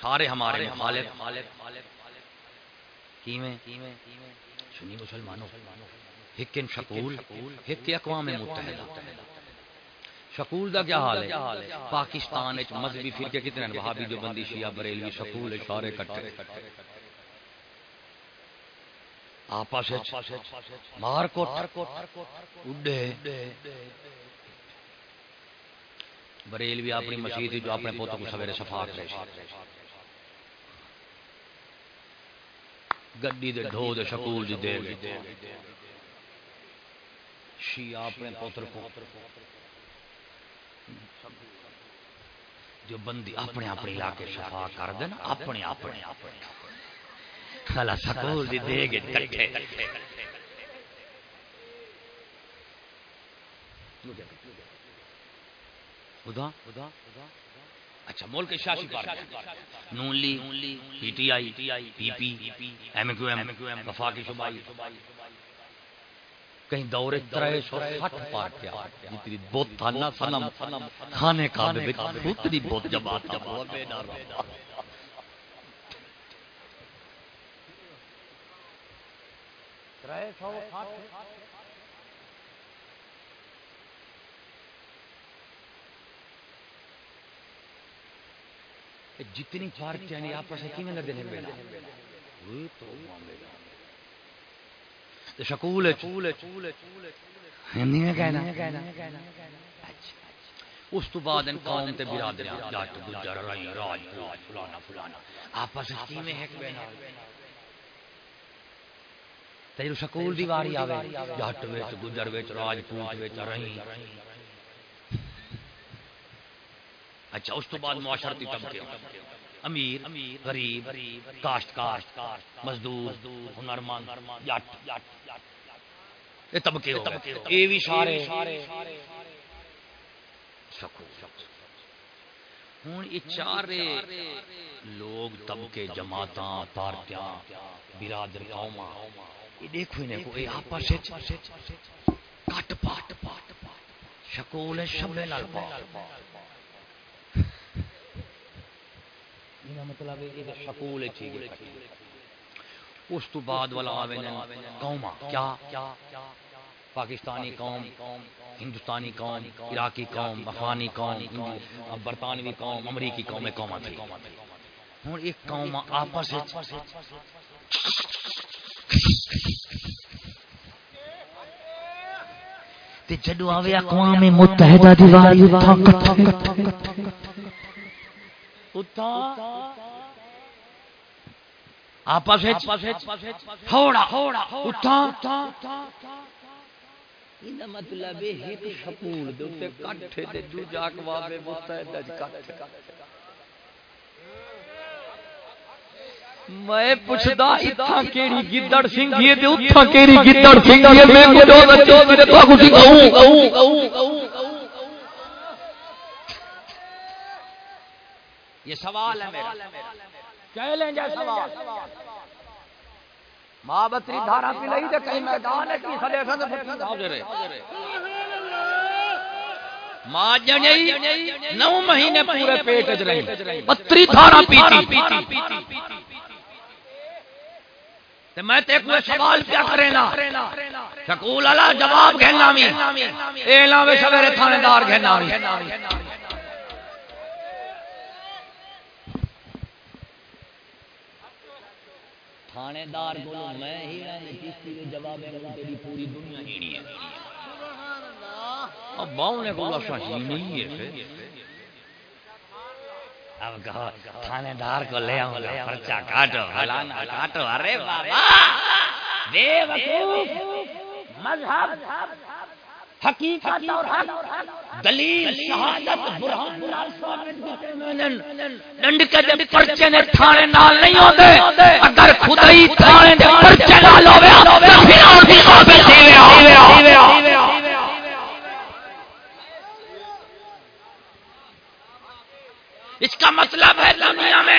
سارے ہمارے مخالف۔ کیویں؟ سنی مسلمانوں ایک ان شکول ایک اقوام متحدہ۔ شکول دا کیا حال ہے؟ پاکستان وچ مذہبی فرقے کتنے ہیں؟ وہابی جو بندی شیعہ، بریلوی شکول سارے کٹے آپس مار کو اڈے۔ بریلوی اپنی مسجد جو اپنے پوتوں کو سویرے صفا کرے گڈی دے ڈھو دے شکول دی دے شیعہ اپنے پوتر کو جو بندی اپنے اپنے علاقے صفا کر دین اپنے اپنے اپنے۔ سالا سکول دی دے گے کٹھے۔ خدا؟ خدا اچھا ملک شاشی پارٹی نون لی، P T I, P P, M Q M وفاقی صوبائی کہیں دورے ترے سو سٹھ پارٹیاں جتنی بہت تھانا سنم کھانے کھانے بچ، اتنی بہت جماعت ہوا بے نارا ترے سو سٹھ جتنی پارٹیاں نے آپس میں کیویں لگے وہ تو تے ہندی میں کہنا۔ اچھا، اچھا۔ اس تو بعد ان قوم تے برادری جٹ گجر رائی راج فلانا فلانا۔ آپس میں کیویں ہے تیرو سکول دی واری آوے جٹ وچ گجر وچ راجپوت وچ رہی اچھا اس تو بعد معاشرتی طبقے۔ امیر غریب کاشتکار مزدور ہنرمند جٹ۔ یہ طبقے ہو گئے۔ یہ بھی سارے ہوں یہ چارے لوگ طبقے جماعتاں پارٹیاں برادر اس تو بعد والا قوما کیا؟ پاکستانی قوم ہندوستانی قوم عراقی قوم افغانی قوم برطانوی قوم امریکی قوم قوم تھی۔ ہوں ایک قوم آپس جدو آوے اقوام متحدہ دیواری آپس تھوڑا مطلب ایک سکول کٹھے دوجا اقوام متحدہ کٹھے میں پوچھدا اتھا کیڑی گدڑ سنگھی تے اتھا کیڑی گدڑ سنگھی میں کو جو بچو تے تو کو سکھاؤں یہ سوال ہے میرا۔ کہہ لیں جے سوال۔ ماں بتری دھارا پی لئی تے کہیں میدان ہے کی سڑے سن پھٹی حاضر ہے ماں جنئی نو مہینے پورے پیٹ وچ رہی۔ بتری دھارا پیتی۔ تے میں تے کوئی سوال کیا کرے نا سکول والا جواب گھنا می اے لاوے سویرے تھانے دار گھنا می تھانے دار بولو میں ہی کسی کے جواب تیری پوری دنیا ہی ہے۔ اب باؤں نے بولا سچ نہیں ہے اب کہو تھانے دار کو لے آؤں گا پرچہ کاٹو۔ ہلانا کاٹو ارے بابا۔ بے وقوف۔ مذہب حقیقت اور حق۔ دلیل شہادت برہان ڈنڈ کے جب پرچے نے تھانے نال نہیں ہوتے اگر خدا ہی تھانے دے پرچے نال ہوے پھر اور بھی قابل تھی اس کا مطلب ہے دنیا میں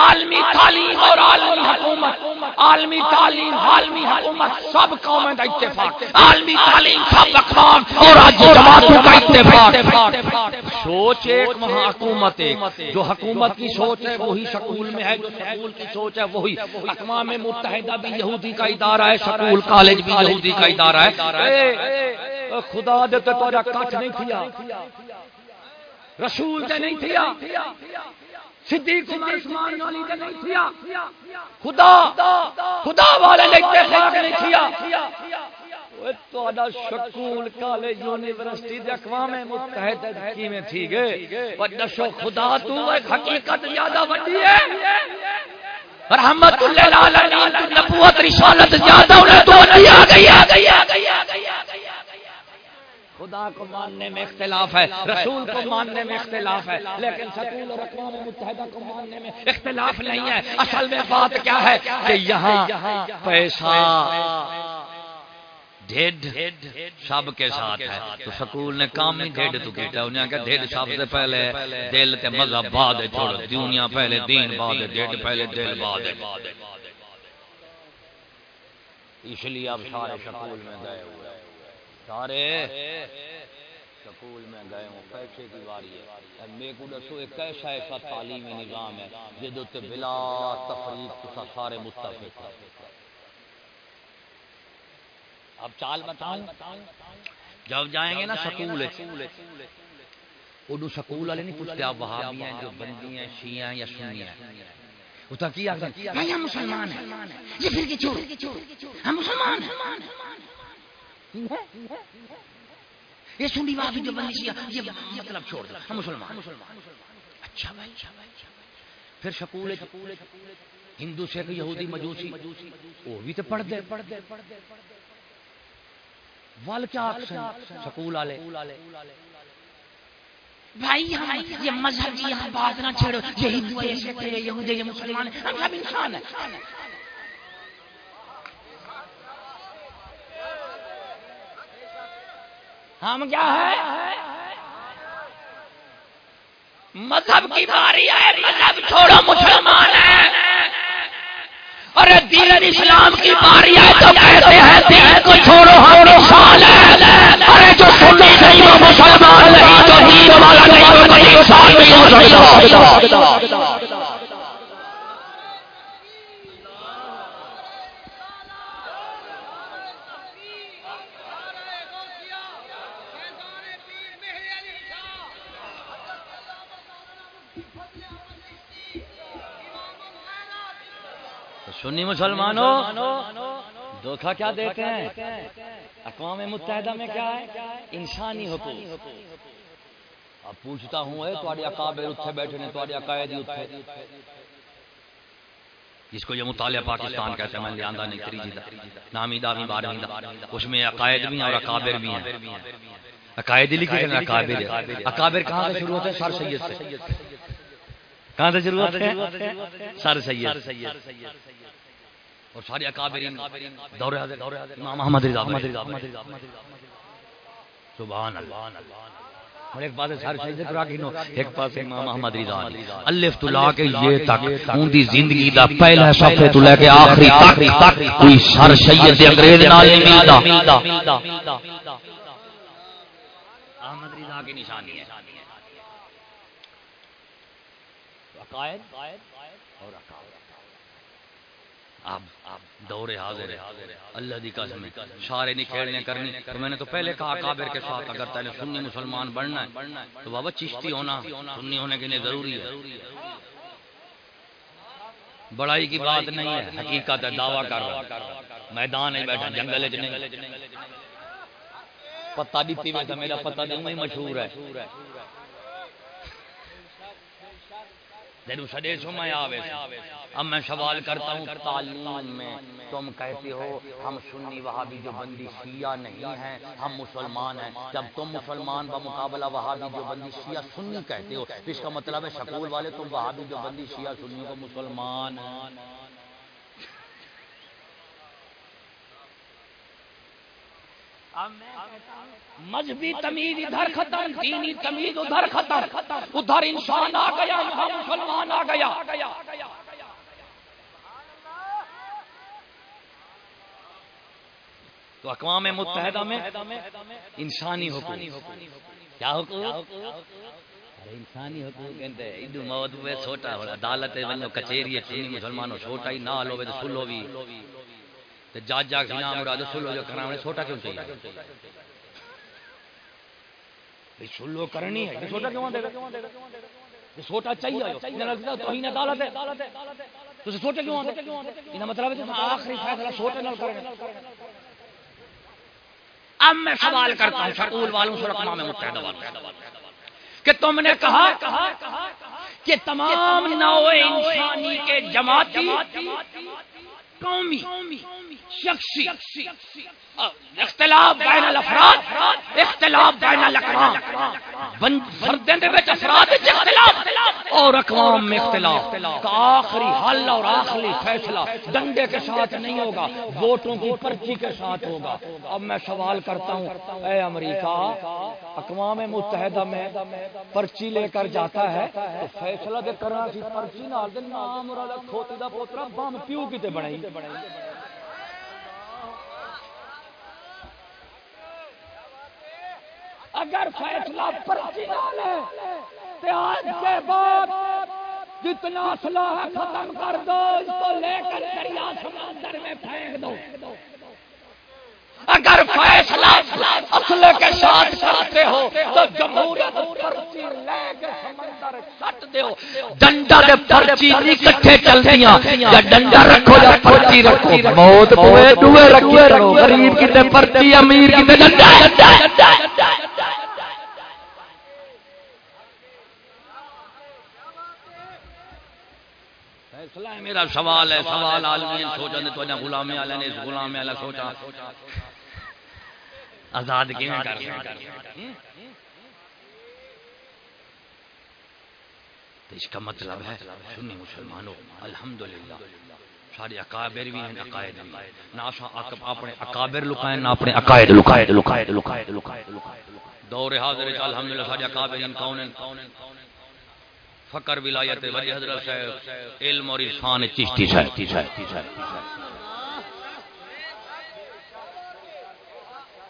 عالمی تعلیم اور عالمی حکومت. عالمی تعلیم، عالمی حکومت، سب قومیں کا اتفاق. عالمی تعلیم، سب اقوام اور جماعتوں کا اتفاق. سوچ ایک وہاں حکومت ایک جو حکومت کی سوچ ہے وہی سکول میں ہے، جو سکول کی سوچ ہے وہی. اقوام متحدہ بھی یہودی کا ادارہ ہے، سکول کالج بھی یہودی کا ادارہ ہے. خدا دے تو کٹ نہیں کیا. رسول تے نہیں تھیا، صدیق عمر عثمان علی تے نہیں تھیا، خدا خدا والے نے اتفاق نہیں تھیا۔ سکول، کالج، یونیورسٹی دے اقوام متحدہ کیویں تھی گئے؟ پر دسو، خدا تو ایک حقیقت زیادہ وڈی ہے۔ رحمت اللہ العالمین نبوت، رسالت زیادہ انہیں تو وڈی آ گئی آ گئی آ گئی آ گئی خدا کو ماننے میں اختلاف ہے، رسول کو ماننے میں اختلاف ہے، لیکن سکول اور اقوام متحدہ کو ماننے میں اختلاف نہیں ہے۔ اصل میں بات کیا ہے کہ یہاں پیسہ ڈھیڈ سب کے ساتھ ہے۔ تو سکول نے کام نہیں ڈھیڈ تو کیتا انہیں کہا ڈھیڈ سب سے پہلے دل تے مذہب بعد چھوڑو۔ دنیا پہلے، دین بعد ڈھیڈ پہلے، دل بعد اس لیے اب سارے سکول میں گئے ہوئے سارے۔ سکول میں گئے ہوں پیسے کی واری ہے۔ میرے کو دسو ایک ایسا ایسا تعلیمی نظام ہے جہد بلا تفریق سارے متفق اب چال بتاؤں جب جائیں گے نا سکول اردو سکول والے نہیں پوچھتے آپ وہاں بھی ہیں جو بندی ہیں شیعہ ہیں یا سنی ہیں؟ وہ تو کیا ہم مسلمان ہیں۔ یہ پھر کی چور ہم مسلمان ہیں۔ یہ سنی وہاں بھی جو بندی یہ مطلب چھوڑ دو ہم مسلمان اچھا بھائی۔ پھر سکول ہندو سکھ یہودی مجوسی وہ بھی تو پڑھ دے۔ پڑھ دے پڑھ دے ول کیا سکول والے۔ بھائی ہم یہ مذہب کی یہاں بات نہ چھیڑو یہ ہندو ہے، یہ یہودی ہے، یہ مسلمان ہے۔ ہم سب انسان ہیں۔ ہم کیا ہے مذہب کی باری ہے، مذہب چھوڑو، مسلمان ہے ارے دین اسلام کی باری ہے، تو کہتے ہیں دین کو چھوڑو، ہم انسان ہے ارے جو سنی نہیں وہ مسلمان نہیں، جو دین والا نہیں، وہ کوئی انسان نہیں ہو سکتا سنی مسلمانوں دھوکھا کیا دیتے ہیں؟ اقوام متحدہ میں کیا ہے؟ انسانی حقوق۔ اب پوچھتا ہوں، اے تواڈے اکابر اتھے بیٹھے نے تواڈے عقائد اتھے۔ جس کو یہ مطالعہ پاکستان کہتے ہیں، میں نے آندہ نہیں کری جیدہ نامی دامی بارہویں دا۔ اس میں عقائد بھی ہیں اور اکابر بھی ہیں۔ عقائد ہی لکھے ہیں اکابر ہے اکابر کہاں سے شروع ہوتے ہیں؟ سر سید سے۔ کہاں سے ہوتے ہیں سر سید۔ اور سارے اکابرین۔ دور حاضر۔ امام احمد رضا سبحان اللہ۔ اور ایک پاس سر سید ایک پاس امام احمد رضا الف تو لا کے یہ تک۔ اون دی زندگی دا پہلا صفحے تو لے کے آخری تک۔ کوئی سر سید دے انگریز نال نہیں ملدا احمد رضا کی نشانی ہے۔ عقائد اور عقائد اب دور حاضر۔ ہے اللہ دی قسم ہے۔ سارے نہیں کھیلنے کرنی۔ اور میں نے تو پہلے کہا کابر کے ساتھ، اگر تینے سنی مسلمان بننا ہے، تو بابا چشتی ہونا۔ سنی ہونے کے لیے ضروری ہے۔ بڑائی کی بات نہیں ہے، حقیقت ہے، دعویٰ کر۔ رہا میدان ہے بیٹھا، جنگل چ نہیں۔ پتہ دیتی میں میرا پتہ دوں ہی مشہور ہے۔ جدو سدے سو میں آوے اب میں سوال کرتا ہوں، تعلیم میں تم کہتے ہو؟ ہم سنی وہابی جو بندی شیعہ نہیں ہیں، ہم مسلمان ہیں۔ جب تم مسلمان بمقابلہ وہابی جو بندی شیعہ سنی کہتے ہو اس کا مطلب ہے شکول والے تم وہابی جو بندی شیعہ سنی کو مسلمان مذہبی تمیز ادھر ختم دینی تمیز ادھر ختم ادھر انسان آ گیا، یہاں مسلمان آ گیا۔ تو اقوام متحدہ میں انسانی حقوق۔ کیا حقوق؟ انسانی حقوق کہتے ہیں ادو موت ہوئے چھوٹا ہو عدالت ونجو کچہری، چینی، مسلمانوں چھوٹا ہی نہ لو تو سلو بھی۔ تے جاج جاگ سنا مراد سلو جو کرنا چھوٹا کیوں چاہیے؟ بھئی سلو کرنی ہے چھوٹا کیوں دے گا؟ چھوٹا چاہیے توہین عدالت ہے۔ تو چھوٹے کیوں آتے یہ مطلب ہے کہ آخری فیصلہ چھوٹے نال کریں۔ اب میں سوال کرتا ہوں سکول والوں سے اقوام متحدہ والوں کہ تم نے کہا کہ تمام نو انسانی کے جماعتی قومی شخصی اختلاف بین الافراد اختلاف بین الاقوام۔ فردیں دے وچ افراد وچ اختلاف۔ اور اقوام میں اختلاف۔ کا آخری حل اور آخری فیصلہ ڈنڈے کے ساتھ نہیں ہوگا ووٹوں کی پرچی کے ساتھ ہوگا۔ اب میں سوال کرتا ہوں اے امریکہ اقوام متحدہ میں پرچی لے کر جاتا ہے تو فیصلہ دے کرنا سی پرچی نال دے نام اور کھوتی دا پوترا بم پیو کیتے بنائی؟ اگر فیصلہ پرچی ہے تو آج کے بعد جتنا اسلحہ ختم کر دو، اس کو لے کر دریا سمندر میں پھینک دو۔ اگر فیصلہ اصل کے ساتھ کرتے ہو تو جمہوریت پرچی لے کے سمندر سٹ دیو ڈنڈا دے پرچی نہیں کٹھے چلدیاں۔ یا ڈنڈا رکھو یا پرچی رکھو۔ موت پوے دوے رکھے کرو۔ غریب کی تے پرچی، امیر کی تے ڈنڈا فیصلہ میرا سوال ہے سوال عالمی سوچا نے تو غلام نے اس غلام سوچا۔ آزاد کر تو اس کا مطلب ہے سنی مسلمانوں الحمدللہ۔ سارے اکابر بھی ہیں عقائد بھی نہ اپنے اکابر لکائیں نہ اپنے عقائد لکائد لکائد لکائد لکائد دور حاضر الحمدللہ سارے اکابر کون ہیں؟ فقر ولایت ولی حضرت صاحب علم اور عرفان چشتی صاحب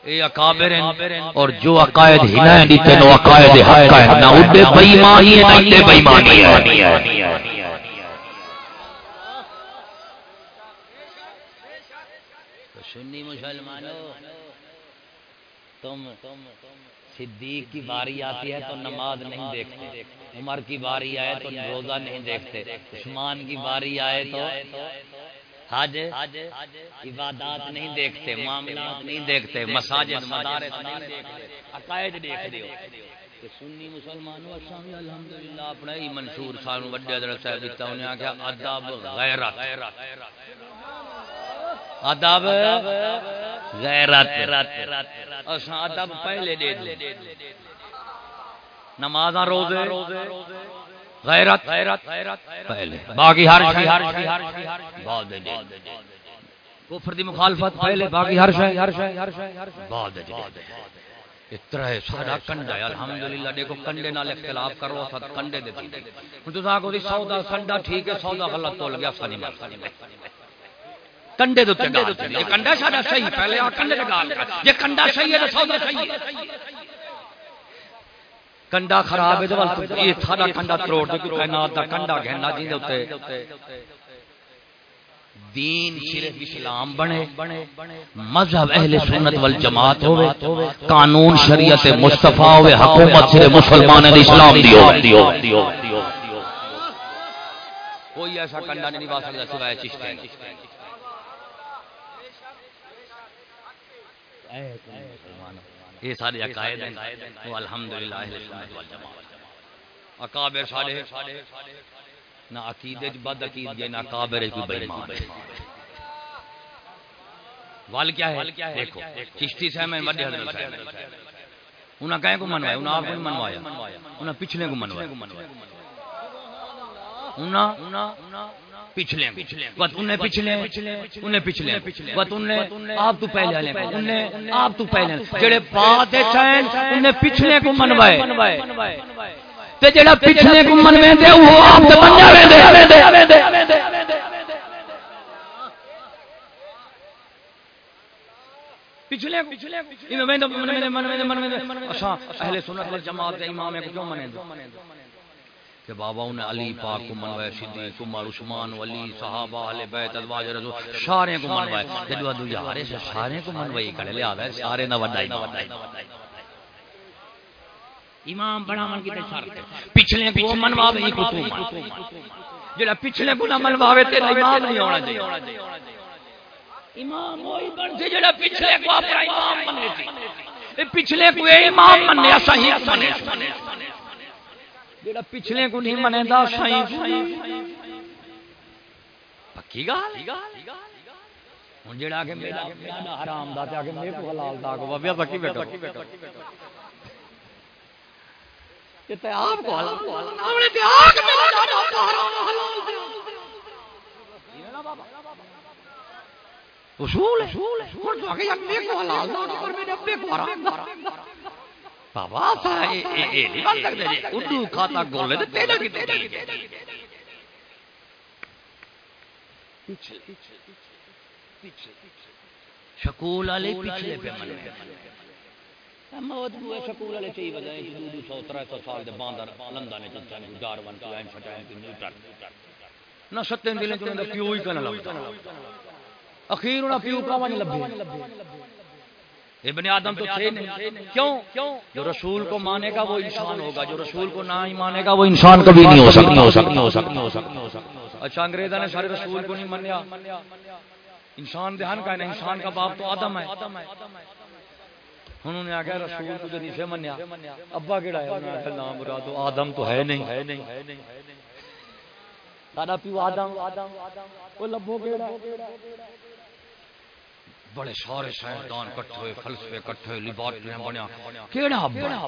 اے اکابر ہیں اور جو عقائد ہنائیں دیتے نو عقائد حق ہیں۔ نہ اڈے بےمانی ہے نہ اڈے بےمانی ہے۔ سنی مسلمانوں تم صدیق کی باری آتی ہے تو نماز نہیں دیکھتے، عمر کی باری آئے تو روزہ نہیں دیکھتے، عثمان کی باری آئے تو حج، عبادات نہیں دیکھتے، معاملات نہیں دیکھتے، مساجد، مدارس نہیں دیکھتے، عقائد دیکھ دیو کہ سنی مسلمانوں اساں الحمدللہ، اپنا ہی منشور، سانو وڈے حضرت صاحب دیتا، انہیں آکھیا، ادب، غیرت۔ ادب غیرت۔ اساں ادب پہلے دے دے نمازاں روزے غیرت پہلے۔ باقی ہر شے بعد دے کفر دی مخالفت پہلے باقی ہر شے بعد دے اترا ہے سارا کنڈا ہے۔ الحمدللہ دیکھو کنڈے نال اختلاف کرو سات کنڈے دے ہن تو کو سودا کنڈا ٹھیک ہے سودا غلط تول گیا سانی مار کنڈے دے تے گال۔ یہ کنڈا ساڈا صحیح پہلے آ کنڈے دے گال۔ یہ کنڈا صحیح ہے تو سودا صحیح ہے۔ کنڈا خراب ہے تو یہ ساڈا کنڈا تروڑ دے کوئی کائنات دا کنڈا گھنا جی دے اوتے دین صرف اسلام بنے مذہب اہل سنت والجماعت ہوئے قانون شریعت مصطفی ہوئے حکومت صرف مسلمان دی اسلام دیو کوئی ایسا کنڈا نہیں سکتا سوائے چشتی یہ سارے عقائد ہیں۔ وہ الحمدللہ اہل سنت والجماعت۔ اکابر سارے نہ عقیدے چ بد عقید گئے نہ کابر کوئی بے ایمان۔ وال کیا ہے؟ دیکھو، چشتی صاحب میں بڑے حضرت صاحب انہاں کہیں کو منوایا انہاں آپ کو منوایا انہاں پچھلے کو منوایا پچھلے انہیں پچھلے انہیں پچھلے انہیں آپ تو پہلے والے انہیں آپ تو پہلے جڑے انہیں پچھلے کو منوائے۔ تے جڑا پچھلے کو منوے دے، وہ آپ تے بن جاوے دے۔ پچھلے پچھلے میں میں اہل سنت والجماعت دے امام کو کیوں منے کہ بابا انہیں علی پاک کو منوائے، صدیق عمر عثمان، ولی، صحابہ، اہل بیت، ازواج رسول سارے کو منوائے۔ جدو ادو یارے سے سارے کو منوائی کڑے لے آوے، سارے نہ وڈائی۔ امام بڑا من کی تے شرط پچھلے کو منواوے کو تو جڑا پچھلے کو نہ منواوے تے امام نہیں ہونا چاہیے۔ امام وہی بن سے جڑا پچھلے کو اپنا امام بنے سی پچھلے کو امام منیا صحیح بنے جڑا پچھلے کو نہیں منے دا صحیح پکی گل ہن جڑا کہ میرا حرام دا تے کہ میرے کو حلال دا کو بابیا پکی بیٹھو تے تے آپ کو حلال تے میرا دا حرام حلال اصول اصول ہن تو کہ میرے کو حلال دا پر میرے ابے کو حرام دا بابا نہیں بن جی۔ اردو کھاتا گولے تیرا کی جی۔ شکول والے پچھلے پہ من شکول والے چاہیے دو سو سو سال دے باندر نے چچا نے کو نہ ستیں دلیں پیو ہی کنا لگتا اخیر انہاں پیو کا ون لبے ابن آدم تو تھے نہیں۔ کیوں؟ جو رسول کو مانے گا وہ انسان ہوگا، جو رسول کو نہ ہی مانے گا وہ انسان کبھی نہیں ہو سکتا۔ ہو سکتا ہو سکتا ہو سکتا اچھا انگریزا نے سارے رسول کو نہیں منیا انسان دھیان کا ہے انسان کا باپ تو آدم ہے۔ انہوں نے آگیا رسول کو جو نیچے منیا ابا کیڑا ہے؟ انہوں نے آگیا نام مراد آدم تو ہے نہیں۔ ہے نہیں سارا پیو آدم۔ وہ لبو کیڑا بڑے سارے سائنسدان کٹھے ہوئے فلسفے کٹھے ہوئے لیبارٹریاں بنیا کیڑا بڑا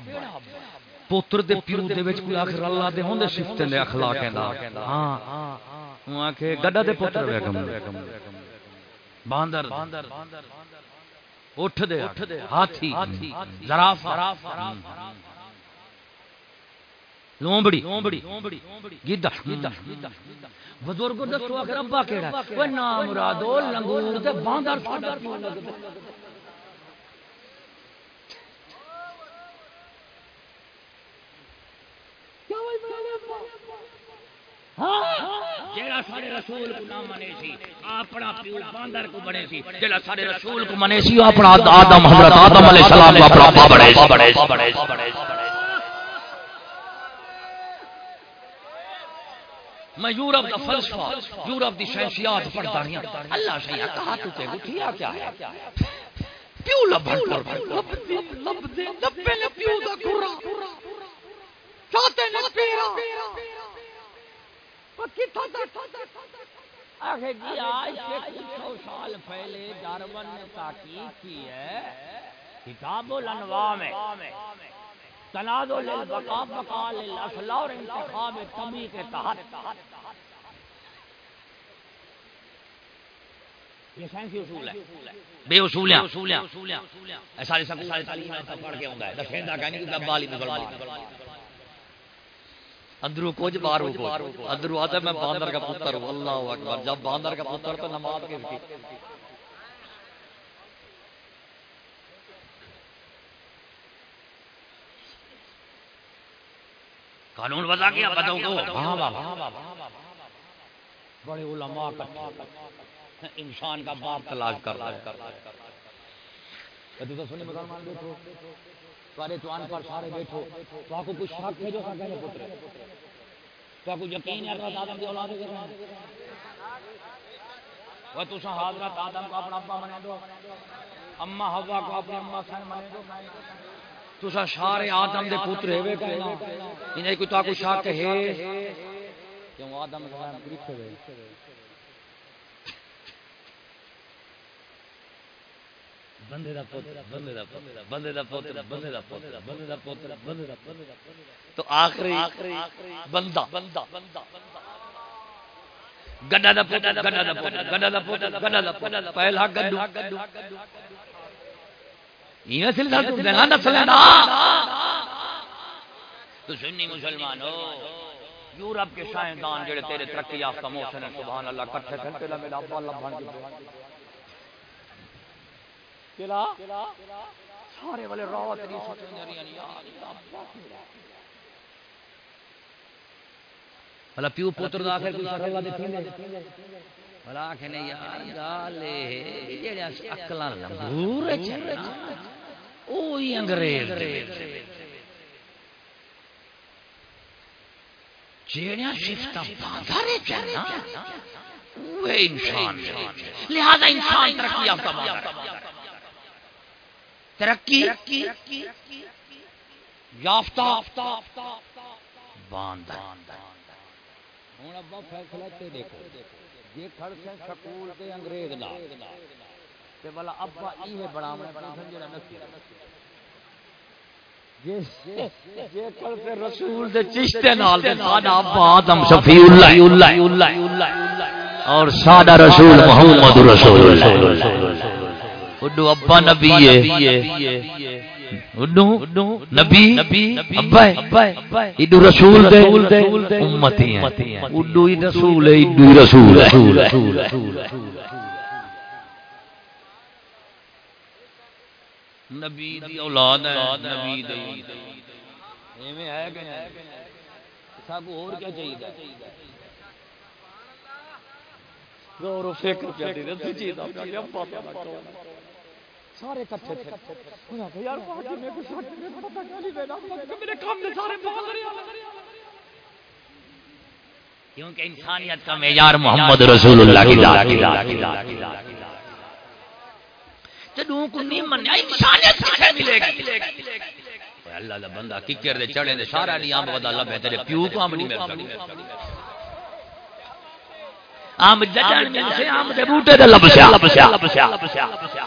پوتر دے پیو دے وچ کوئی آخر اللہ دے ہوندے صفت دے اخلاق دا۔ ہاں۔ ہوں آکھے گڈا دے پوتر پتر کم باندر۔ اٹھ دے۔ ہاتھی۔ زرافہ۔ لومبڑی گدڑ بزرگ دسو ابا کیڑا اوے نام مرادو لنگور تے باندر ساڈا کیوں لگدا جیڑا سارے رسول کو نہ منے سی اپنا پیو باندر کو بنے سی جیڑا سارے رسول کو منے سی اپنا آدم حضرت آدم علیہ السلام کو اپنا ابا بنے سی۔ میں یورپ کا فلسفہ، یورپ دی سائنسیات پڑھتا رہی ہوں۔ اللہ سیا کہا تو تے گٹھیا کیا ہے؟ پیو لبن کر لب دے لب دے لبے لے پیو دا کرا چاہتے نے پیرا۔ پکی تھا آخر جی آج سے کچھ سو سال پہلے ڈارون نے تحقیق کی ہے۔ کتاب الانواع میں تنازع للبقاء بقاء للاصل اور انتخاب طبی کے تحت۔ یہ سائنسی اصول ہے۔ بے اصول ہیں سارے سب سارے تعلیم پڑھ کے ہوندا ہے دسیندا کہانی کہ بالی مسلمان اندرو کچھ بارو کچھ۔ اندرو آتا ہے میں باندر کا پتر ہوں۔ اللہ اکبر۔ جب باندر کا پتر تو نماز کس قانون وضع کیا بدوں کو۔ بڑے علماء کا انسان کا باپ تلاش کر رہا ہے۔ تو تو سنی مسلمان بیٹھو۔ سارے توان پر سارے بیٹھو۔ تو کو کچھ شک ہے جو سکے نے پتر تو کو یقین ہے حضرت آدم کی اولاد کے رہے وہ تو حضرت آدم کو اپنا ابا منے دو۔ اما ہوا کو اپنی اما سن منے دو۔ تسا سارے آدم دے پتر ہوے کہنا۔ انہیں کوئی تو کو شک ہے؟ کیوں آدم سلام کریتے ہوئے؟ بندے دا پوتر بندے دا پوتر بندے دا پوتر بندے دا پوتر بندے دا پوتر بندے دا پوتر تو آخری بندہ بندہ بندہ گڈا دا پوتر گڈا دا پوتر گڈا دا پوتر گڈا دا پوتر پہلا گڈو تو سنی مسلمان ہو یورپ کے جڑے تیرے ترقی یافتہ محسن سبحان اللہ کٹھے میرا ابا اللہ بھان کے کلا سارے والے راوت نہیں سوچنے رہی بھلا پیو پتر دا آخر کوئی دے بھلا یار گال ہے جڑے عقلاں لنگور چل۔ انگریز وہ انسان لہذا انسان ترقی یافتہ ترقی یافتہ ہوں ابا فیصلہ جے کھڑ سے سکول انگریز لا تے والا ابا ایہ بڑاونا پوچھن جڑا نسی جے کھڑ سے رسول دے چشتے نال تے ساڈا ابا آدم شفیع اللہ اللہ اور ساڈا رسول محمد رسول اللہ۔ اڈو ابا نبی ہے۔ نبی، ابا اڈو رسول دے امتی ہیں۔ اڈو ہی رسول ہے اڈو رسول ہے۔ نبی دی اولاد ہے، نبی دی۔ ایویں ہے کہ نہیں؟ سب اور کیا چاہیے؟ غور و فکر کیا دی تے چیز دا کیا پتہ نہ لگا سارے کٹھے تھے۔ انہاں کہ یار باجی میں کچھ سچ میں پتہ کیا لینا میرے کام دے سارے بغل کیونکہ انسانیت کا معیار محمد رسول اللہ کی ذات کی جدوں کو نہیں منیا انسانیت کسے ملے گی۔ اللہ دا بندہ ککر دے، چڑھے دے، سارا نہیں، آم ودا لبے، تیرے پیو کو آم نہیں مل سکتی آم ججن میں سے، آم دے بوٹے دے لبسیا لبسیا لبسیا لبسیا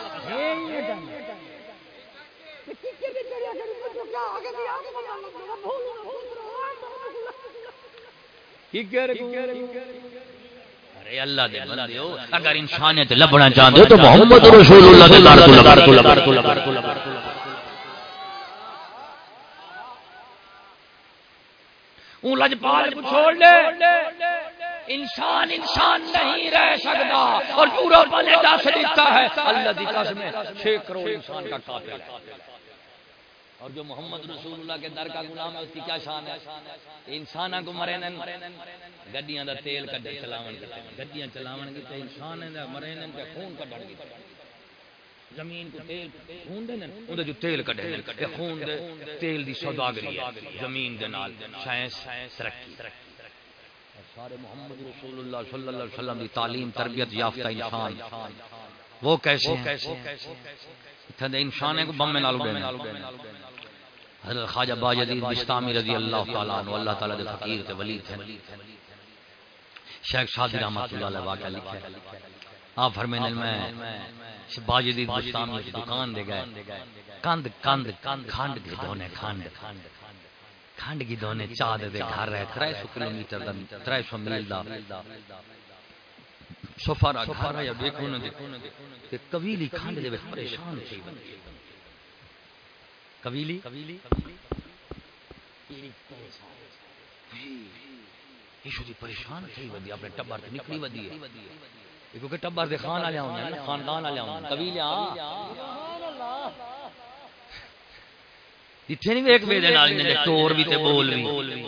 ارے اللہ دے بندیو اگر انسانیت لبنا چاہتے ہو تو محمد رسول اللہ دے لار تو لار تو لار تو لار تو لار اون لجپال کو چھوڑ لے۔ انسان انسان نہیں رہ سکتا اور پورا بنے دس دیتا ہے۔ اللہ دی قسم ہے چھ کروڑ انسان کا کافر ہے۔ اور جو محمد رسول اللہ کے در کا غلام ہے، اس کی کیا شان ہے؟ انسان کو مرے نن، گڈیاں دا تیل کڈ چلاون کیتے گڈیاں چلاون کیتے انسان دا مرے نن تے خون کڈن کیتے زمین کو تیل خون دے نن اون جو تیل کڈے نن تے خون دے تیل دی سوداگری ہے، زمین دے نال، سائنس، ترقی۔ سارے محمد رسول اللہ صلی اللہ علیہ وسلم دی تعلیم، تربیت یافتہ انسان۔ وہ کیسے ہیں؟ انسان کو بم میں نالو گئے حضرت خواجہ باجدید بستامی رضی اللہ تعالیٰ عنہ، اللہ تعالیٰ دے فقیر تے ولی تھے۔ شیخ شادی رحمت اللہ علیہ واقعہ لکھے۔ آپ فرمینے میں با باجدید بستامی دکان دے گئے۔ کند کند، کھانڈ دی دونے کھانڈ۔ کھانڈ کی دونے چاد دے گھر رہے ترائے سو کلومیٹر دا ترائے سو میل دا۔ سفارا گھر ہے یا دیکھو نہ کہ قبیلی کھانڈ دے وچ پریشان تھی قبیلی؟ ایشو دی پریشان تھی ودی اپنے ٹبر تے نکلی ودی ہے۔ کیونکہ ٹبر دے خان والے ہوں نا خاندان والے ہوں قبیلے ہاں جتھے نہیں ویک وے دے نال نے ٹور بھی تے بول بھی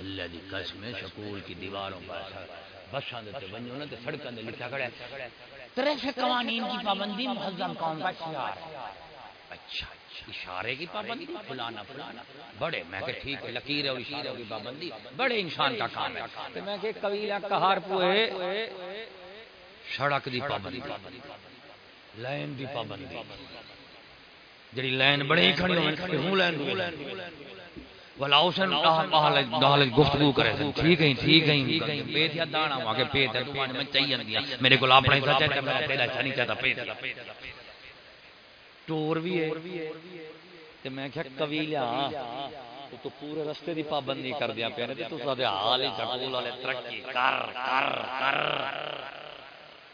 اللہ دی قسم ہے سکول کی دیواروں پر بساں تے ونجو نا تے سڑکاں دے لکھا کھڑا ہے۔ ٹریفک قوانین کی پابندی مہذب قوم کا شعار اچھا۔ اشارے کی پابندی فلانا فلانا بڑے میں کہ ٹھیک ہے لکیر اور اشارے کی پابندی۔ بڑے انسان کا کام ہے۔ کہ میں کہ قبیلہ کہار پوئے سڑک دی پابندی۔ لائن دی پابندی۔ جڑی لائن بڑی کھڑی ہوے ہوں لائن ولا حسین دال گفتگو کرے ٹھیک ہے ٹھیک ہے پے تھیا دانا وا کے پے تے تو میں چاہیے۔ میرے کول اپنے سچ ہے میں تیرا نہیں چاہتا پے ٹور بھی ہے تے میں کہیا قبیلہ تو تو پورے رستے دی پابندی کر دیا پیا تے تو سارے حال ہی چکول والے ترقی کر کر کر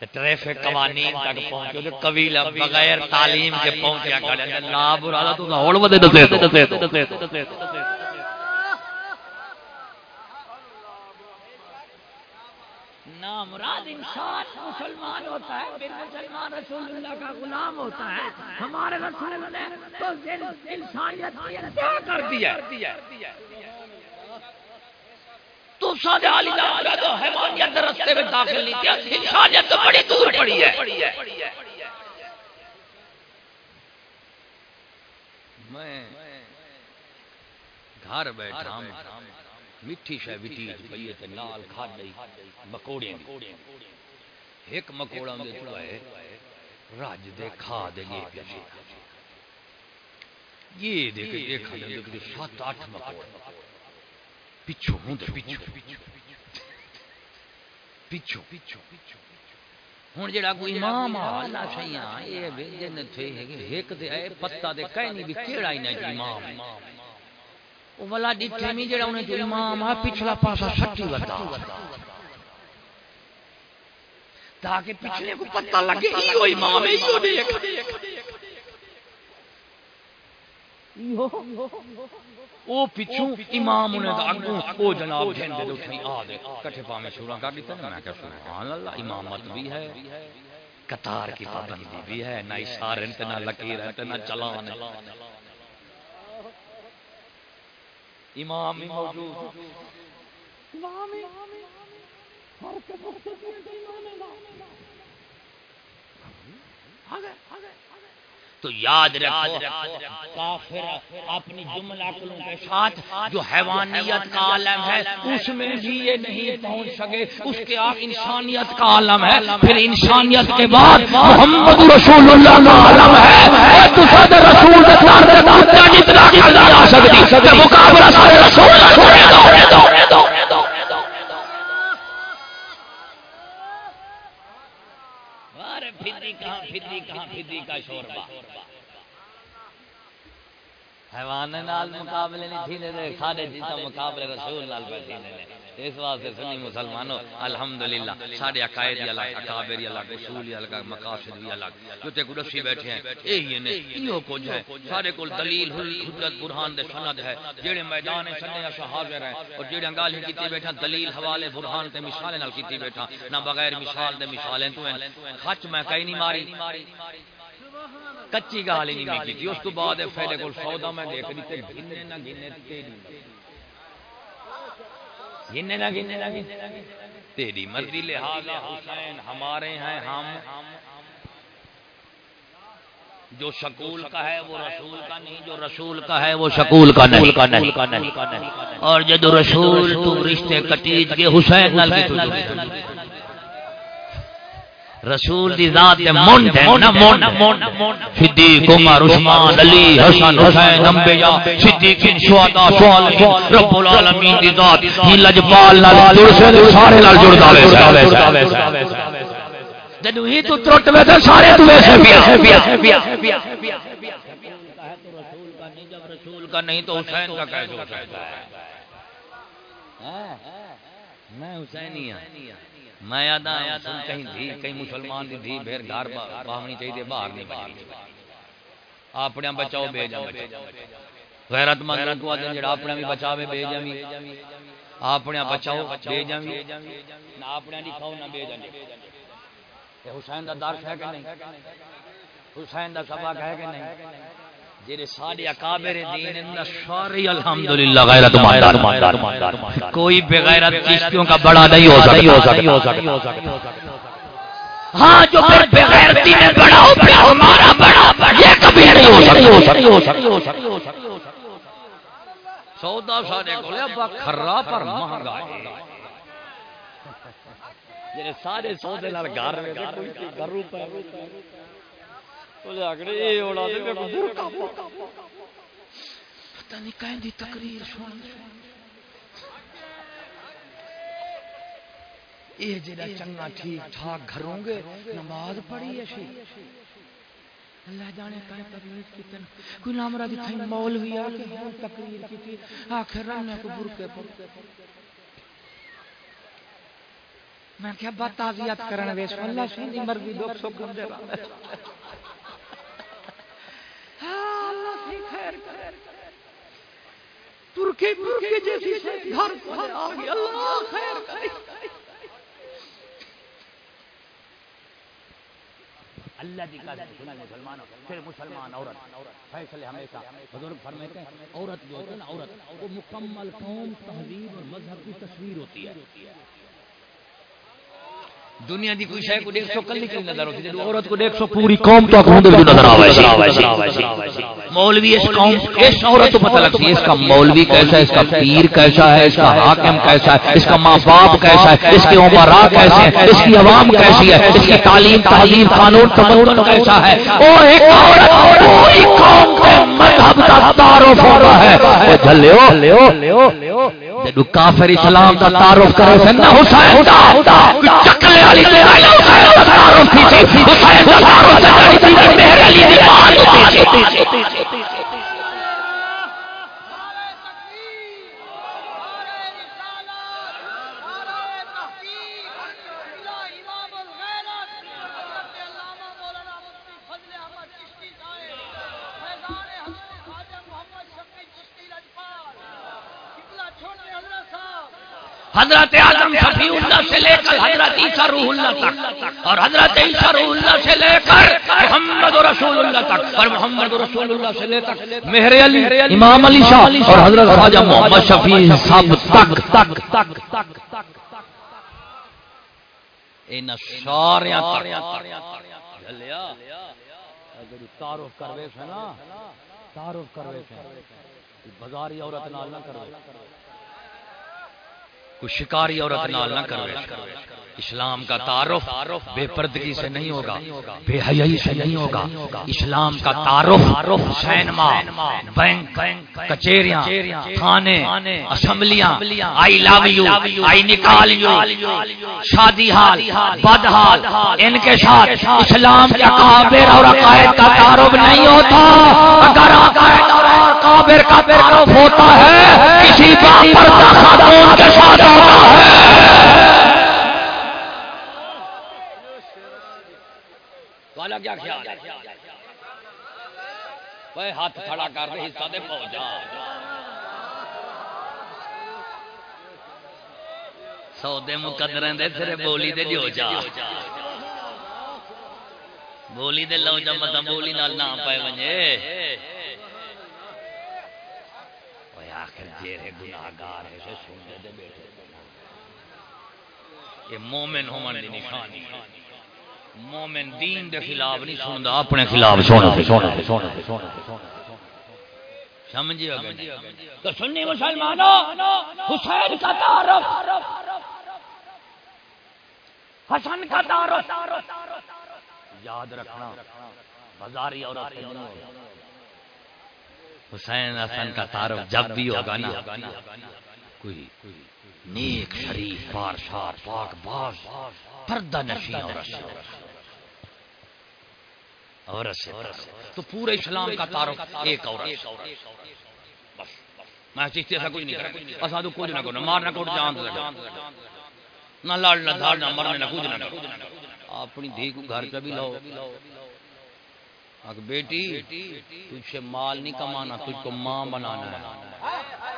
ٹریفک قوانین تک پہنچو جو قبیلہ بغیر تعلیم کے پہنچیا کھڑے نا برا تو ہوڑ ودے دسے دسے دسے نامراد انسان مسلمان ہوتا ہے، پھر مسلمان رسول اللہ کا غلام ہوتا ہے۔ ہمارے رسول نے تو انسانیت کی انتہا کر دیا تو سادہ علی دا تو حیوانیت رستے میں داخل نہیں کیا انسانیت تو بڑی دور پڑی ہے۔ میں گھر بیٹھا ہوں۔ میٹھی شے بٹی پئی تے نال کھاڈی مکوڑے ایک مکوڑا دے ہے راج دے کھا دے گے پیچھے یہ دیکھ دیکھا دے کہ سات آٹھ مکوڑے پچھو ہوں پچھو پچھو پچھو ہوں جڑا کوئی امام اللہ سیاں اے ویجن تھے ایک دے اے پتہ دے کہنی بھی کیڑا ہی نہیں امام والا ڈٹھے می جڑا انہیں جو امام ہے پچھلا پاسا سچی بتا تاکہ پچھلے کو پتہ لگے ایو امام ہے ایو دیکھ او پچھو امام انہیں دا اگوں او جناب جن دے اٹھنی آ دے کٹھے پا میں سبحان اللہ امامت بھی ہے قطار کی پابندی بھی ہے نہ اشارے نہ لکیر ہے نہ چلان ہے امام موجود۔ تو یاد رکھو کافر اپنی جملہ عقلوں کے ساتھ جو حیوانیت کا عالم ہے، اس میں بھی یہ نہیں پہنچ سکے۔ اس کے آپ انسانیت کا عالم ہے، پھر انسانیت کے بعد محمد رسول اللہ کا عالم ہے۔ تو صدر رسول کے ساتھ جتنا آ سکتی مقابلہ سارے رسول ارے پھدی کہاں فدی کا شوربہ؟ حیوان نال مقابلے نہیں تھی نے سارے جیتا مقابلے رسول نال پہ تھی نے اس واسطے سنی مسلمانوں الحمدللہ سارے عقائد الگ اکابر الگ اصول الگ مقاصد بھی الگ۔ جو تے گڈسی بیٹھے ہیں یہی نے ایو کچھ ہے سارے کول دلیل حجت برہان دے سند ہے۔ جڑے میدان سنے حاضر ہیں اور جڑے گال کیتی بیٹھا دلیل حوالے برہان تے مثال نال کیتی بیٹھا۔ نہ بغیر مثال دے مثالیں تو ہیں۔ خچ میں کہیں نہیں ماری۔ کچی گال ہی نہیں کی اس تو بعد پہلے کول سودا میں دیکھ دیتے گھنے نہ گھنے تیری گھنے نہ گھنے نہ گھنے تیری مرضی، لہذا حسین ہمارے ہیں ہم۔ جو شکول کا ہے وہ رسول کا نہیں، جو رسول کا ہے وہ شکول کا نہیں۔ کا نہیں اور جدو رسول تو رشتے کٹیج کے حسین نال کی تجھے۔ رسول دی ذات تے مونڈ ہے نا مونڈ صدیق عمر عثمان علی حسن حسین انبیاء صدیقین شہداء صالحین رب العالمین دی ذات ہی لجپال نال جڑ سے سارے نال جڑ داوے جدو ہی تو ترٹ وے تے سارے تو ویسے پیا رسول کا نہیں تو حسین کا کیسے ہو سکتا ہے میں حسینی ہوں میں یاد آیا سن کہیں دھی، کہیں مسلمان دی دھی بھیر گھر باہنی چاہیے باہر نہیں باہر اپنے بچاؤ، بے جا غیرت مند کو آدھے جڑا اپنے بھی بچاوے، بے جاوی اپنے بچاؤ، بے جاوی نہ اپنے دی کھاؤ، نہ بے جاوی حسین دا درس ہے کہ نہیں۔ حسین دا سبق ہے کہ نہیں۔ جڑے سارے اکابر دین ان سارے الحمدللہ غیرت ماندار کوئی بے غیرت چیزوں کا بڑا نہیں ہو سکتا۔ ہاں جو پھر بے غیرتی میں بڑا ہو پھر ہمارا بڑا یہ کبھی نہیں ہو سکتا۔ سودا سارے کو ابا کھرا پر مہنگا ہے۔ جڑے سارے سودے نال گھر میں کوئی گھر پر چنگا ٹھیک ٹھاک گھروں گے نماز پڑھی ہے اللہ جانے کہیں تقریر کی تن کوئی نام را دکھائی مولوی آ کے تقریر کی تھی آخر رہنے کو برکے پر میں کیا بات تعزیت کرنے ویس اللہ سیدھی مرضی دکھ سو کم دے رہا ترکی ترکی جیسی گھر اللہ خیر کرے۔ اللہ کی قسم سنا مسلمان پھر مسلمان عورت۔ فیصلے ہمیشہ بزرگ فرماتے ہیں، عورت جو ہوتی ہے نا، عورت، وہ مکمل قوم، تہذیب اور مذہب کی تصویر ہوتی ہے۔ دنیا دی کوئی شے کو دیکھ سو کلی کلی نظر ہوتی ہے عورت کو دیکھ سو پوری قوم تو اکھوں دے نظر آوے مولوی اس قوم اس عورت کو پتہ لگتی ہے اس کا مولوی کیسا ہے اس کا پیر کیسا ہے اس کا حاکم کیسا ہے اس کا ماں باپ کیسا ہے اس کے عمراء کیسے ہیں اس کی عوام کیسی ہے اس کی تعلیم تہذیب قانون تمدن کیسا ہے او ایک عورت پوری قوم کے مذہب کا تعارف ہوتا ہے او جھلیو تینو کافر اسلام دا تعارف کرے سن نہ حسین دا۔ چکلے والی تے حسین دا تعارف تھی حسین دا تعارف تے میرے لیے ایمان ہوتی تھی حضرت اعظم شفیع اللہ سے لے کر حضرت عیسیٰ روح اللہ تک اور حضرت عیسیٰ روح اللہ سے لے کر محمد رسول اللہ تک اور محمد رسول اللہ سے لے کر مہر علی، امام علی شاہ اور حضرت خواجہ محمد شفیع سب تک تک تک تک تک ان سارے تعارف کروے سے نا، تعارف کروے سے بازاری عورت نال نہ کروے کوئی شکاری عورت نال نہ کرے اسلام کا تعارف بے پردگی سے نہیں ہوگا، بے حیائی سے نہیں ہوگا۔ اسلام کا تعارف سینما، بینک، کچہریاں، تھانے، اسمبلیاں، آئی لو یو، آئی نکال یو، شادی حال، بد حال، ان کے ساتھ اسلام کے کابر اور عقائد کا تعارف نہیں ہوتا۔ اگر عقائد اور کابر کا تعارف ہوتا ہے، کسی بات پر خاتون کے ساتھ ہوتا ہے۔ والا کیا خیال ہے؟ وہ ہاتھ کھڑا کر رہے حصہ دے پہنچا سودے مقدرے دے پھر بولی دے جو جا۔ بولی دے لو جا مطلب بولی نال نہ پائے ونجے۔ اوے آخر جیرے گناہگار ہے سے سن دے بیٹھے۔ یہ مومن ہومن دی نشانی ہے مومن دین دے خلاف نہیں سندا اپنے خلاف سونا سونا سونا سمجھے تو سنی مسلمانوں حسین کا تعارف۔ حسن کا تعارف۔ یاد رکھنا بازاری عورت سے نہیں ہوگا۔ حسین حسن کا تعارف جب بھی ہوگا نا۔ کوئی نیک شریف پارشار پاک باز پردہ نشین عورت عورت سے تو پورے اسلام کا تعارف ایک عورت بس۔ میں چیزیں ایسا کچھ نہیں کرا اسا تو کچھ نہ کرنا۔ مارنا کوٹ جان دے نہ لڑ نہ دھاڑ نہ مرنے نہ کچھ نہ اپنی دھی کو گھر پہ بھی لاؤ۔ بیٹی، تجھ سے مال نہیں کمانا، تجھ کو ماں بنانا۔ ہے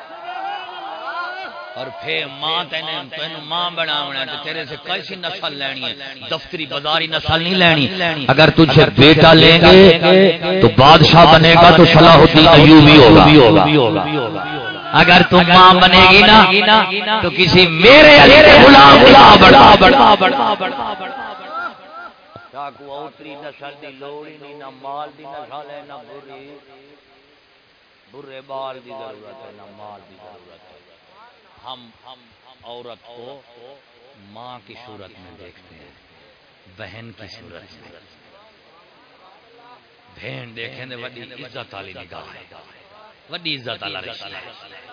اور پھر ماں تینے تینو ماں بناونا ہے تو تیرے سے کیسی نسل لینی ہے دفتری بازاری نسل نہیں لینی اگر تجھ سے بیٹا لیں گے تو بادشاہ بنے گا تو صلاح الدین ایوبی ہوگا اگر تم ماں بنے گی نا تو کسی میرے غلام غلام بڑا بڑا بڑا کو اوتری نسل دی لوڑی نہیں نہ مال دی نسل ہے نہ بری برے بال دی ضرورت ہے نہ مال دی ضرورت ہے ہم عورت کو ماں کی صورت میں دیکھتے ہیں، بہن کی صورت میں۔ بہن دیکھیں دے وڈی عزت والی نگاہ ہے۔ وڈی عزت والا رشتہ ہے۔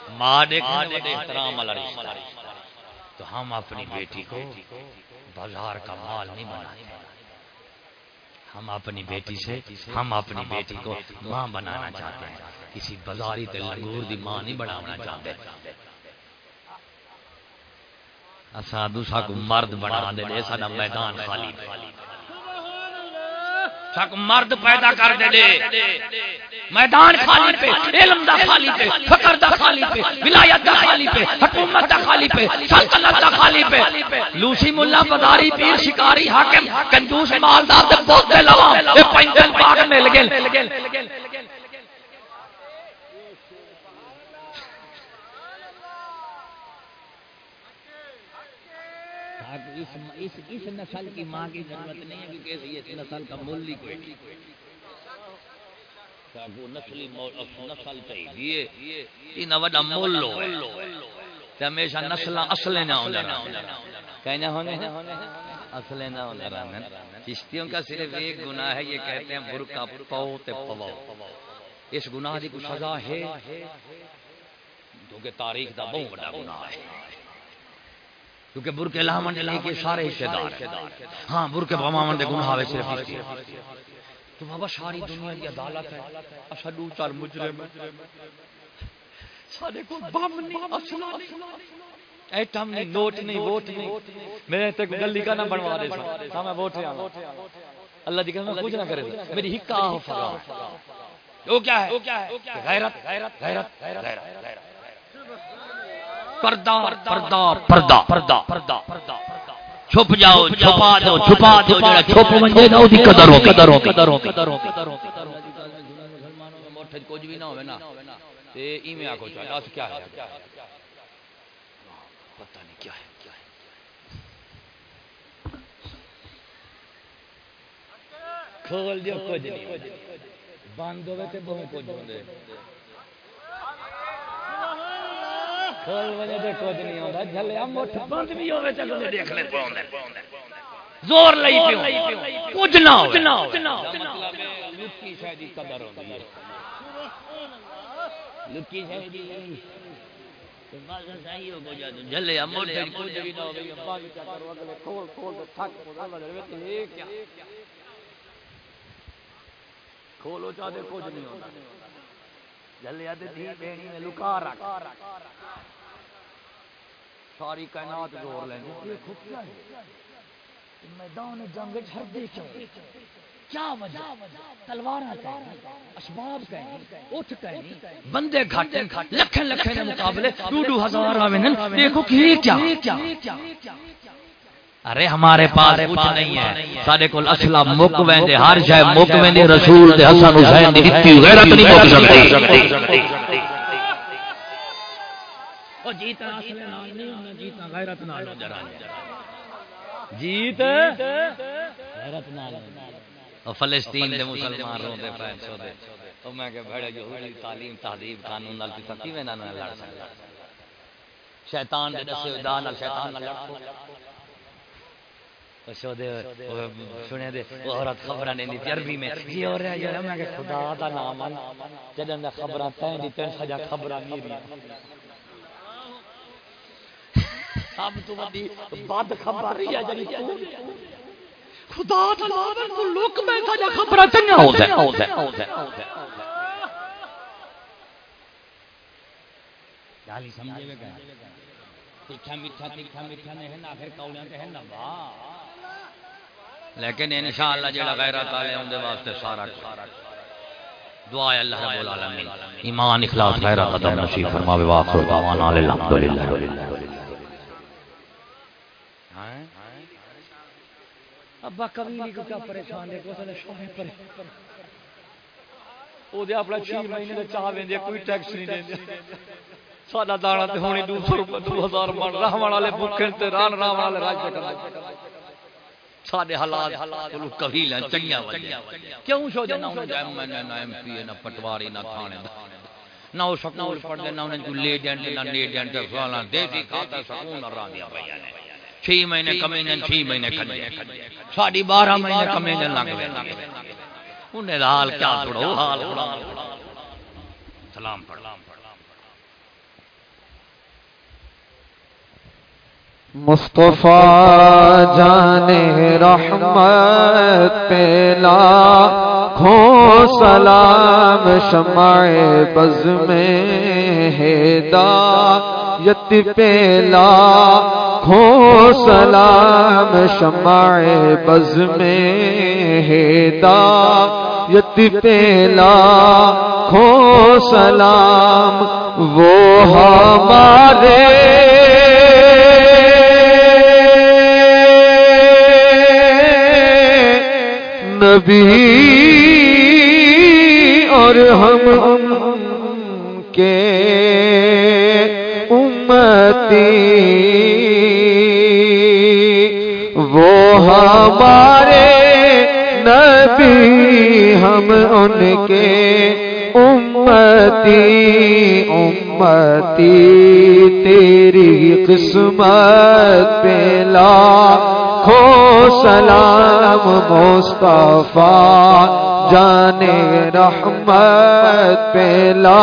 ماں دیکھیں دے وڈی احترام والا رشتہ ہے۔ تو ہم اپنی بیٹی کو بازار کا مال نہیں بناتے ہم اپنی بیٹی سے، ہم اپنی بیٹی کو ماں بنانا چاہتے ہیں۔ کسی بازاری تے لنگور دی ماں نہیں بنانا چاہتے۔ اسا دوسرا کو مرد بنا دے دے، ساڈا میدان خالی سک مرد پیدا کر دے دے۔ میدان خالی پہ، علم دا خالی پہ، فقر دا خالی پہ، ولایت دا خالی پہ، حکومت دا خالی پہ، سلطنت دا خالی پہ۔ لوسی مولا بازاری پیر شکاری حاکم، کنجوس مالدار تے بہت دے لوا اے پنجل پاک مل گئے۔ اس نسل کی ماں کی ضرورت نہیں ہے کیونکہ اس نسل کا مول ہی کوئی نسلی نسل چاہیے وڈا مول لو ہمیشہ نسل اصل نہ کہنا ہونے اصل نہ چشتیوں کا صرف ایک گناہ ہے، یہ کہتے ہیں برکا پاؤ تے پواؤ اس گناہ کی کوئی سزا ہے؟ کیونکہ تاریخ دا بہت بڑا گناہ ہے۔ کیونکہ برکے لامن علی کے سارے حصے دار ہیں۔ ہاں برکے بمامن دے گناہ وے صرف اس تو بابا ساری دنیا دی عدالت ہے۔ اسا دو چار مجرم۔ سارے کو بم نہیں اسلحہ نہیں ایٹم نہیں، نوٹ نہیں، ووٹ نہیں۔ میں تک گلی کا نہ بنوا دے سا۔ میں ووٹ آنا۔ اللہ دی قسم، کچھ نہ کرے میری ہکا ہو فرا وہ کیا ہے؟ غیرت غیرت غیرت غیرت۔ پردہ پردہ پردہ پردہ پردہ چھپ جاؤ چھپا دو چھپا دو جڑا چھپ ونجے نا اودی قدر ہو قدر ہو قدر ہو قدر ہو قدر ہو مسلمانوں میں موٹھ کچھ بھی نہ ہوے نا تے ایویں آکو چاہے اس کیا ہے؟ پتہ نہیں کیا ہے۔ کیا ہے کھول دیو کچھ نہیں۔ بند ہوے تے بہت کچھ ہوندے۔ زور لئی پیو کچھ نہ لکی قدر ہے کچھ بھی نہ کھول کھول تھک کھولو چاہتے کچھ نہیں ہوتا جلیا دھی بہنی میں لکا رکھ ساری کائنات زور لیں میدان جنگ چھردے کیوں کیا وجہ تلوار اسباب اٹھ بندے گھٹ لکھن لکھن کے مقابلے۔ دو دو ہزار آویں دیکھو کہ کیا۔ ارے ہمارے پاس کچھ نہیں ہے۔ سارے کول اصلا مک ویندے ہر شے مک ویندے رسول دے۔ حسن حسین دی غیرت نہیں مک سکتی۔ او جیتا اصل نال نہیں جیتا غیرت نال نظر آ جیت غیرت نال فلسطین دے مسلمان روندے پے سو دے۔ او میں کہ بڑے یہودی تعلیم تہذیب قانون نال تے کیویں نہ لڑ سکدا شیطان دے دسے دا نال شیطان نال لڑ سو دے سنے دے عورت خبراں نے دی عربی میں۔ جی اور ہے یار میں کہ خدا دا نام ہے۔ جدن دا خبراں تے دی سجا خبراں میری سب تو بڑی بد خبر ہے جڑی تو خدا تعالی کو لوک بیٹھا جا خبر چنگا ہوندا گالی سمجھے گا تیکھا میٹھا تیکھا میٹھا نہیں ہے نا پھر کولیاں تے ہے نا واہ لیکن انشاءاللہ جڑا غیرت والے اون دے واسطے سارا دعا ہے اللہ رب العالمین۔ ایمان، اخلاص، غیرت عطا نصیب، فرماوے واخر، دعوانا الحمدللہ ابا کبھی کو کیا پریشان ہے کوسے شوہے پر۔ او دے اپنا 6 مہینے دے چاہ ویندے، کوئی ٹیکس نہیں دیندے ساڈا دانا تے ہونی 200 روپے 2000 من رحم والے بھوکے تے ران رام والے راج کرنا ساڈے حالات کو کبھی لیں چنگیاں وجہ۔ کیوں شو دے نہ ایم میں نہ ایم پی نہ پٹواری، نہ تھانے۔ نہ او سکول پڑھ دے نہ انہاں کو لے جانتے نہ لے جانتے فلاں دے دی کھاتا، سکون اور راضی پیا نے۔ چھ مہینے کمینے چھ مہینے کھجے ساڑی بارہ مہینے کمینے لگ گئے انہیں حال کیا حال سلام پڑھ مصطفیٰ جان رحمت پیلا کھو سلام شمع بز میں ہدا یت پیلا کھو سلام شمع بز میں ہدا یت پیلا کھو سلام، وہ ہمارے نبی اور ہم کے امتی۔ وہ ہمارے نبی، ہم ان کے امتی۔ امتی تیری قسمت پہ لا ہو سلام مصطفیٰ جان رحمت پہلا